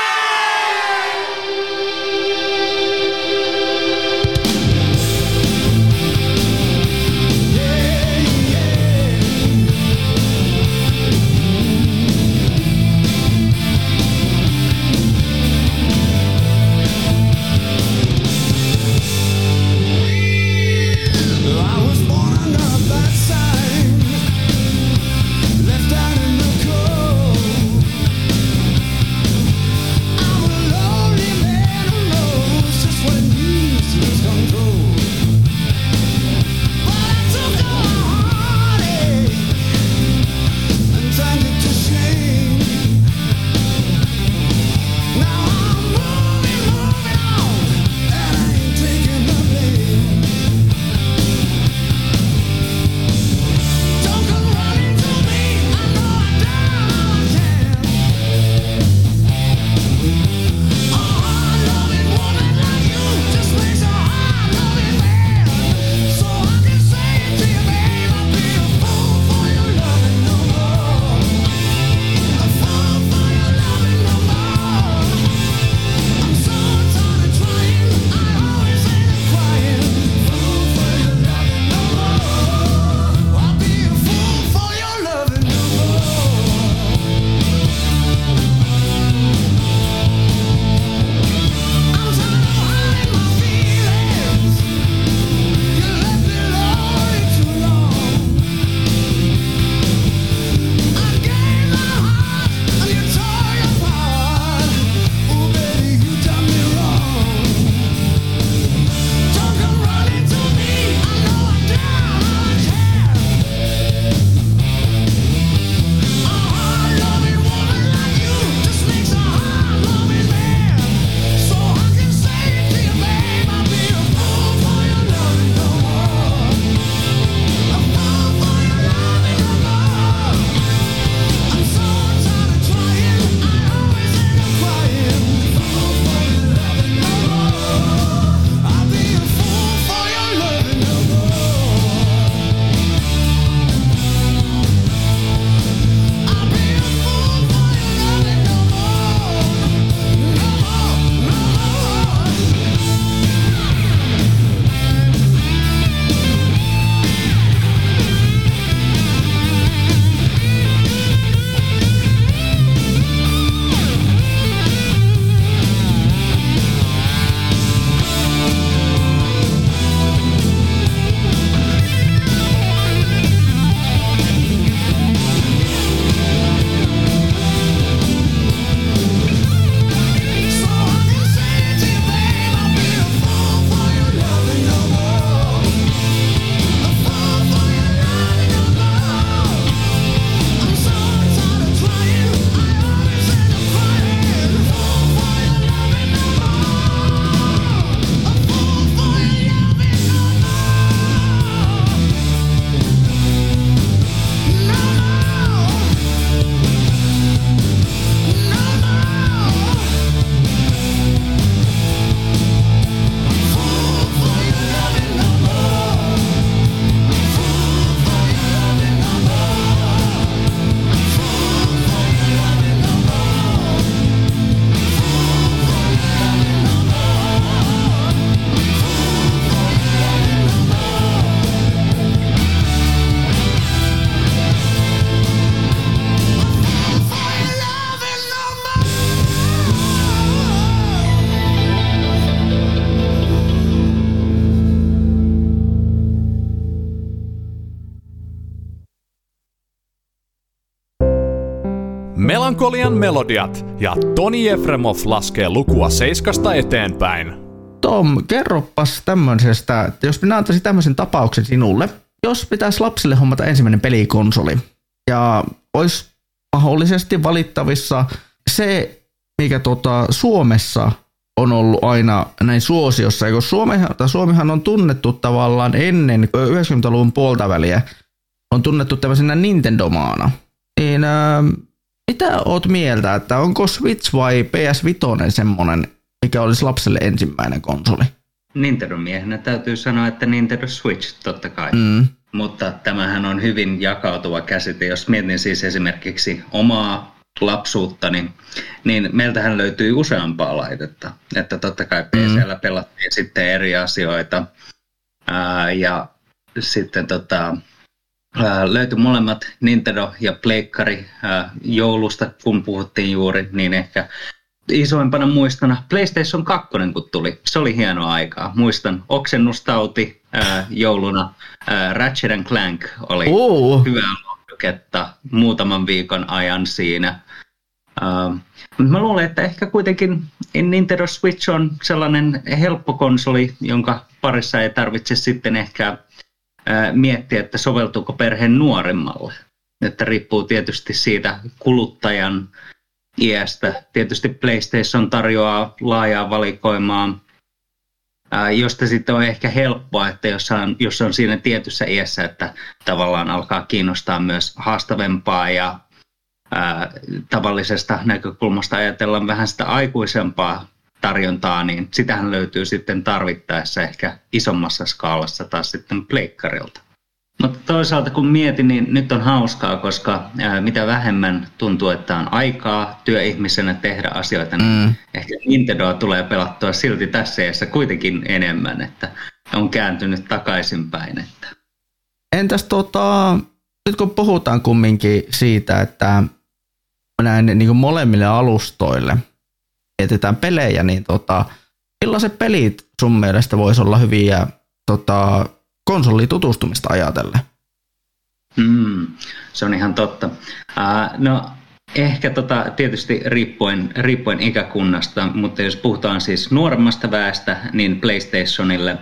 Speaker 2: Melankolian melodiat ja Toni Efremov laskee lukua seiskasta eteenpäin.
Speaker 1: Tom, kerropas tämmöisestä, että jos minä antaisin tämmöisen tapauksen sinulle, jos pitäisi lapsille hommata ensimmäinen pelikonsoli. Ja olisi mahdollisesti valittavissa se, mikä tota Suomessa on ollut aina näin suosiossa, kun Suomihan, Suomihan on tunnettu tavallaan ennen 90-luvun puolta väliä, on tunnettu tämmöisenä Nintendo-maana, niin ää, mitä oot mieltä, että onko Switch vai PS5 semmonen, mikä olisi lapselle ensimmäinen konsoli?
Speaker 14: Nintendo-miehenä täytyy sanoa, että Nintendo Switch totta kai.
Speaker 1: Mm.
Speaker 14: Mutta tämähän on hyvin jakautuva käsite. Jos mietin siis esimerkiksi omaa lapsuuttani, niin meiltähän löytyy useampaa laitetta. Että totta kai PCllä pelattiin sitten eri asioita. Ää, ja sitten tota, ää, löytyi molemmat Nintendo ja Pleikkari ää, joulusta, kun puhuttiin juuri, niin ehkä isoimpana muistona PlayStation 2, kun tuli. Se oli hieno aikaa. Muistan oksennustauti ää, jouluna. Ää, Ratchet and Clank oli
Speaker 1: Oo.
Speaker 14: hyvää lohjuketta muutaman viikon ajan siinä. Uh, mutta mä luulen, että ehkä kuitenkin Nintendo Switch on sellainen helppo konsoli, jonka parissa ei tarvitse sitten ehkä miettiä, että soveltuuko perheen nuoremmalle. Että riippuu tietysti siitä kuluttajan iästä. Tietysti PlayStation tarjoaa laajaa valikoimaa, josta sitten on ehkä helppoa, että jos on, jos on siinä tietyssä iässä, että tavallaan alkaa kiinnostaa myös haastavempaa ja ää, tavallisesta näkökulmasta ajatellaan vähän sitä aikuisempaa tarjontaa, niin sitähän löytyy sitten tarvittaessa ehkä isommassa skaalassa taas sitten pleikkarilta. Mutta toisaalta kun mietin, niin nyt on hauskaa, koska ää, mitä vähemmän tuntuu, että on aikaa työihmisenä tehdä asioita, niin
Speaker 1: Mm.
Speaker 14: ehkä Nintendoa tulee pelattua silti tässä iässä kuitenkin enemmän, että on kääntynyt takaisinpäin. Että.
Speaker 1: Entäs tota, nyt kun puhutaan kumminkin siitä, että näin niin kuin molemmille alustoille mietitään pelejä, niin tota, millaiset pelit sun mielestä voisi olla hyviä tota, konsolitutustumista ajatellen?
Speaker 14: Mm, se on ihan totta. Uh, no ehkä tota, tietysti riippuen, riippuen ikäkunnasta, mutta jos puhutaan siis nuoremmasta väestä, niin PlayStationille uh,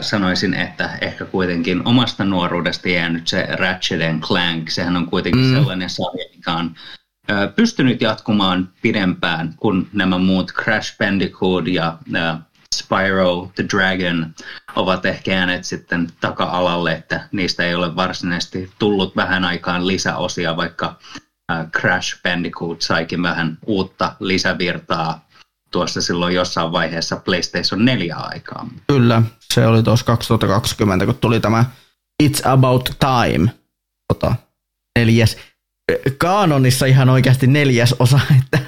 Speaker 14: sanoisin, että ehkä kuitenkin omasta nuoruudesta jäänyt se Ratchet and Clank. Sehän on kuitenkin
Speaker 1: Mm.
Speaker 14: sellainen sarja, mikä on pystynyt jatkumaan pidempään kuin nämä muut Crash Bandicoot ja Spyro the Dragon ovat ehkä jääneet sitten taka-alalle, että niistä ei ole varsinaisesti tullut vähän aikaan lisäosia, vaikka Crash Bandicoot saikin vähän uutta lisävirtaa tuossa silloin jossain vaiheessa PlayStation 4 aikaan.
Speaker 1: Kyllä, se oli tuossa 2020, kun tuli tämä It's About Time, tota, neljäs, kaanonissa ihan oikeasti neljäs osa, (laughs) että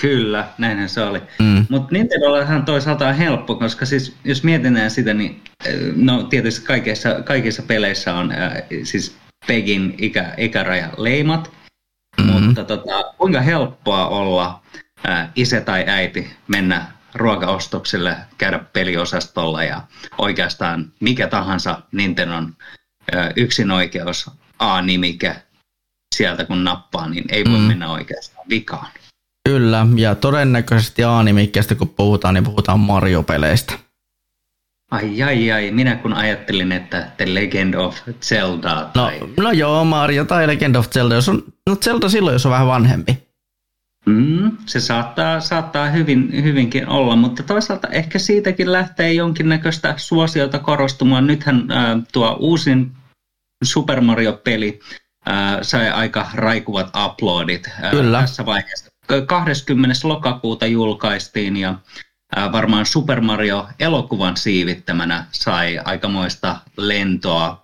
Speaker 14: Kyllä, näinhän se oli.
Speaker 1: Mm.
Speaker 14: Mutta Nintendollahan toisaalta on helppo, koska siis jos mietitään sitä, niin äh, no tietysti kaikissa, kaikissa peleissä on äh, siis Pegin ikä, ikäraja leimat,
Speaker 1: Mm-hmm.
Speaker 14: mutta tota, kuinka helppoa olla äh, isä tai äiti mennä ruokaostoksille, käydä peliosastolla ja oikeastaan mikä tahansa Nintendon äh, yksinoikeus A-nimike sieltä kun nappaa, niin ei voi
Speaker 1: Mm.
Speaker 14: mennä oikeastaan vikaan.
Speaker 1: kyllä, ja todennäköisesti A-nimikkeestä kun puhutaan, niin puhutaan Mario-peleistä.
Speaker 14: Ai ai ai, minä kun ajattelin, että The Legend of Zelda
Speaker 1: No,
Speaker 14: tai...
Speaker 1: no joo, Mario tai Legend of Zelda, jos on, no Zelda silloin, jos on vähän vanhempi.
Speaker 14: Mm, se saattaa, saattaa hyvin, hyvinkin olla, mutta toisaalta ehkä siitäkin lähtee jonkinnäköistä suosiota korostumaan. Nythän äh, tuo uusin Super Mario-peli äh, sai aika raikuvat uploadit äh,
Speaker 1: Kyllä.
Speaker 14: tässä vaiheessa. 20. lokakuuta julkaistiin ja äh, varmaan Super Mario-elokuvan siivittämänä sai aikamoista lentoa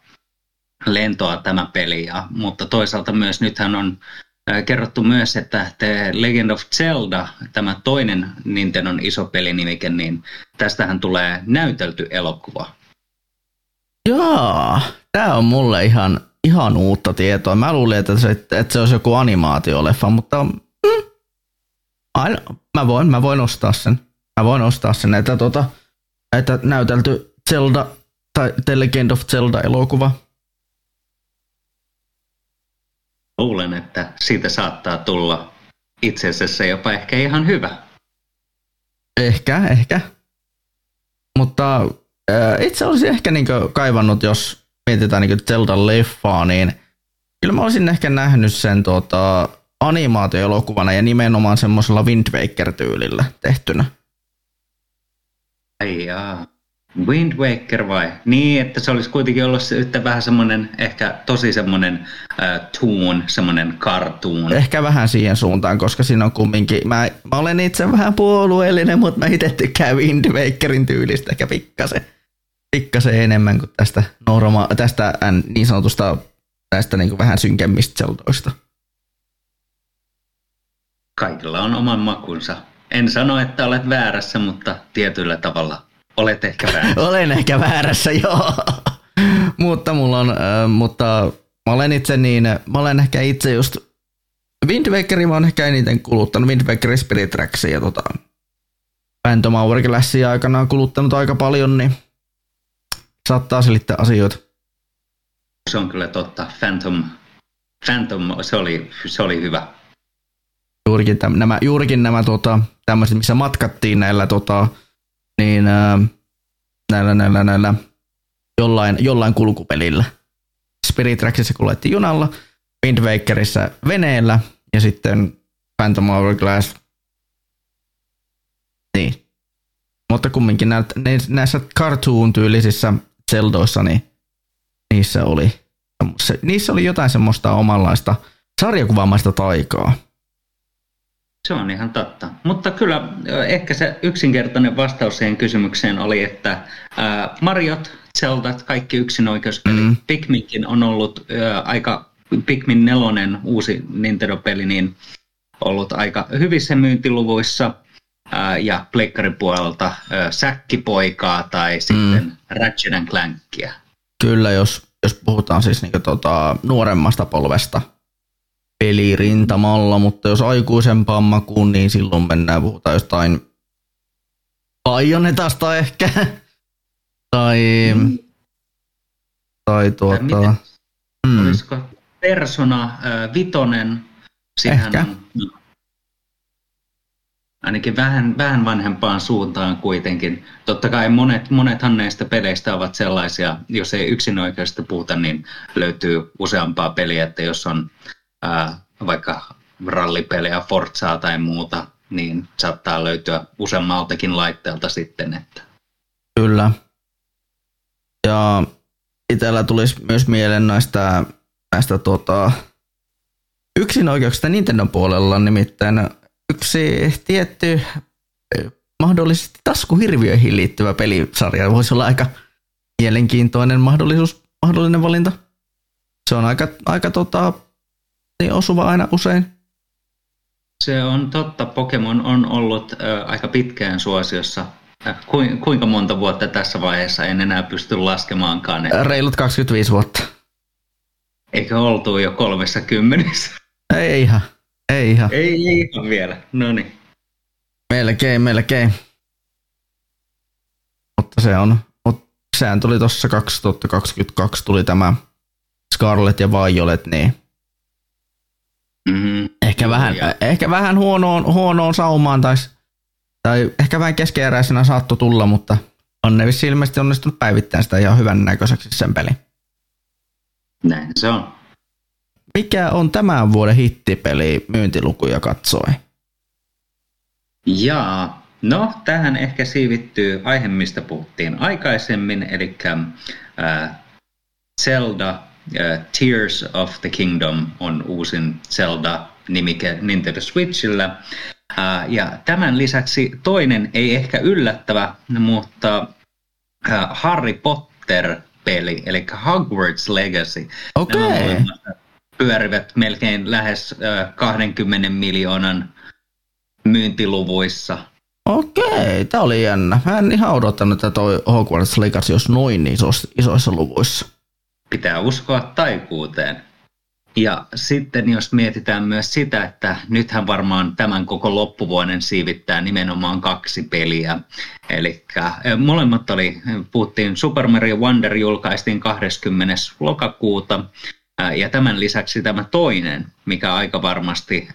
Speaker 14: lentoa tämä peli, ja, mutta toisaalta myös nythän on kerrottu myös, että The Legend of Zelda, tämä toinen Nintendon iso pelinimike, niin tästähän tulee näytelty elokuva.
Speaker 1: Jaa, tää on mulle ihan, ihan uutta tietoa. Mä luulin, että se, että se olisi joku animaatioleffa, mutta mm, aina, mä, voin, mä voin ostaa sen. Mä voin ostaa sen, että, tota, että näytelty Zelda tai The Legend of Zelda-elokuva.
Speaker 14: luulen, että siitä saattaa tulla itse asiassa jopa ehkä ihan hyvä.
Speaker 1: Ehkä, ehkä. Mutta äh, itse olisin ehkä niin kaivannut, jos mietitään niin Zelda-leffaa, niin kyllä mä olisin ehkä nähnyt sen tuota, animaatioelokuvana ja nimenomaan semmoisella Wind Waker-tyylillä tehtynä.
Speaker 14: Ai jaa. Wind Waker vai? Niin, että se olisi kuitenkin ollut se yhtä vähän semmoinen, ehkä tosi semmoinen äh, toon, semmoinen cartoon.
Speaker 1: Ehkä vähän siihen suuntaan, koska siinä on kumminkin, mä, mä olen itse vähän puolueellinen, mutta mä itse tykkään Wind Wakerin tyylistä ehkä pikkasen, pikkasen enemmän kuin tästä, norma, tästä niin sanotusta tästä niin kuin vähän synkemmistä zeldoista.
Speaker 14: Kaikilla on oman makunsa. En sano, että olet väärässä, mutta tietyllä tavalla olet ehkä väärässä. (laughs)
Speaker 1: Olen ehkä väärässä, (laughs) joo. mutta mulla on, äh, mutta mä olen itse niin, mä olen ehkä itse just Wind Wakeria mä oon ehkä eniten kuluttanut, Wind Waker Spirit Tracksia ja tota, Phantom Hourglassia aikanaan kuluttanut aika paljon, niin saattaa selittää asioita.
Speaker 14: Se on kyllä totta. Phantom, Phantom se, oli, se oli hyvä.
Speaker 1: Juurikin, täm, nämä, juurikin nämä tota, tämmöiset, missä matkattiin näillä, tota, niin, ää, näillä, näillä, näillä jollain, jollain kulkupelillä. Spirit Tracksissa kuljettiin junalla, Wind Wakerissa veneellä ja sitten Phantom Hourglass. Niin. Mutta kumminkin näitä, näissä cartoon-tyylisissä Zeldoissa, niin niissä oli, se, niissä oli jotain semmoista omanlaista sarjakuvaamaista taikaa.
Speaker 14: Se on ihan totta. Mutta kyllä ehkä se yksinkertainen vastaus siihen kysymykseen oli, että ää, Mariot, Zeldat, kaikki yksinoikeuspelit. Mm. Pikminkin on ollut ää, aika, Pikmin nelonen uusi Nintendo-peli, niin ollut aika hyvissä myyntiluvuissa. Ää, ja pleikkarin puolelta ää, Säkkipoikaa tai sitten mm. Ratchet and Clankia.
Speaker 1: Kyllä, jos, jos puhutaan siis niinku tota, nuoremmasta polvesta pelirintamalla, mutta jos aikuisempaan makuun, niin silloin mennään, puhutaan jostain Bayonetasta ehkä. (laughs) tai, mm. tai tuota...
Speaker 14: miten-
Speaker 1: Mm.
Speaker 14: Olisiko Persona äh, Vitonen? Sehän
Speaker 1: Ehkä.
Speaker 14: On, ainakin vähän, vähän vanhempaan suuntaan kuitenkin. Totta kai monet, monethan näistä peleistä ovat sellaisia, jos ei yksinoikeasti puhuta, niin löytyy useampaa peliä, että jos on ää, vaikka rallipeliä, Forzaa tai muuta, niin saattaa löytyä useammaltakin laitteelta sitten, että
Speaker 1: Kyllä. Ja itsellä tulisi myös mieleen näistä, näistä tota, yksinoikeuksista Nintendon puolella, nimittäin yksi tietty mahdollisesti taskuhirviöihin liittyvä pelisarja voisi olla aika mielenkiintoinen mahdollisuus, mahdollinen valinta. Se on aika, aika tota, niin osuva aina usein.
Speaker 14: se on totta. Pokemon on ollut ää, aika pitkään suosiossa. Kui- kuinka monta vuotta tässä vaiheessa en enää pysty laskemaankaan. Että
Speaker 1: Reilut 25 vuotta.
Speaker 14: eikö oltu jo kolmessa kymmenessä?
Speaker 1: Ei ihan. Ei ihan.
Speaker 14: Ei ihan vielä. No niin.
Speaker 1: Melkein, melkein. Mutta se on, mutta sehän tuli tuossa 2022 tuli tämä Scarlet ja Violet, niin
Speaker 14: Mm-hmm.
Speaker 1: ehkä vähän, ehkä vähän huonoon, huonoon saumaan tai, tai ehkä vähän keskeeräisenä saattoi tulla, mutta on ne ilmeisesti onnistunut päivittämään sitä ihan hyvän näköiseksi sen pelin.
Speaker 14: Näin se on.
Speaker 1: Mikä on tämän vuoden hittipeli myyntilukuja katsoi?
Speaker 14: Jaa, no tähän ehkä siivittyy aihe, mistä puhuttiin aikaisemmin, eli äh, Zelda äh, Tears of the Kingdom on uusin Zelda-nimike Nintendo Switchillä. Äh, ja tämän lisäksi toinen, ei ehkä yllättävä, mutta äh, Harry Potter-peli, eli Hogwarts Legacy.
Speaker 1: Okei.
Speaker 14: Molemmat pyörivät melkein lähes äh, 20 miljoonan myyntiluvuissa.
Speaker 1: Okei, tää oli jännä. Mä en ihan odottanut, että toi Hogwarts Legacy olisi noin isoissa, isoissa luvuissa.
Speaker 14: Pitää uskoa taikuuteen. Ja sitten jos mietitään myös sitä, että nythän varmaan tämän koko loppuvuoden siivittää nimenomaan kaksi peliä. Eli molemmat oli, puhuttiin Super Mario Wonder julkaistiin 20. lokakuuta Ja tämän lisäksi tämä toinen, mikä aika varmasti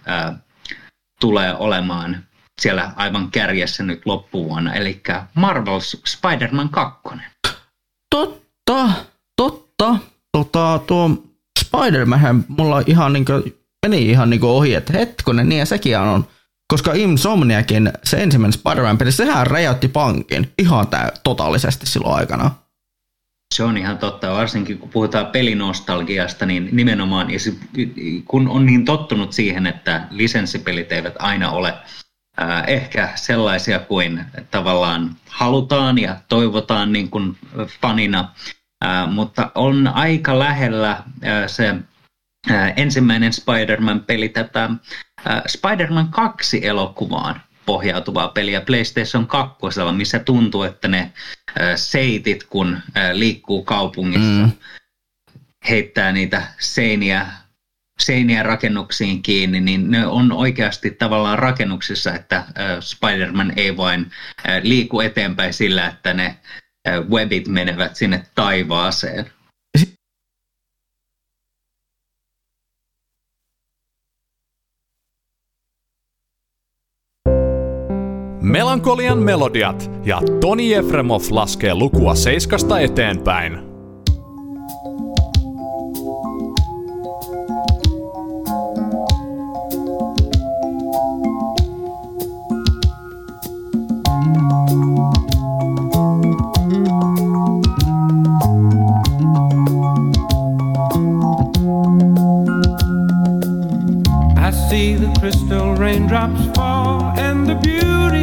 Speaker 14: tulee olemaan siellä aivan kärjessä nyt loppuvuonna, eli Marvel's Spider-Man 2.
Speaker 1: Totta, totta. Tota, tuo Spider-Man mulla ihan niinku, meni ihan niinku ohi, että hetkonen, niin ja sekin on. Koska Insomniakin, se ensimmäinen Spider-Man-peli, sehän räjäytti pankin ihan tää, totaalisesti silloin aikana.
Speaker 14: Se on ihan totta, varsinkin kun puhutaan pelinostalgiasta, niin nimenomaan, kun on niin tottunut siihen, että lisenssipelit eivät aina ole ää, ehkä sellaisia kuin tavallaan halutaan ja toivotaan niin kuin fanina, ää, mutta on aika lähellä ää, se ensimmäinen Spider-Man-peli tätä Spider-Man 2 elokuvaan pohjautuvaa peliä PlayStation 2, missä tuntuu, että ne seitit, kun liikkuu kaupungissa,
Speaker 1: Mm.
Speaker 14: heittää niitä seiniä, seiniä rakennuksiin kiinni, niin ne on oikeasti tavallaan rakennuksissa, että Spider-Man ei vain liiku eteenpäin sillä, että ne webit menevät sinne taivaaseen.
Speaker 2: Melankolian melodiat ja Toni Efremov laskee lukua seiskasta eteenpäin.
Speaker 15: Crystal raindrops fall,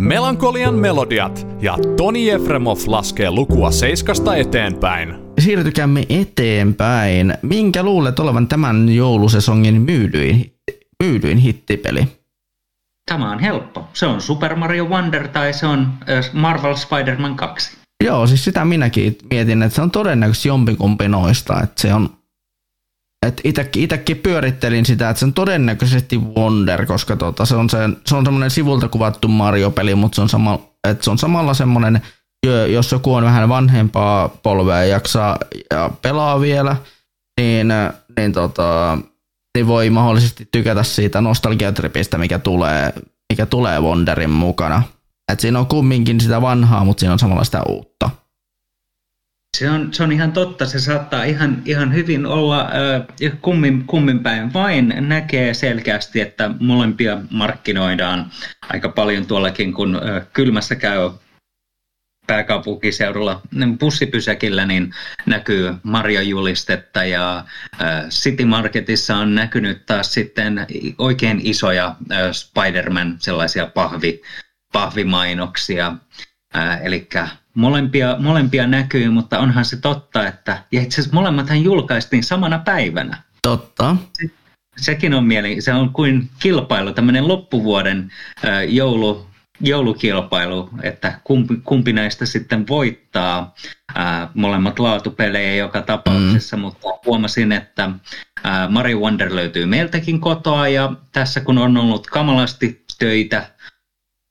Speaker 2: Melankolian melodiat ja Toni Efremov laskee lukua seiskasta eteenpäin.
Speaker 1: Siirtykäämme eteenpäin. Minkä luulet olevan tämän joulusesongin myydyin, myydyin hittipeli?
Speaker 14: Tämä on helppo. Se on Super Mario Wonder tai se on ö, Marvel Spider-Man 2.
Speaker 1: Joo, siis sitä minäkin mietin, että se on todennäköisesti jompikumpi noista. Että se on, että itekin, itekin pyörittelin sitä, että se on todennäköisesti Wonder, koska tota, se on, se, se on sivulta kuvattu Mario-peli, mutta se on, sama, että se on samalla semmoinen, jo- jos joku on vähän vanhempaa polvea ja jaksaa ja pelaa vielä, niin, niin, tota, niin voi mahdollisesti tykätä siitä nostalgiatripistä, mikä tulee, mikä tulee Wonderin mukana. Et siinä on kumminkin sitä vanhaa, mutta siinä on samalla sitä uutta.
Speaker 14: Se on, se on ihan totta, se saattaa ihan, ihan hyvin olla äh, kummin, kummin päin. Vain näkee selkeästi, että molempia markkinoidaan aika paljon tuollakin, kun äh, kylmässä käy pääkaupunkiseudulla bussipysäkillä, niin näkyy Mario-julistetta ja City Marketissa on näkynyt taas sitten oikein isoja Spider-Man sellaisia pahvi, pahvimainoksia. Eli molempia, molempia näkyy, mutta onhan se totta, että ja itse asiassa molemmathan julkaistiin samana päivänä.
Speaker 1: Totta.
Speaker 14: Sekin on mieli, se on kuin kilpailu, tämmöinen loppuvuoden äh, joulu, joulukilpailu, että kumpi, kumpi näistä sitten voittaa. Äh, molemmat laatupelejä joka tapauksessa, mm. mutta huomasin, että äh, Mario Wonder löytyy meiltäkin kotoa ja tässä kun on ollut kamalasti töitä,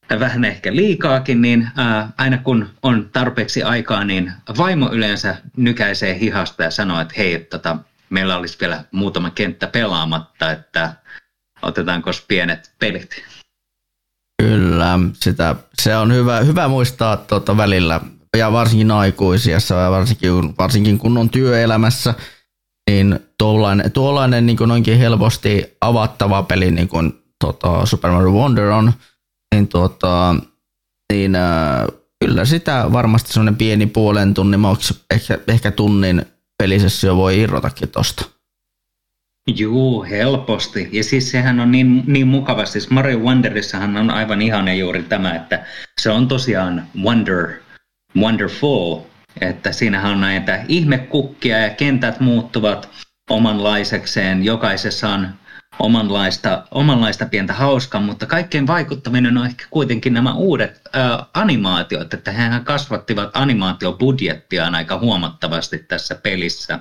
Speaker 14: ja vähän ehkä liikaakin, niin aina kun on tarpeeksi aikaa, niin vaimo yleensä nykäisee hihasta ja sanoo, että hei, tota, meillä olisi vielä muutama kenttä pelaamatta, että otetaanko pienet pelit.
Speaker 1: Kyllä, sitä, se on hyvä, hyvä muistaa tuota välillä, ja varsinkin aikuisiassa, ja varsinkin, varsinkin kun on työelämässä, niin tuollainen, tuollainen niin kuin noinkin helposti avattava peli, niin kuin tota, Super Mario Wonder on, niin, tuota, niin äh, kyllä sitä varmasti semmoinen pieni puolen tunnin, ehkä, ehkä tunnin pelisessio voi irrotakin tosta.
Speaker 14: Juu, helposti. Ja siis sehän on niin, niin mukava. Siis Mario Wonderissahan on aivan ihana juuri tämä, että se on tosiaan wonder, wonderful. Että siinähän on näitä ihmekukkia ja kentät muuttuvat omanlaisekseen. Jokaisessa on omanlaista, omanlaista pientä hauskaa, mutta kaikkein vaikuttaminen on ehkä kuitenkin nämä uudet ää, animaatiot, että hehän kasvattivat animaatiobudjettiaan aika huomattavasti tässä pelissä.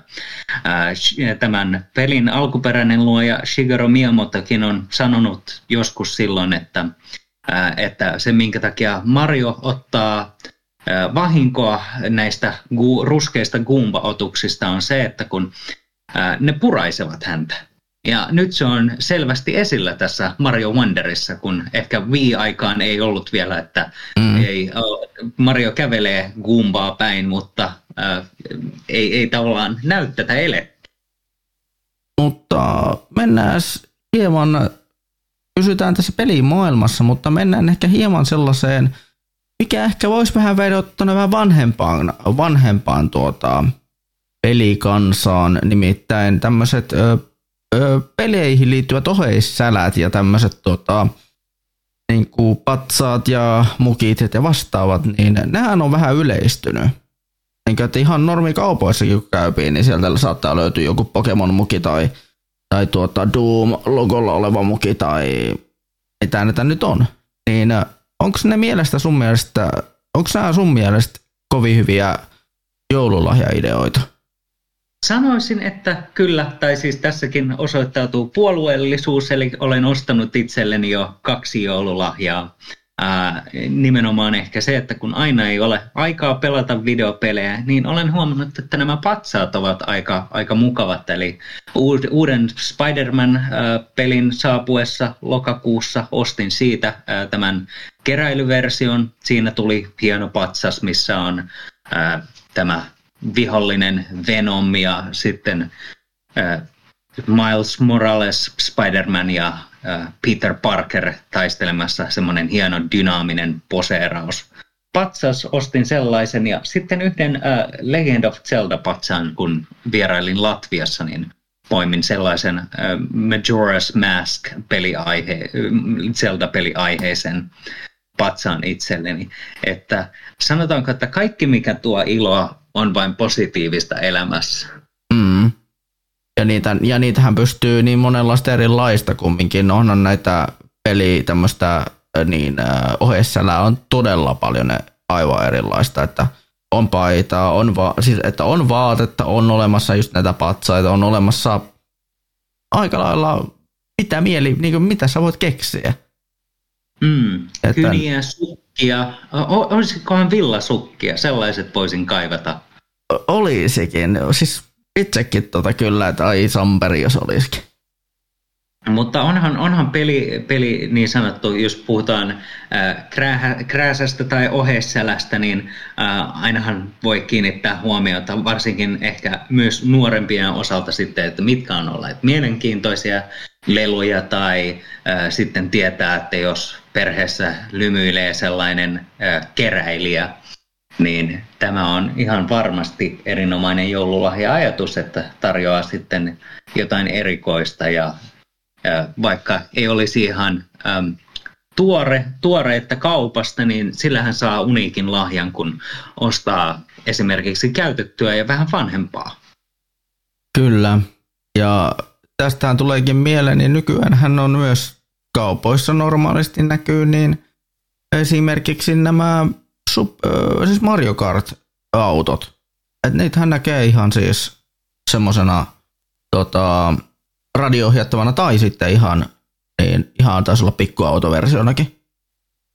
Speaker 14: Ää, tämän pelin alkuperäinen luoja Shigeru Miyamotokin on sanonut joskus silloin, että, ää, että se minkä takia Mario ottaa ää, vahinkoa näistä gu, ruskeista Goomba-otuksista on se, että kun ää, ne puraisevat häntä. Ja nyt se on selvästi esillä tässä Mario Wonderissa, kun ehkä Wii-aikaan ei ollut vielä, että mm. ei, Mario kävelee Goombaa päin, mutta äh, ei, ei tavallaan näy tätä elettä.
Speaker 1: Mutta mennään hieman, pysytään tässä pelimaailmassa, mutta mennään ehkä hieman sellaiseen, mikä ehkä voisi vähän vedottaa vähän vanhempaan, vanhempaan tuota, pelikansaan, nimittäin tämmöiset ö, peleihin liittyvät oheissälät ja tämmöiset tota, niin kuin patsaat ja mukit ja vastaavat, niin nehän on vähän yleistynyt. Niin kuin, että ihan normikaupoissakin kun käypiin, niin sieltä saattaa löytyä joku Pokemon-muki tai, tai tuota Doom-logolla oleva muki tai mitä näitä nyt on. Niin onko ne mielestä sun mielestä, onko nämä sun mielestä kovin hyviä joululahjaideoita?
Speaker 14: Sanoisin, että kyllä, tai siis tässäkin osoittautuu puolueellisuus, eli olen ostanut itselleni jo kaksi joululahjaa. Ää, nimenomaan ehkä se, että kun aina ei ole aikaa pelata videopelejä, niin olen huomannut, että nämä patsaat ovat aika, aika mukavat. Eli uuden Spider-Man-pelin saapuessa lokakuussa ostin siitä ää, tämän keräilyversion. Siinä tuli hieno patsas, missä on ää, tämä vihollinen Venom ja sitten äh, Miles Morales, Spider-Man ja äh, Peter Parker taistelemassa semmoinen hieno dynaaminen poseeraus. Patsas ostin sellaisen ja sitten yhden äh, Legend of Zelda-patsaan, kun vierailin Latviassa, niin poimin sellaisen äh, Majora's Mask peliaihe, Zelda-peliaiheisen patsaan itselleni. Että sanotaanko, että kaikki mikä tuo iloa on vain positiivista elämässä.
Speaker 1: Mm. Ja, niitä, ja niitähän pystyy niin monenlaista erilaista kumminkin. Onhan näitä peli tämmöistä niin ohjeissällä on todella paljon ne aivan erilaista, että on paitaa, on, va- siis, että on vaatetta, on olemassa just näitä patsaita, on olemassa aika lailla mitä mieli, niin kuin mitä sä voit keksiä.
Speaker 14: Mm.
Speaker 1: Että-
Speaker 14: Kyniä, sukkia, olisikohan villasukkia, sellaiset voisin kaivata.
Speaker 1: Olisikin, siis itsekin tota kyllä, että ai Samperi jos olisikin.
Speaker 14: Mutta onhan, onhan peli, peli niin sanottu, jos puhutaan äh, krää, krääsästä tai oheissälästä, niin äh, ainahan voi kiinnittää huomiota, varsinkin ehkä myös nuorempien osalta sitten, että mitkä on olleet mielenkiintoisia leluja tai äh, sitten tietää, että jos perheessä lymyilee sellainen äh, keräilijä, niin tämä on ihan varmasti erinomainen joululahja-ajatus, että tarjoaa sitten jotain erikoista ja ja vaikka ei olisi ihan äm, tuore, tuoreetta kaupasta, niin sillähän saa uniikin lahjan, kun ostaa esimerkiksi käytettyä ja vähän vanhempaa.
Speaker 1: Kyllä. Ja tästähän tuleekin mieleen, niin nykyään hän on myös kaupoissa normaalisti näkyy, niin esimerkiksi nämä sub, ö, siis Mario Kart-autot. Et niitähän näkee ihan siis semmosena tota, radio-ohjattavana tai sitten ihan, niin ihan taisi olla pikkuautoversionakin.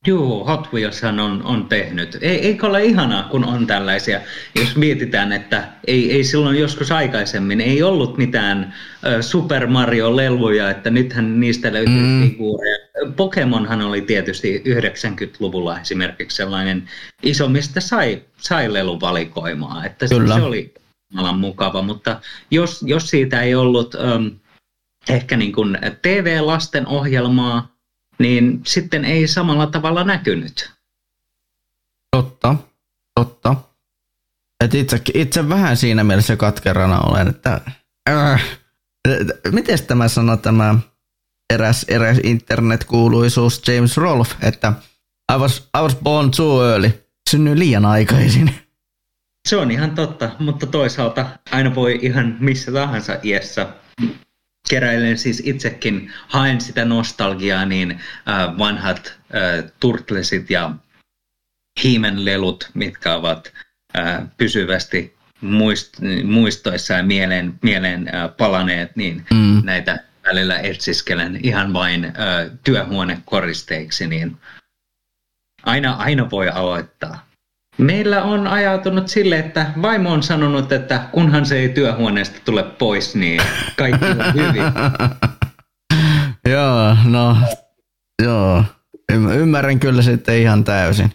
Speaker 14: Joo, Hot Wheelshan on, on tehnyt. Ei, eikö ole ihanaa, kun on tällaisia, jos mietitään, että ei, ei silloin joskus aikaisemmin, ei ollut mitään Super Mario-leluja, että nythän niistä löytyy mm. figuureja. Pokemonhan oli tietysti 90-luvulla esimerkiksi sellainen iso, mistä sai, sai leluvalikoimaa, että se,
Speaker 1: Kyllä.
Speaker 14: se oli alan mukava, mutta jos, jos siitä ei ollut ähm, ehkä niin kuin TV-lasten ohjelmaa, niin sitten ei samalla tavalla näkynyt.
Speaker 1: Totta, totta. Et itse, itse vähän siinä mielessä katkerana olen, että äh, miten tämä sanoo tämä eräs, eräs internetkuuluisuus James Rolfe, että I was, I was born too early, synnyin liian aikaisin.
Speaker 14: Se on ihan totta, mutta toisaalta aina voi ihan missä tahansa iässä keräilen siis itsekin, haen sitä nostalgiaa, niin äh, vanhat äh, Turtlesit ja Hiimen lelut, mitkä ovat äh, pysyvästi muist, muistoissa ja mieleen, mieleen äh, palaneet, niin
Speaker 1: Mm.
Speaker 14: näitä välillä etsiskelen ihan vain äh, työhuonekoristeiksi, niin aina, aina voi aloittaa. Meillä on ajautunut sille, että vaimo on sanonut, että kunhan se ei työhuoneesta tule pois, niin kaikki on hyvin. (laughs)
Speaker 1: joo, no, joo. Ym- ymmärrän kyllä sitten ihan täysin.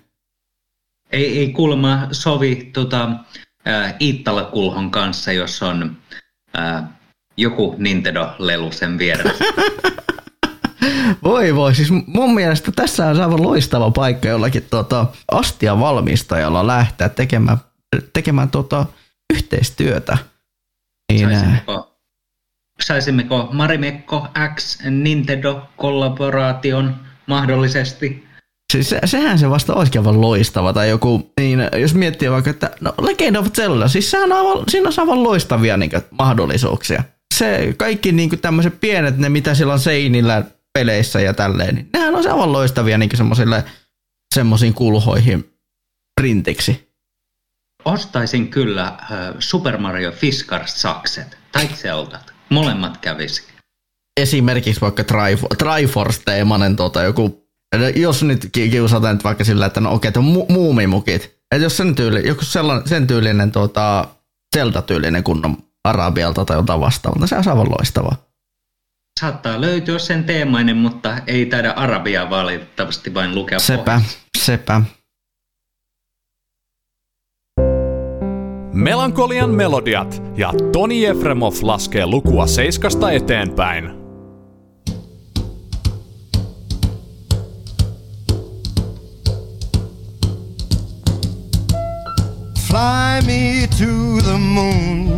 Speaker 14: Ei, ei kuulemma sovi tota, äh, Iittala-kulhon kanssa, jos on äh, joku Nintendo-lelu sen vieressä. (laughs)
Speaker 1: Voi voi, siis mun mielestä tässä on aivan loistava paikka jollakin tuota, astian valmistajalla lähteä tekemään, tekemään tuota, yhteistyötä. Niin,
Speaker 14: Saisimmeko, saisimmeko Marimekko X Nintendo-kollaboraation mahdollisesti?
Speaker 1: siis se, sehän se vasta olisikin aivan loistava. Tai joku, niin, jos miettii vaikka, että no Legend of Zelda, siis sehän on aivan, siinä on aivan loistavia niin kuin, mahdollisuuksia. Se kaikki niin kuin, tämmöiset pienet, ne mitä siellä on seinillä peleissä ja tälleen, niin nehän on aivan loistavia niin semmoisille semmoisiin kulhoihin printiksi.
Speaker 14: Ostaisin kyllä äh, Super Mario Fiskars-sakset tai Zeldat. Molemmat kävisi.
Speaker 1: esimerkiksi vaikka Trifor- Triforce-teemainen tota, joku, jos nyt ki- kiusataan nyt vaikka sillä, että no okei, että mu- muumimukit. Että jos sen, tyyli, joku sellainen, sen tyylinen tota, Zelda-tyylinen kunnon Arabialta tai jotain vastaavaa, se on aivan loistavaa.
Speaker 14: Saattaa löytyä sen teemainen, mutta ei taida arabiaa valitettavasti vain lukea
Speaker 1: Sepä, sepä.
Speaker 2: Melankolian melodiat ja Toni Efremov laskee lukua seiskasta eteenpäin.
Speaker 16: Fly me to the moon,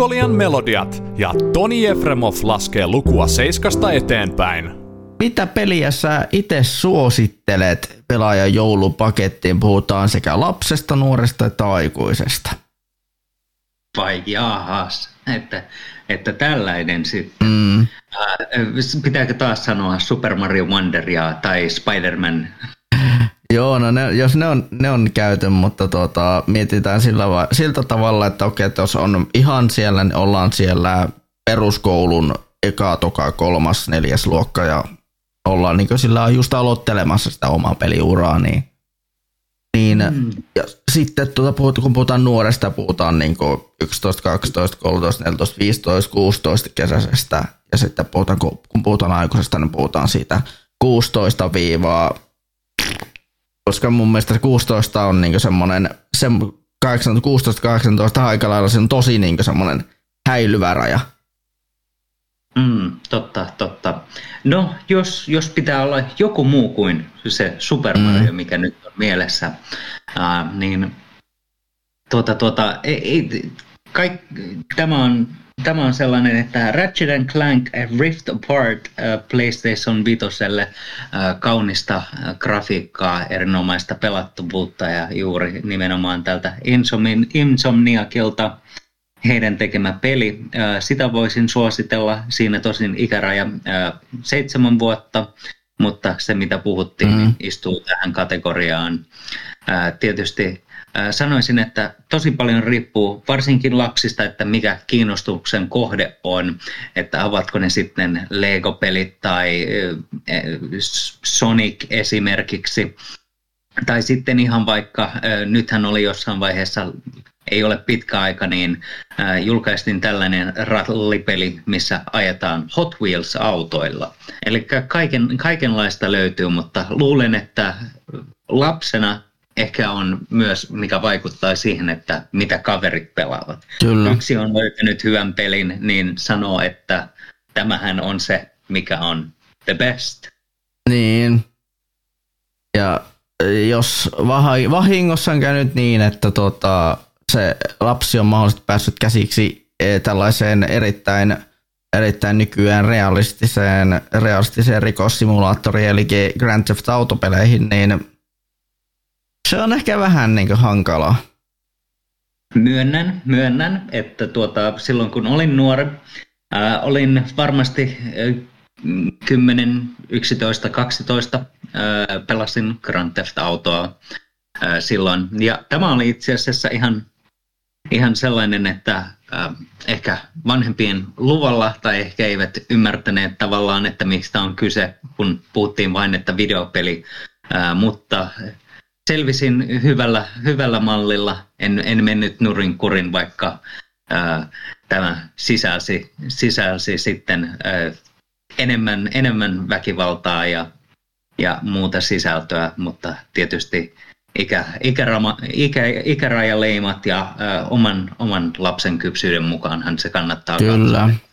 Speaker 2: Melankolian melodiat ja Toni Efremov laskee lukua seiskasta eteenpäin.
Speaker 1: Mitä peliä sä itse suosittelet pelaajan joulupakettiin? Puhutaan sekä lapsesta, nuoresta että aikuisesta.
Speaker 14: Vai jahas, että, että tällainen sitten.
Speaker 1: Mm.
Speaker 14: Pitääkö taas sanoa Super Mario Wonderia tai Spider-Man?
Speaker 1: Joo, no ne, jos ne on, ne on käyty, mutta tuota, mietitään sillä, va- siltä tavalla, että okei, että jos on ihan siellä, niin ollaan siellä peruskoulun eka, toka, kolmas, neljäs luokka ja ollaan niin sillä just aloittelemassa sitä omaa peliuraa, niin, niin mm. ja sitten tuota, kun puhutaan nuoresta, puhutaan niin 11, 12, 13, 14, 15, 16 kesäisestä ja sitten puhutaan, kun kun puhutaan aikuisesta, niin puhutaan siitä 16 viivaa koska mun mielestä se 16 on niinku semmoinen, se 16-18 aika lailla se on tosi niinku semmoinen häilyvä raja.
Speaker 14: Mm, totta, totta. No, jos, jos pitää olla joku muu kuin se Super Mario, mm. mikä nyt on mielessä, uh, niin tuota, tuota, ei, ei, kaik, tämä, on, tämä on sellainen, että Ratchet and Clank Rift Apart uh, PlayStation 5 uh, kaunista uh, grafiikkaa, erinomaista pelattuvuutta ja juuri nimenomaan tältä Insomni- Insomniakilta heidän tekemä peli. Sitä voisin suositella. Siinä tosin ikäraja seitsemän vuotta, mutta se mitä puhuttiin mm. istuu tähän kategoriaan. Tietysti sanoisin, että tosi paljon riippuu varsinkin lapsista, että mikä kiinnostuksen kohde on, että avatko ne sitten Lego-pelit tai ää, Sonic esimerkiksi. Tai sitten ihan vaikka, äh, nythän oli jossain vaiheessa, ei ole pitkä aika, niin äh, julkaistiin tällainen rallipeli, missä ajetaan Hot Wheels-autoilla. Eli kaiken, kaikenlaista löytyy, mutta luulen, että lapsena ehkä on myös, mikä vaikuttaa siihen, että mitä kaverit pelaavat.
Speaker 1: Kyllä.
Speaker 14: Yksi on löytänyt hyvän pelin, niin sanoo, että tämähän on se, mikä on the best.
Speaker 1: Niin. Ja jos vahingossa on käynyt niin, että tota, se lapsi on mahdollisesti päässyt käsiksi eh, tällaiseen erittäin, erittäin nykyään realistiseen, realistiseen rikossimulaattoriin, eli Grand Theft Auto-peleihin, niin se on ehkä vähän niin hankalaa.
Speaker 14: Myönnän, myönnän, että tuota, silloin kun olin nuori, Ää, olin varmasti ää, 10, 11, 12, ää, pelasin Grand Theft Autoa ää, silloin. Ja tämä oli itse asiassa ihan, ihan sellainen, että ää, ehkä vanhempien luvalla tai ehkä eivät ymmärtäneet tavallaan, että mistä on kyse, kun puhuttiin vain, että videopeli. Ää, mutta selvisin hyvällä, hyvällä mallilla. En, en mennyt nurin kurin, vaikka ää, tämä sisälsi, sisälsi sitten ää, enemmän, enemmän väkivaltaa ja, ja muuta sisältöä, mutta tietysti ikä, ikärama, ikä, ikärajaleimat ja ää, oman, oman lapsen kypsyyden mukaanhan se kannattaa
Speaker 1: Kyllä.
Speaker 14: katsoa.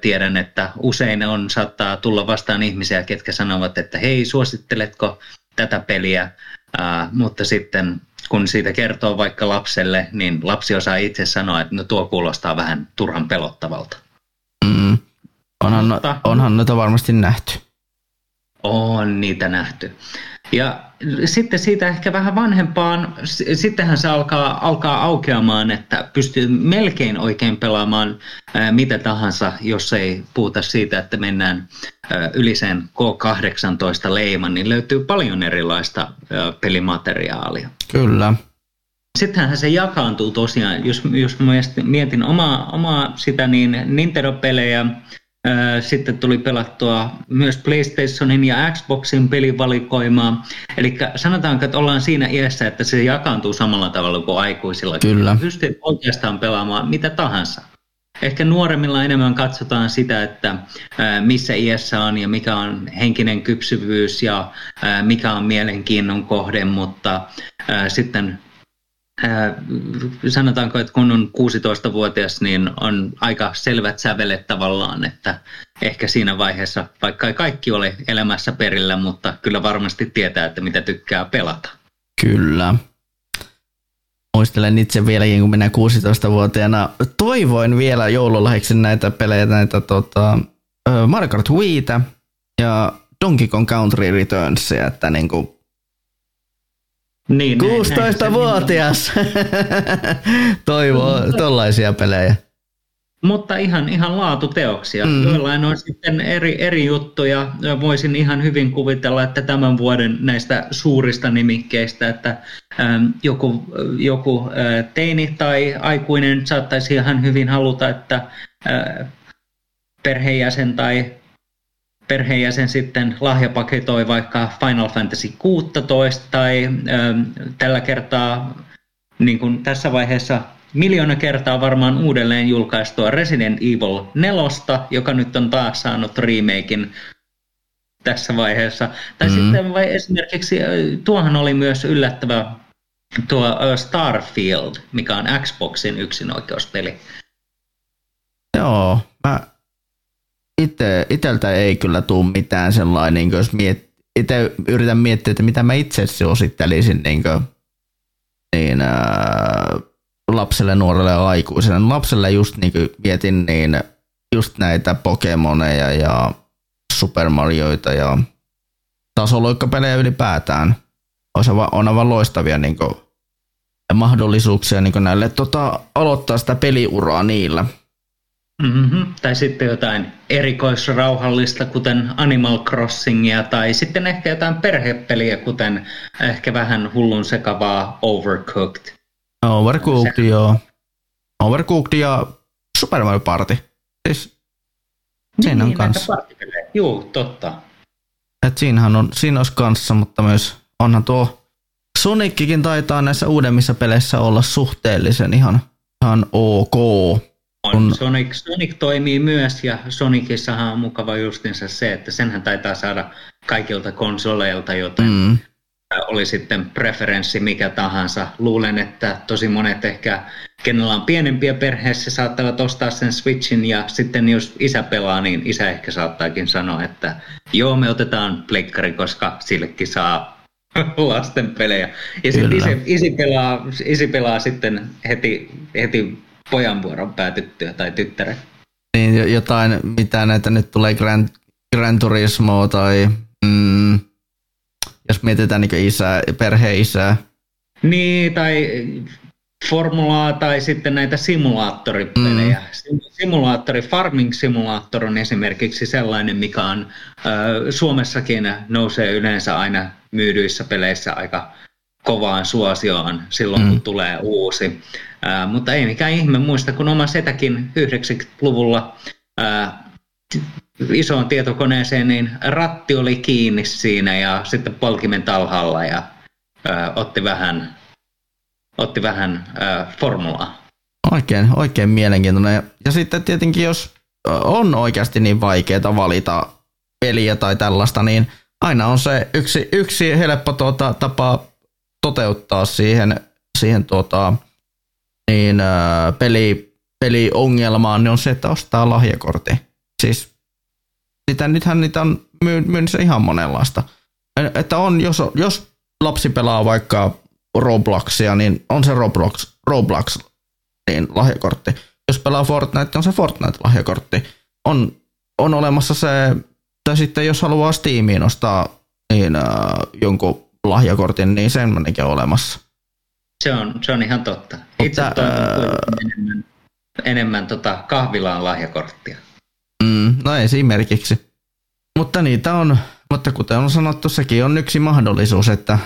Speaker 14: Tiedän, että usein on, saattaa tulla vastaan ihmisiä, ketkä sanovat, että hei, suositteletko tätä peliä, Ää, mutta sitten kun siitä kertoo vaikka lapselle, niin lapsi osaa itse sanoa, että no tuo kuulostaa vähän turhan pelottavalta.
Speaker 1: Mm. Onhan, no,
Speaker 14: Mutta-
Speaker 1: onhan noita varmasti nähty.
Speaker 14: On niitä nähty. Ja sitten siitä ehkä vähän vanhempaan, sittenhän se alkaa, alkaa aukeamaan, että pystyy melkein oikein pelaamaan ää, mitä tahansa, jos ei puhuta siitä, että mennään ää, yli sen K18 leiman, niin löytyy paljon erilaista ää, pelimateriaalia.
Speaker 1: Kyllä.
Speaker 14: Sittenhän se jakaantuu tosiaan, jos, jos mietin omaa, omaa sitä niin Nintendo-pelejä, sitten tuli pelattua myös PlayStationin ja Xboxin pelivalikoimaa. Eli sanotaanko, että ollaan siinä iässä, että se jakaantuu samalla tavalla kuin aikuisilla.
Speaker 1: Kyllä.
Speaker 14: Pystyy oikeastaan pelaamaan mitä tahansa. Ehkä nuoremmilla enemmän katsotaan sitä, että ää, missä iässä on ja mikä on henkinen kypsyvyys ja ää, mikä on mielenkiinnon kohde, mutta sitten sanotaanko, että kun on 16-vuotias, niin on aika selvät sävelet tavallaan, että ehkä siinä vaiheessa, vaikka ei kaikki ole elämässä perillä, mutta kyllä varmasti tietää, että mitä tykkää pelata.
Speaker 1: Kyllä. Muistelen itse vieläkin, kun minä 16-vuotiaana toivoin vielä joululahjaksi näitä pelejä, näitä tota, Mario Kart ja Donkey Kong Country Returnsia, että
Speaker 14: Niin, näin- näin se
Speaker 1: 16-vuotias (laughs) toivoo tollaisia pelejä.
Speaker 14: Mutta ihan, ihan laatuteoksia.
Speaker 1: Mm.
Speaker 14: Joillain on sitten eri, eri juttuja. Ja Voisin ihan hyvin kuvitella, että tämän vuoden näistä suurista nimikkeistä, että ähm, joku, joku äh, teini tai aikuinen saattaisi ihan hyvin haluta, että äh, perheenjäsen tai perheenjäsen sitten lahjapaketoi vaikka Final Fantasy 16 tai ähm, tällä kertaa niin kuin tässä vaiheessa miljoona kertaa varmaan uudelleen julkaistua Resident Evil 4, joka nyt on taas saanut remakein tässä vaiheessa. Tai
Speaker 1: Mm.
Speaker 14: mm. sitten vai esimerkiksi, äh, tuohan oli myös yllättävä tuo äh, Starfield, mikä on Xboxin yksinoikeuspeli.
Speaker 1: Joo, mä ite, iteltä ei kyllä tuu mitään sellainen, niin jos miet, itse yritän miettiä, että mitä mä itse suosittelisin niin, kuin, niin ää, lapselle, nuorelle ja aikuiselle. Lapselle just niin kuin mietin niin just näitä Pokemoneja ja Super Marioita ja tasoloikkapelejä ylipäätään. Olisi aivan- on aivan loistavia niin kuin, mahdollisuuksia niin kuin näille tota, aloittaa sitä peliuraa niillä.
Speaker 14: Mm-hmm. Tai sitten jotain erikoisrauhallista, kuten Animal Crossingia, tai sitten ehkä jotain perhepeliä, kuten ehkä vähän hullun sekavaa Overcooked.
Speaker 1: Overcooked, joo. Overcooked ja Super Mario Party. Siis siinä on
Speaker 14: Niin, näitä
Speaker 1: kans.
Speaker 14: partipelejä. Juu, totta.
Speaker 1: Et siinähän on, siinä olisi kanssa, mutta myös onhan tuo Sonickin taitaa näissä uudemmissa peleissä olla suhteellisen ihan, ihan ok.
Speaker 14: On. Sonic, Sonic toimii myös, ja Sonicissahan on mukava justinsa se, että senhän taitaa saada kaikilta konsoleilta, joten
Speaker 1: Mm.
Speaker 14: oli sitten preferenssi mikä tahansa. Luulen, että tosi monet ehkä, kenellä on pienempiä perheessä, saattavat ostaa sen Switchin ja sitten jos isä pelaa, niin isä ehkä saattaakin sanoa, että joo, me otetaan pleikkari, koska sillekin saa (laughs) lasten pelejä. Ja sitten isi, isi, pelaa, isi pelaa sitten heti, heti pojan vuoron päätyttyä tai tyttären.
Speaker 1: Niin jo- jotain, mitä näitä nyt tulee Gran, Gran Turismo tai mm, jos mietitään niin isää, perheen isää.
Speaker 14: Niin, tai formulaa tai sitten näitä simulaattoripelejä. Mm. Simulaattori, Farming Simulator on esimerkiksi sellainen, mikä on ö, Suomessakin nousee yleensä aina myydyissä peleissä aika kovaan suosioon silloin, mm. kun tulee uusi. Ä, mutta ei mikään ihme muista, kun oma setäkin 90-luvulla ä, isoon tietokoneeseen, niin ratti oli kiinni siinä ja sitten polkimen alhaalla ja ö, otti vähän, otti vähän ö, formulaa.
Speaker 1: Oikein, oikein mielenkiintoinen. Ja sitten tietenkin, jos on oikeasti niin vaikeaa valita peliä tai tällaista, niin aina on se yksi, yksi helppo tuota, tapa toteuttaa siihen, siihen tuota, niin, ää, peli, peliongelmaan, niin on se, että ostaa lahjakortti. Siis sitä, nythän niitä on myy, myynnissä ihan monenlaista. Että on, jos, jos lapsi pelaa vaikka Robloxia, niin on se Roblox, Roblox niin lahjakortti. Jos pelaa Fortnite, on se Fortnite-lahjakortti. On, on olemassa se, tai sitten jos haluaa Steamiin ostaa niin, äh, jonkun lahjakortin, niin semmoinenkin on olemassa.
Speaker 14: Se on, se on ihan totta. Itse
Speaker 1: Mutta,
Speaker 14: toivon enemmän, enemmän tota kahvilaan lahjakorttia.
Speaker 1: Mm, no esimerkiksi. Mutta niitä on, mutta kuten on sanottu, sekin on yksi mahdollisuus, että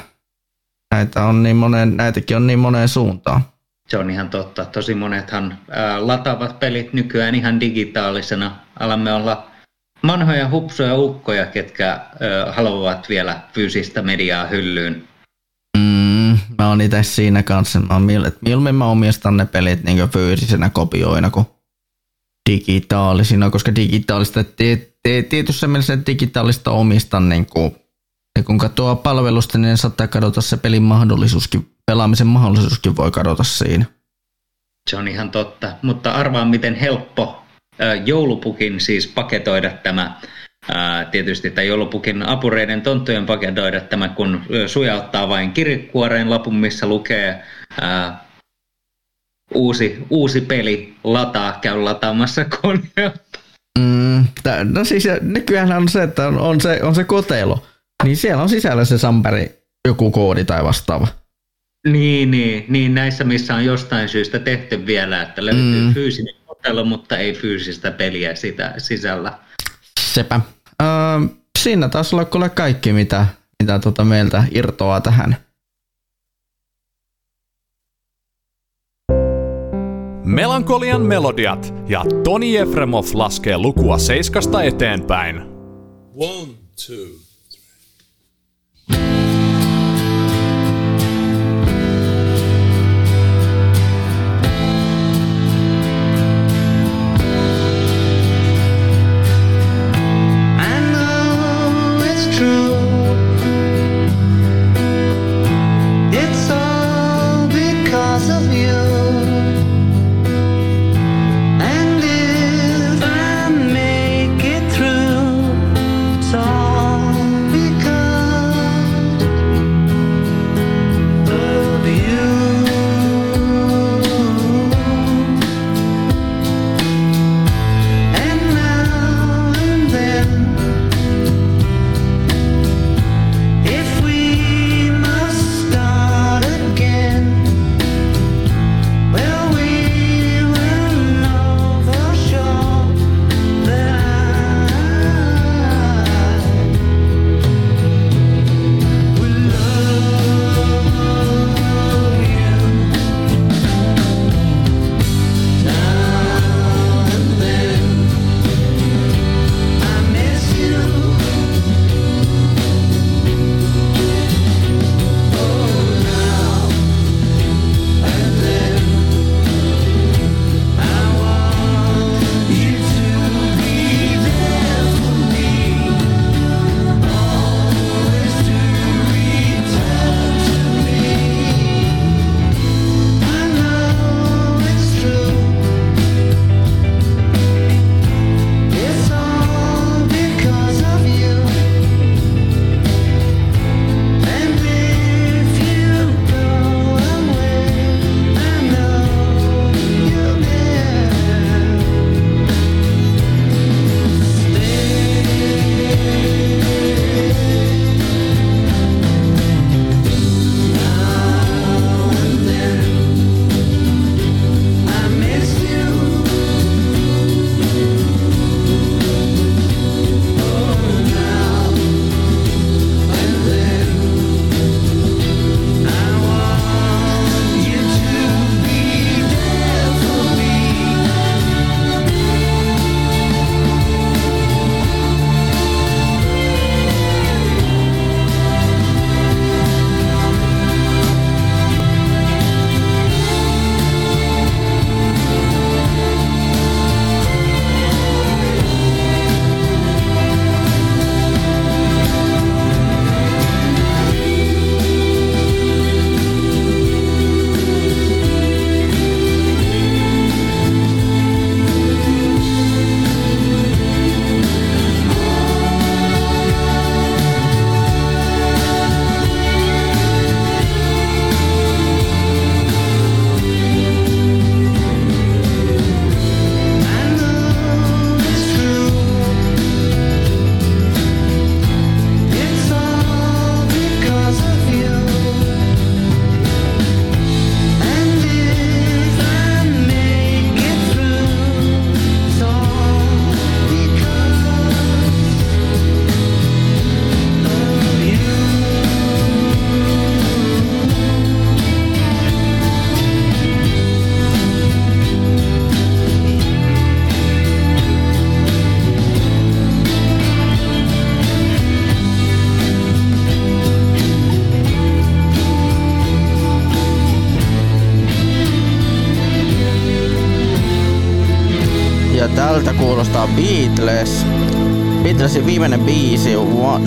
Speaker 1: näitä on niin monen, näitäkin on niin moneen suuntaan.
Speaker 14: Se on ihan totta. Tosi monethan ää, lataavat pelit nykyään ihan digitaalisena. Alamme olla vanhoja hupsuja ukkoja, ketkä ää, haluavat vielä fyysistä mediaa hyllyyn.
Speaker 1: Mm, mä oon itse siinä kanssa. Mä miel- että mieluummin mä omistan ne pelit niin fyysisenä kopioina kuin digitaalisina, koska digitaalista, tietyssä mielessä digitaalista omistan niin kuin, ja kun katsoo palvelusta, niin saattaa kadota se pelin mahdollisuuskin, pelaamisen mahdollisuuskin voi kadota siinä.
Speaker 14: Se on ihan totta, mutta arvaan miten helppo joulupukin siis paketoida tämä, ää, tietysti tai joulupukin apureiden tonttujen paketoida tämä, kun sujauttaa vain kirjekuoreen lapun, missä lukee ää, uusi, uusi peli, lataa, käy lataamassa (laughs) koneelta.
Speaker 1: Mm, tää- no siis nykyään on se, että on, on, se, on se kotelo, niin siellä on sisällä se samperi joku koodi tai vastaava.
Speaker 14: Niin, niin, niin, näissä missä on jostain syystä tehty vielä, että löytyy mm. fyysinen kotelo, mutta ei fyysistä peliä sitä sisällä.
Speaker 1: Sepä. Öö, siinä taas olla kuule kaikki, mitä, mitä tota meiltä irtoaa tähän.
Speaker 2: Melankolian melodiat ja Toni Efremov laskee lukua seiskasta eteenpäin.
Speaker 13: One, two.
Speaker 8: True.
Speaker 3: Viimeinen biisi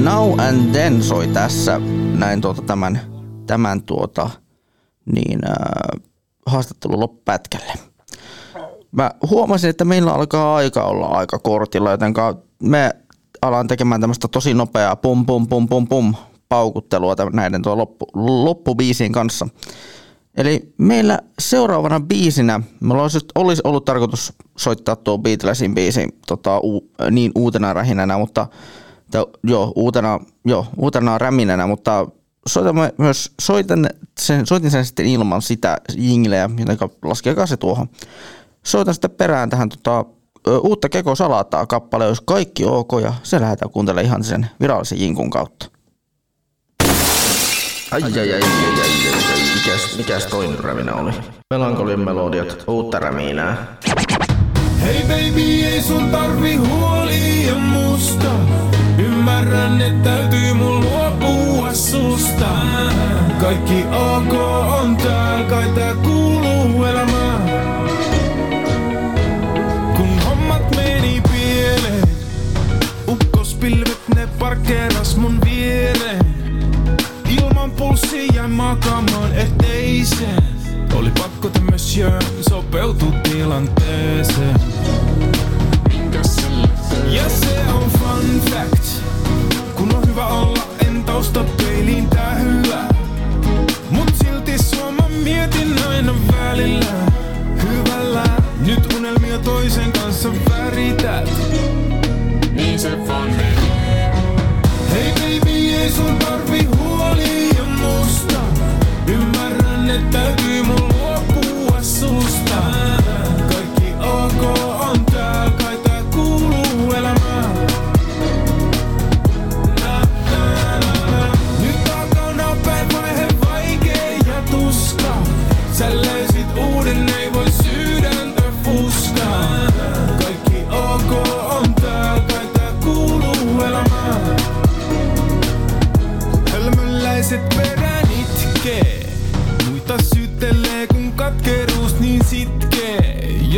Speaker 3: Now and Then soi tässä näin tuota tämän, tämän tuota, niin, äh, haastattelun loppupätkälle. Mä huomasin, että meillä alkaa aika olla aika kortilla, joten me alan tekemään tämmöistä tosi nopeaa pum pum pum pum pum paukuttelua näiden tuo loppu, loppubiisien kanssa. Eli meillä seuraavana biisinä, meillä olisi, olisi ollut tarkoitus soittaa tuo Beatlesin biisi tota, u, niin uutena rähinänä, mutta to, joo, uutena, joo, uutena räminänä, mutta soitamme myös, soitan sen, soitin sen sitten ilman sitä jingleä, joten laskekaa se tuohon. Soitan sitten perään tähän tota, uutta Keko Salataa kappale, jos kaikki ok, ja se lähdetään kuuntelemaan ihan sen virallisen jinkun kautta.
Speaker 12: Ai ai ai ai ai ai ai, mikäs, mikäs toinen räminä oli? Melankolian melodiat, uutta räminää.
Speaker 17: Hei baby, ei sun tarvi huolia musta. Ymmärrän, että täytyy mun luopua susta. Kaikki ok on täällä, kai tää kuuluu elämään. Kun hommat meni pieleen, ukkospilvet ne parkkeeras mun viereen. Pulssi jäin makaamaan eteiseen. Oli pakko te monsieur sopeutua tilanteeseen. Ja se on fun fact. Kun on hyvä olla, en tausta peiliin tähyllä. Mut silti sua mä mietin aina välillä. Hyvällä, nyt unelmia toisen kanssa värität. Niin se vaan. Hei baby, ei sun tarvi huolia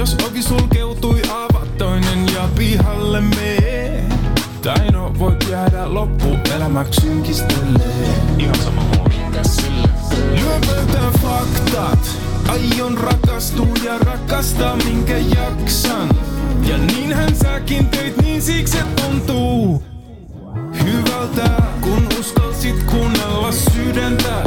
Speaker 17: Jos ovi sulkeutui ava toinen ja pihalle mee. Tai no voit jäädä loppuelämäksi synkistelee. Ihan sama mulla sille. Lyö pöytään faktat. Aion rakastua ja rakastaa minkä jaksan. Ja niinhän säkin teit niin siksi se tuntuu hyvältä, kun uskalsit kuunnella sydäntäs.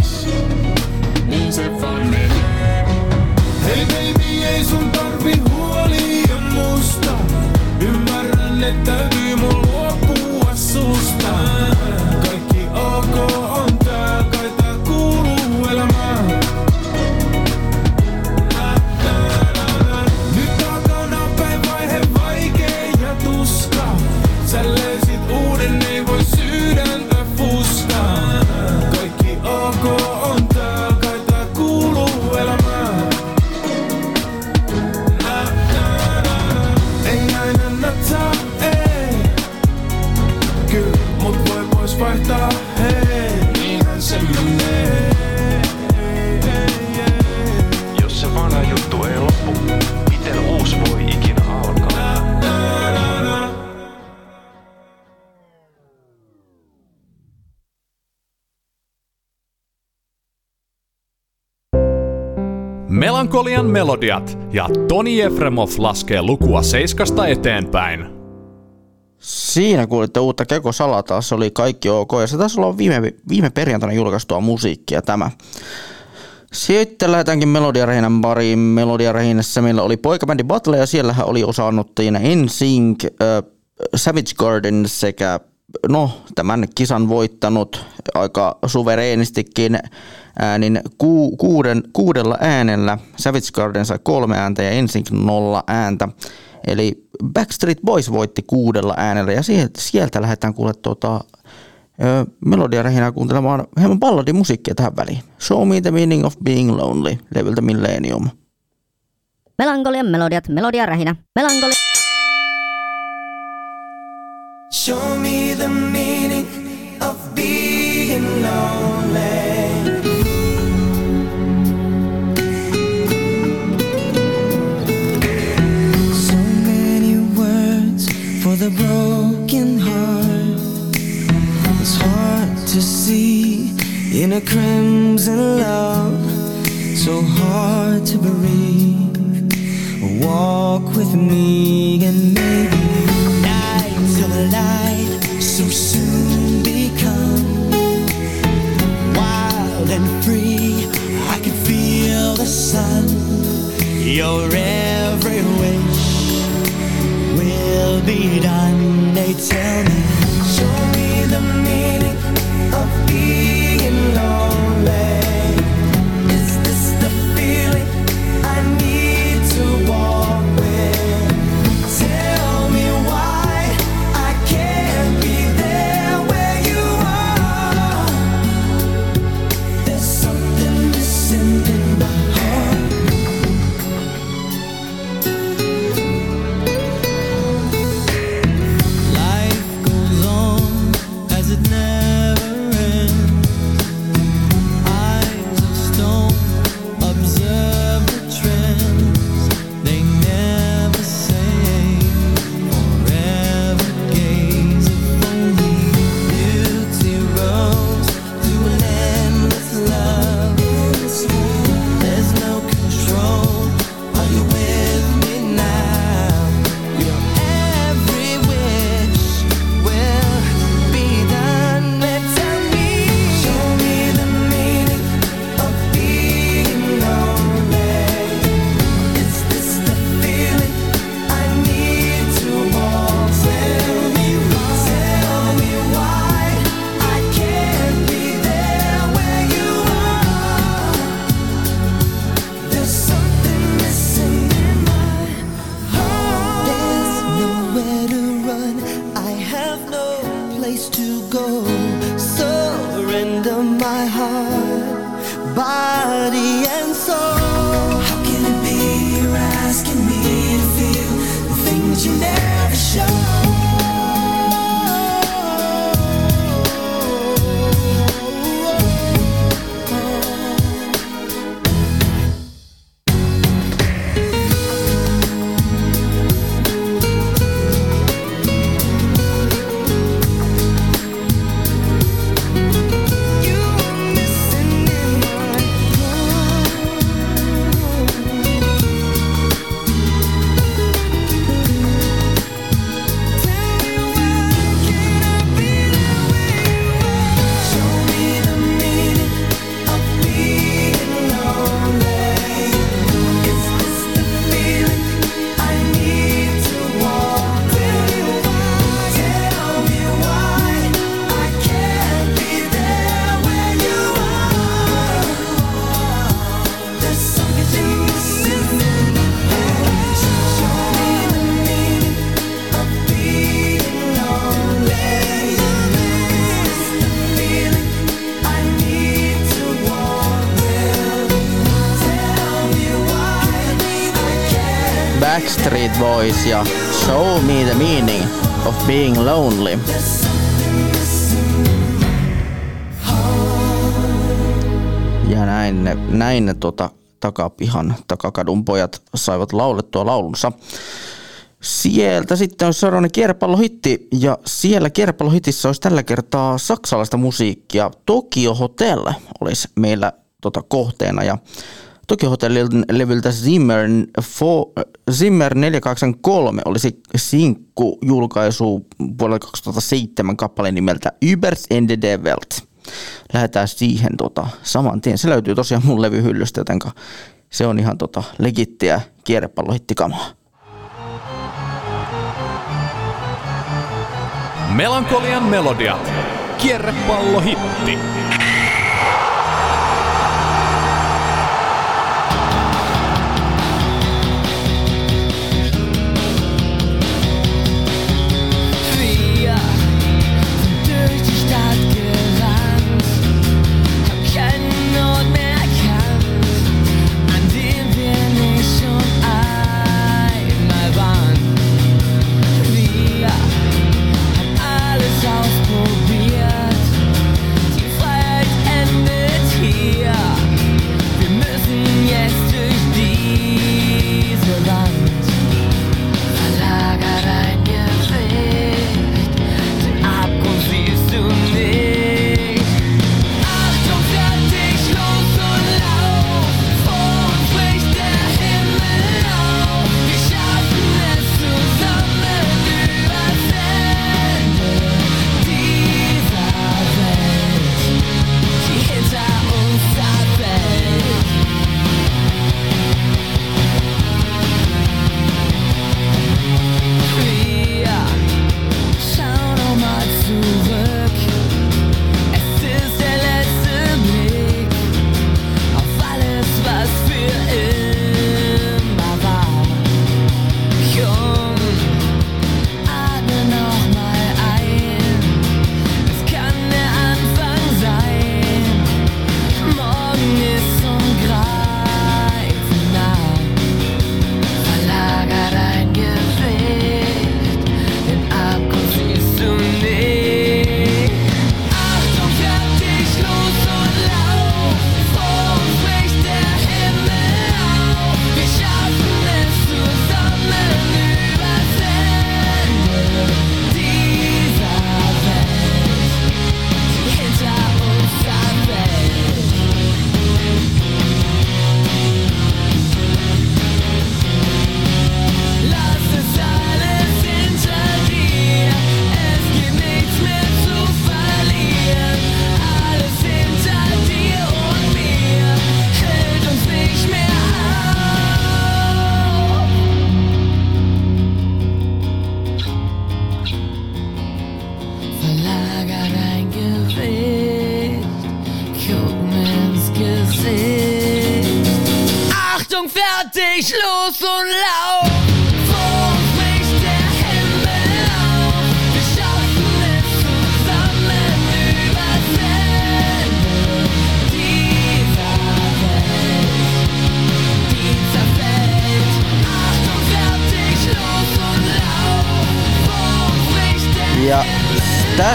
Speaker 2: Melankolian melodiat ja Toni Efremov laskee lukua seiskasta eteenpäin.
Speaker 3: Siinä kuulitte uutta Keko Salataa, se oli kaikki ok, ja se taisi olla viime, viime perjantaina julkaistua musiikkia tämä. Sitten lähdetäänkin Melodiarehinän pariin. Melodiarehinässä meillä oli poikabändi Battle, ja siellähän oli osannuttajina NSYNC, äh, Savage Garden sekä no, tämän kisan voittanut aika suvereenistikin äänin ku, kuuden, kuudella äänellä. Savage Garden sai kolme ääntä ja NSYNC nolla ääntä. Eli Backstreet Boys voitti kuudella äänellä ja sieltä, sieltä lähdetään kuule tuota, ö, melodiarehinää kuuntelemaan hieman balladimusiikkia tähän väliin. Show me the meaning of being lonely, levyltä Millennium.
Speaker 18: Melankolian melodiat, melodia rähinä. Melankoli...
Speaker 17: Show me the meaning in a crimson love, so
Speaker 8: hard to breathe. Walk with me and maybe nights of light so soon become wild and free. I can feel the sun. Your every wish will be done. They tell me.
Speaker 3: Boys ja Show Me the Meaning of Being Lonely. Ja näin ne, näin ne tota, takapihan, takakadun pojat saivat laulettua laulunsa. Sieltä sitten on seuraavainen kierpallohitti ja siellä kierpallohitissä olisi tällä kertaa saksalaista musiikkia. Tokyo Hotel olisi meillä tota, kohteena ja Tokyo Hotelin levyltä Zimmer, fo, Zimmer 483 olisi sinkku julkaisu vuodelta 2007 kappaleen nimeltä Übers Ende der Welt. Lähdetään siihen tota, saman tien. Se löytyy tosiaan mun levyhyllystä, joten se on ihan tota, legittiä kierrepallohittikamaa.
Speaker 2: Melankolian melodiat. Kierrepallohitti.
Speaker 8: Wir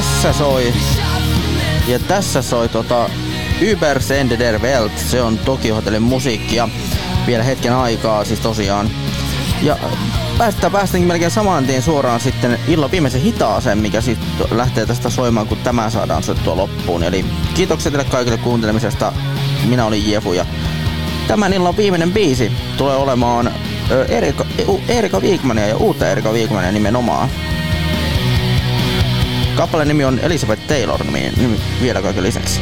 Speaker 19: tässä soi. Ja tässä soi tota Übersende der Welt. Se on Tokio Hotelin musiikkia. Vielä hetken aikaa siis tosiaan. Ja päästään, päästäänkin melkein saman tien suoraan sitten illan viimeisen hitaaseen, mikä sitten lähtee tästä soimaan, kun tämä saadaan soittua loppuun. Eli kiitoksia teille kaikille kuuntelemisesta. Minä olin Jefu ja tämän illan viimeinen biisi tulee olemaan Erika, Erika Viikmania ja uutta Erika Viikmania nimenomaan. Kappaleen nimi on Elizabeth Taylor niin vielä kaiken lisäksi.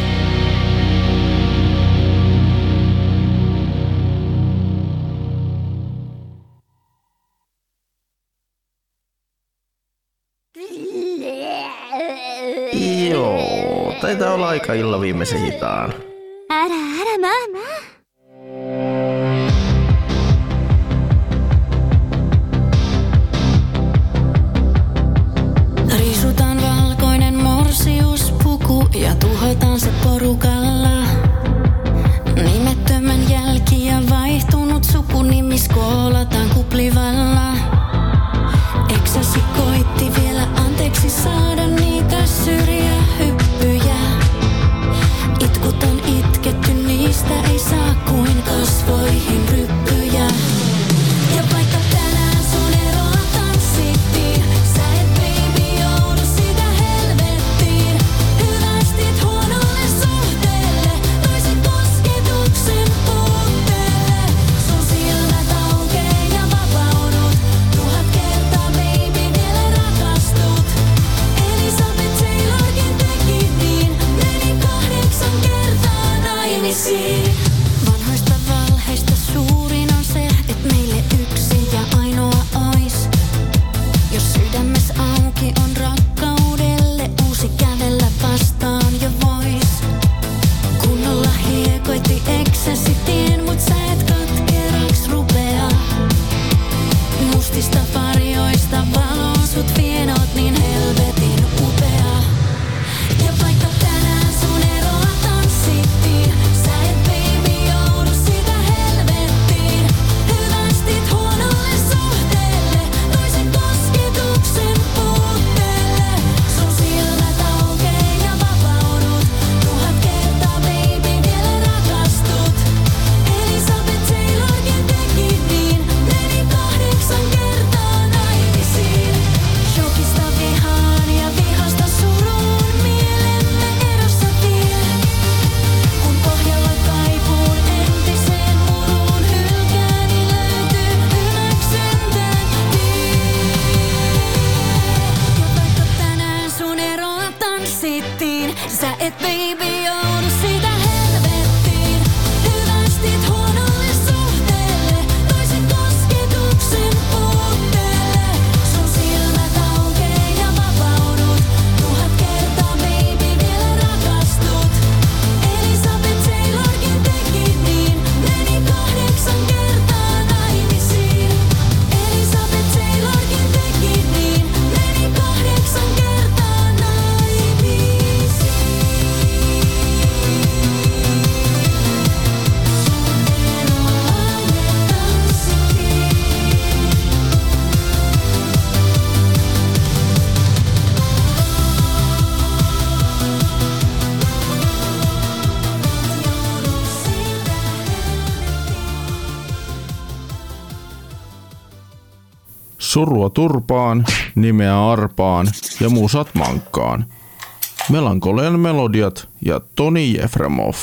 Speaker 1: turpaan, nimeä arpaan ja musat mankkaan. Melankolian melodiat ja Toni Jefremov.